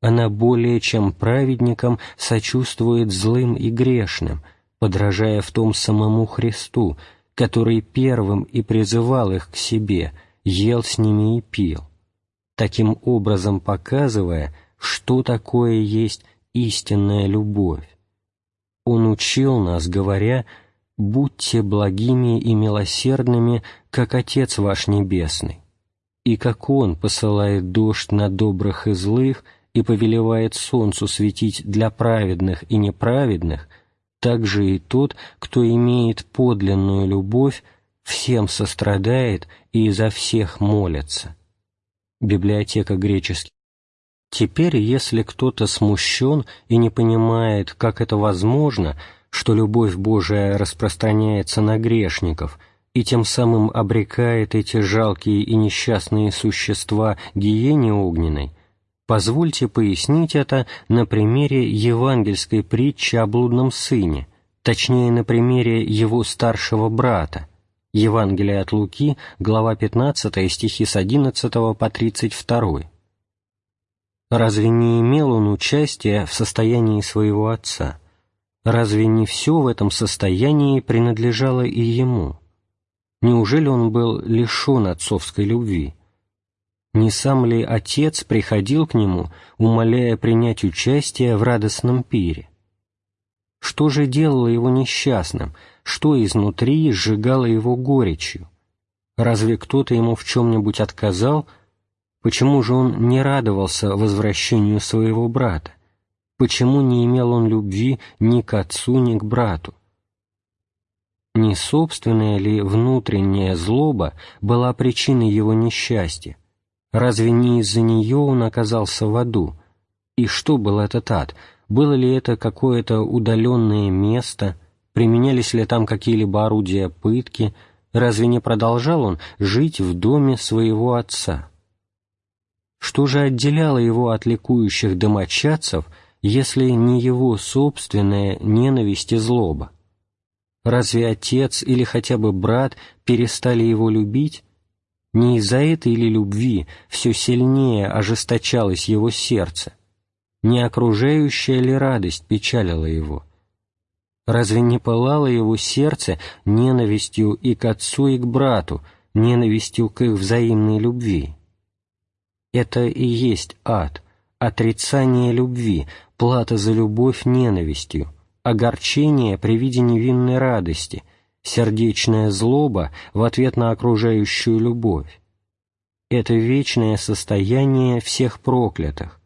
Она более чем праведникам сочувствует злым и грешным, подражая в том самому Христу, который первым и призывал их к себе, ел с ними и пил таким образом показывая, что такое есть истинная любовь. Он учил нас, говоря, «Будьте благими и милосердными, как Отец ваш Небесный». И как Он посылает дождь на добрых и злых и повелевает солнцу светить для праведных и неправедных, так же и тот, кто имеет подлинную любовь, всем сострадает и изо всех молится библиотека греческих. Теперь, если кто-то смущен и не понимает, как это возможно, что любовь Божия распространяется на грешников и тем самым обрекает эти жалкие и несчастные существа гиене огненной, позвольте пояснить это на примере евангельской притчи о блудном сыне, точнее на примере его старшего брата, Евангелие от Луки, глава 15, стихи с 11 по 32. Разве не имел он участия в состоянии своего отца? Разве не все в этом состоянии принадлежало и ему? Неужели он был лишен отцовской любви? Не сам ли отец приходил к нему, умоляя принять участие в радостном пире? Что же делало его несчастным, что изнутри сжигало его горечью? Разве кто-то ему в чем-нибудь отказал? Почему же он не радовался возвращению своего брата? Почему не имел он любви ни к отцу, ни к брату? Не собственная ли внутренняя злоба была причиной его несчастья? Разве не из-за нее он оказался в аду? И что был этот ад? Было ли это какое-то удаленное место, применялись ли там какие-либо орудия пытки, разве не продолжал он жить в доме своего отца? Что же отделяло его от ликующих домочадцев, если не его собственная ненависть и злоба? Разве отец или хотя бы брат перестали его любить? Не из-за этой или любви все сильнее ожесточалось его сердце? не окружающая ли радость печалила его? Разве не пылало его сердце ненавистью и к отцу, и к брату, ненавистью к их взаимной любви. Это и есть ад, отрицание любви, плата за любовь ненавистью, огорчение при виде невинной радости, сердечная злоба в ответ на окружающую любовь. Это вечное состояние всех проклятых.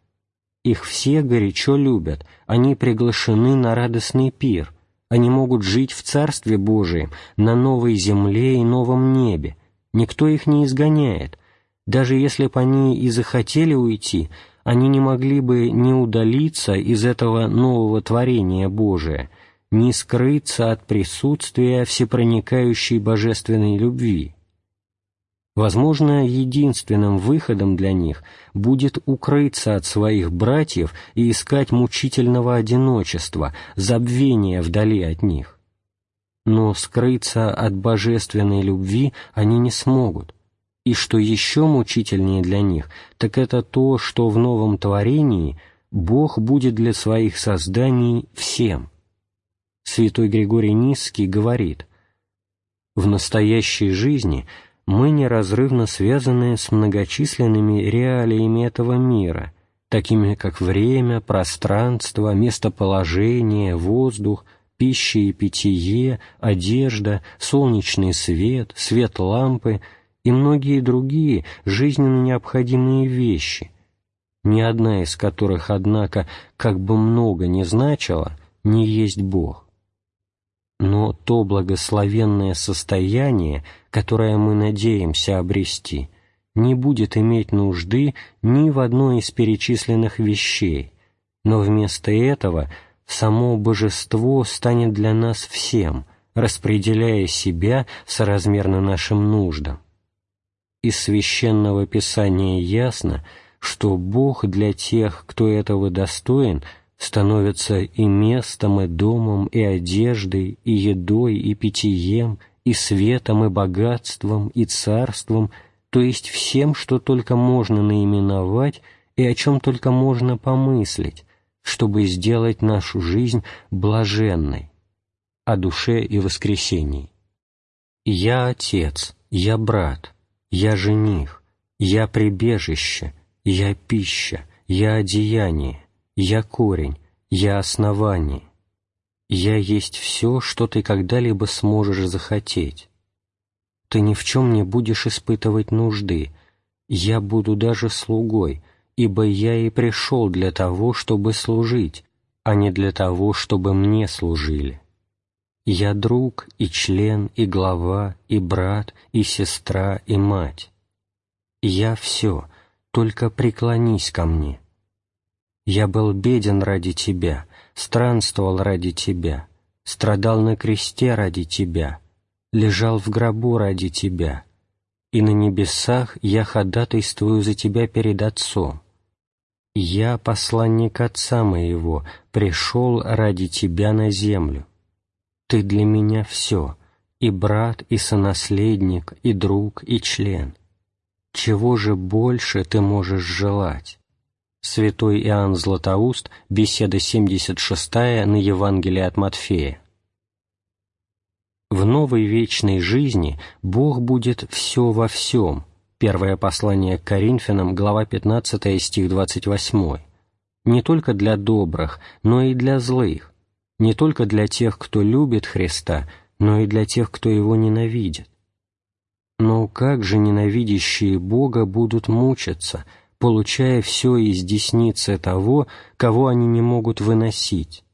Их все горячо любят, они приглашены на радостный пир, они могут жить в Царстве Божием, на новой земле и новом небе. Никто их не изгоняет. Даже если бы они и захотели уйти, они не могли бы не удалиться из этого нового творения Божия, не скрыться от присутствия всепроникающей божественной любви. Возможно, единственным выходом для них будет укрыться от своих братьев и искать мучительного одиночества, забвения вдали от них. Но скрыться от божественной любви они не смогут. И что еще мучительнее для них, так это то, что в новом творении Бог будет для своих созданий всем. Святой Григорий Низкий говорит, «В настоящей жизни – мы неразрывно связаны с многочисленными реалиями этого мира, такими как время, пространство, местоположение, воздух, пища и питье, одежда, солнечный свет, свет лампы и многие другие жизненно необходимые вещи, ни одна из которых, однако, как бы много ни значила, не есть Бог. Но то благословенное состояние, которое мы надеемся обрести, не будет иметь нужды ни в одной из перечисленных вещей, но вместо этого само божество станет для нас всем, распределяя себя соразмерно нашим нуждам. Из священного писания ясно, что Бог для тех, кто этого достоин – становятся и местом, и домом, и одеждой, и едой, и питьем, и светом, и богатством, и царством, то есть всем, что только можно наименовать и о чем только можно помыслить, чтобы сделать нашу жизнь блаженной, о душе и воскресении. «Я отец, я брат, я жених, я прибежище, я пища, я одеяние, я корень, я основание. Я есть все, что ты когда-либо сможешь захотеть. Ты ни в чем не будешь испытывать нужды. Я буду даже слугой, ибо я и пришел для того, чтобы служить, а не для того, чтобы мне служили. Я друг и член, и глава, и брат, и сестра, и мать. Я все, только преклонись ко мне». Я был беден ради Тебя, странствовал ради Тебя, страдал на кресте ради Тебя, лежал в гробу ради Тебя, и на небесах я ходатайствую за Тебя перед Отцом. Я, посланник Отца моего, пришел ради Тебя на землю. Ты для меня все, и брат, и сонаследник, и друг, и член. Чего же больше ты можешь желать? Святой Иоанн Златоуст, беседа 76 на Евангелие от Матфея. В новой вечной жизни Бог будет все во всем. Первое послание к Коринфянам, глава 15, стих 28. Не только для добрых, но и для злых. Не только для тех, кто любит Христа, но и для тех, кто Его ненавидит. Но как же ненавидящие Бога будут мучиться – получая все из десницы того, кого они не могут выносить.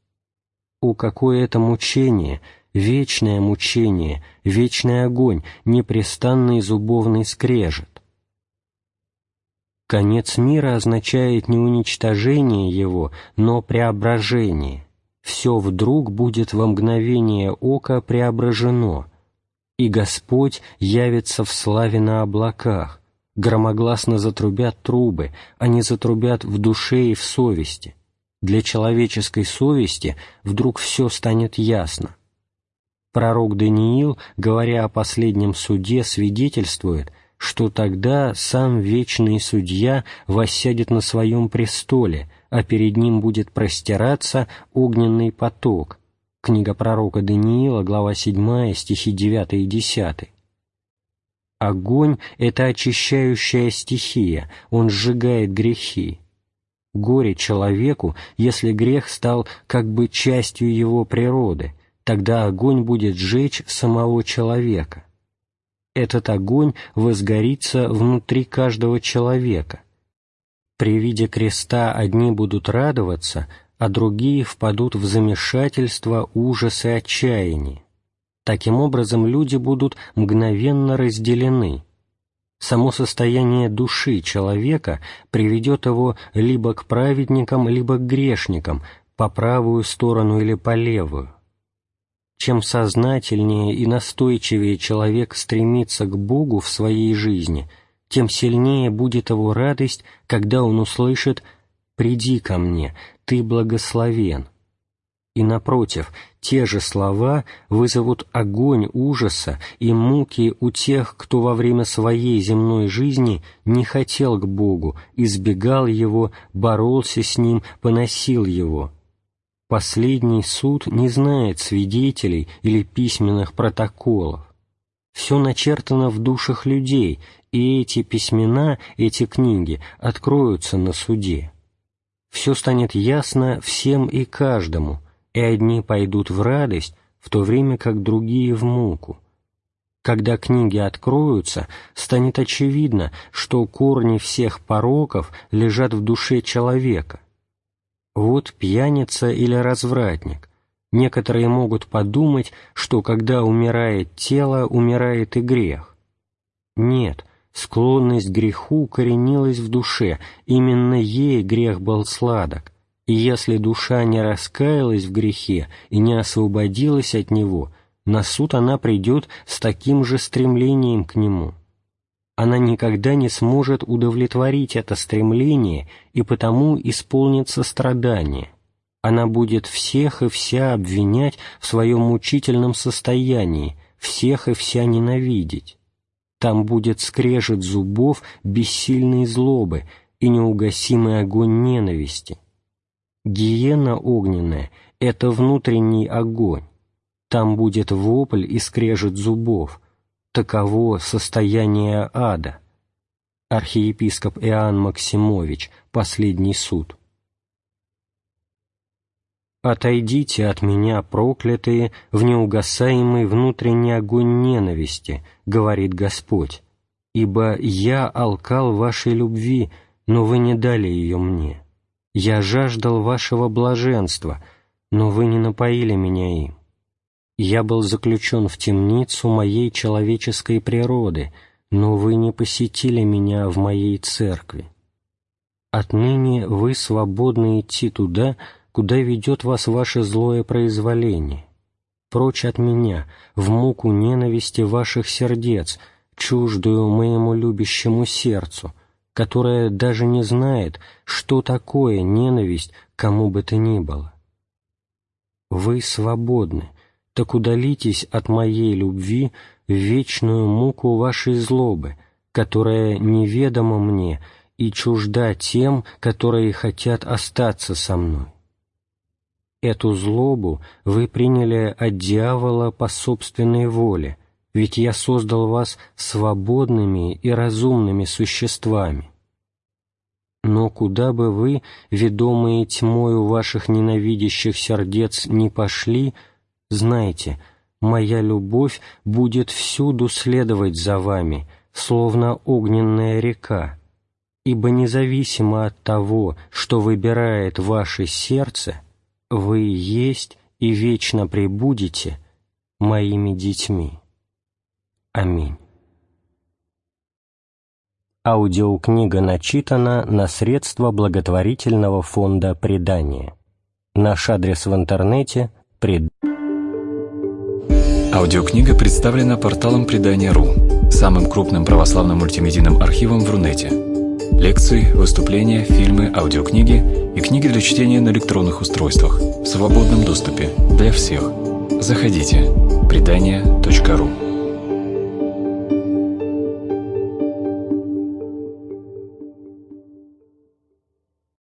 О, какое это мучение, вечное мучение, вечный огонь, непрестанный зубовный скрежет! Конец мира означает не уничтожение его, но преображение. Все вдруг будет во мгновение ока преображено, и Господь явится в славе на облаках, громогласно затрубят трубы, они затрубят в душе и в совести. Для человеческой совести вдруг все станет ясно. Пророк Даниил, говоря о последнем суде, свидетельствует, что тогда сам вечный судья воссядет на своем престоле, а перед ним будет простираться огненный поток. Книга пророка Даниила, глава 7, стихи 9 и 10 Огонь — это очищающая стихия, он сжигает грехи. Горе человеку, если грех стал как бы частью его природы, тогда огонь будет жечь самого человека. Этот огонь возгорится внутри каждого человека. При виде креста одни будут радоваться, а другие впадут в замешательство, ужас и отчаяние. Таким образом, люди будут мгновенно разделены. Само состояние души человека приведет его либо к праведникам, либо к грешникам, по правую сторону или по левую. Чем сознательнее и настойчивее человек стремится к Богу в своей жизни, тем сильнее будет его радость, когда он услышит «Приди ко мне, ты благословен». И напротив, те же слова вызовут огонь ужаса и муки у тех, кто во время своей земной жизни не хотел к Богу, избегал Его, боролся с Ним, поносил Его. Последний суд не знает свидетелей или письменных протоколов. Все начертано в душах людей, и эти письмена, эти книги откроются на суде. Все станет ясно всем и каждому — и одни пойдут в радость, в то время как другие в муку. Когда книги откроются, станет очевидно, что корни всех пороков лежат в душе человека. Вот пьяница или развратник. Некоторые могут подумать, что когда умирает тело, умирает и грех. Нет, склонность к греху коренилась в душе, именно ей грех был сладок, и если душа не раскаялась в грехе и не освободилась от него, на суд она придет с таким же стремлением к нему. Она никогда не сможет удовлетворить это стремление и потому исполнится страдание. Она будет всех и вся обвинять в своем мучительном состоянии, всех и вся ненавидеть. Там будет скрежет зубов бессильной злобы и неугасимый огонь ненависти. Гиена огненная — это внутренний огонь. Там будет вопль и скрежет зубов. Таково состояние ада. Архиепископ Иоанн Максимович, Последний суд. «Отойдите от меня, проклятые, в неугасаемый внутренний огонь ненависти», — говорит Господь, «ибо я алкал вашей любви, но вы не дали ее мне». Я жаждал вашего блаженства, но вы не напоили меня им. Я был заключен в темницу моей человеческой природы, но вы не посетили меня в моей церкви. Отныне вы свободны идти туда, куда ведет вас ваше злое произволение. Прочь от меня, в муку ненависти ваших сердец, чуждую моему любящему сердцу — которая даже не знает, что такое ненависть кому бы то ни было. Вы свободны, так удалитесь от моей любви в вечную муку вашей злобы, которая неведома мне и чужда тем, которые хотят остаться со мной. Эту злобу вы приняли от дьявола по собственной воле, ведь я создал вас свободными и разумными существами. Но куда бы вы, ведомые тьмою ваших ненавидящих сердец, не пошли, знайте, моя любовь будет всюду следовать за вами, словно огненная река, ибо независимо от того, что выбирает ваше сердце, вы есть и вечно пребудете моими детьми. Аминь. Аудиокнига начитана на средства благотворительного фонда «Предание». Наш адрес в интернете – пред... Аудиокнига представлена порталом «Предание.ру», самым крупным православным мультимедийным архивом в Рунете. Лекции, выступления, фильмы, аудиокниги и книги для чтения на электронных устройствах в свободном доступе для всех. Заходите. Предание.ру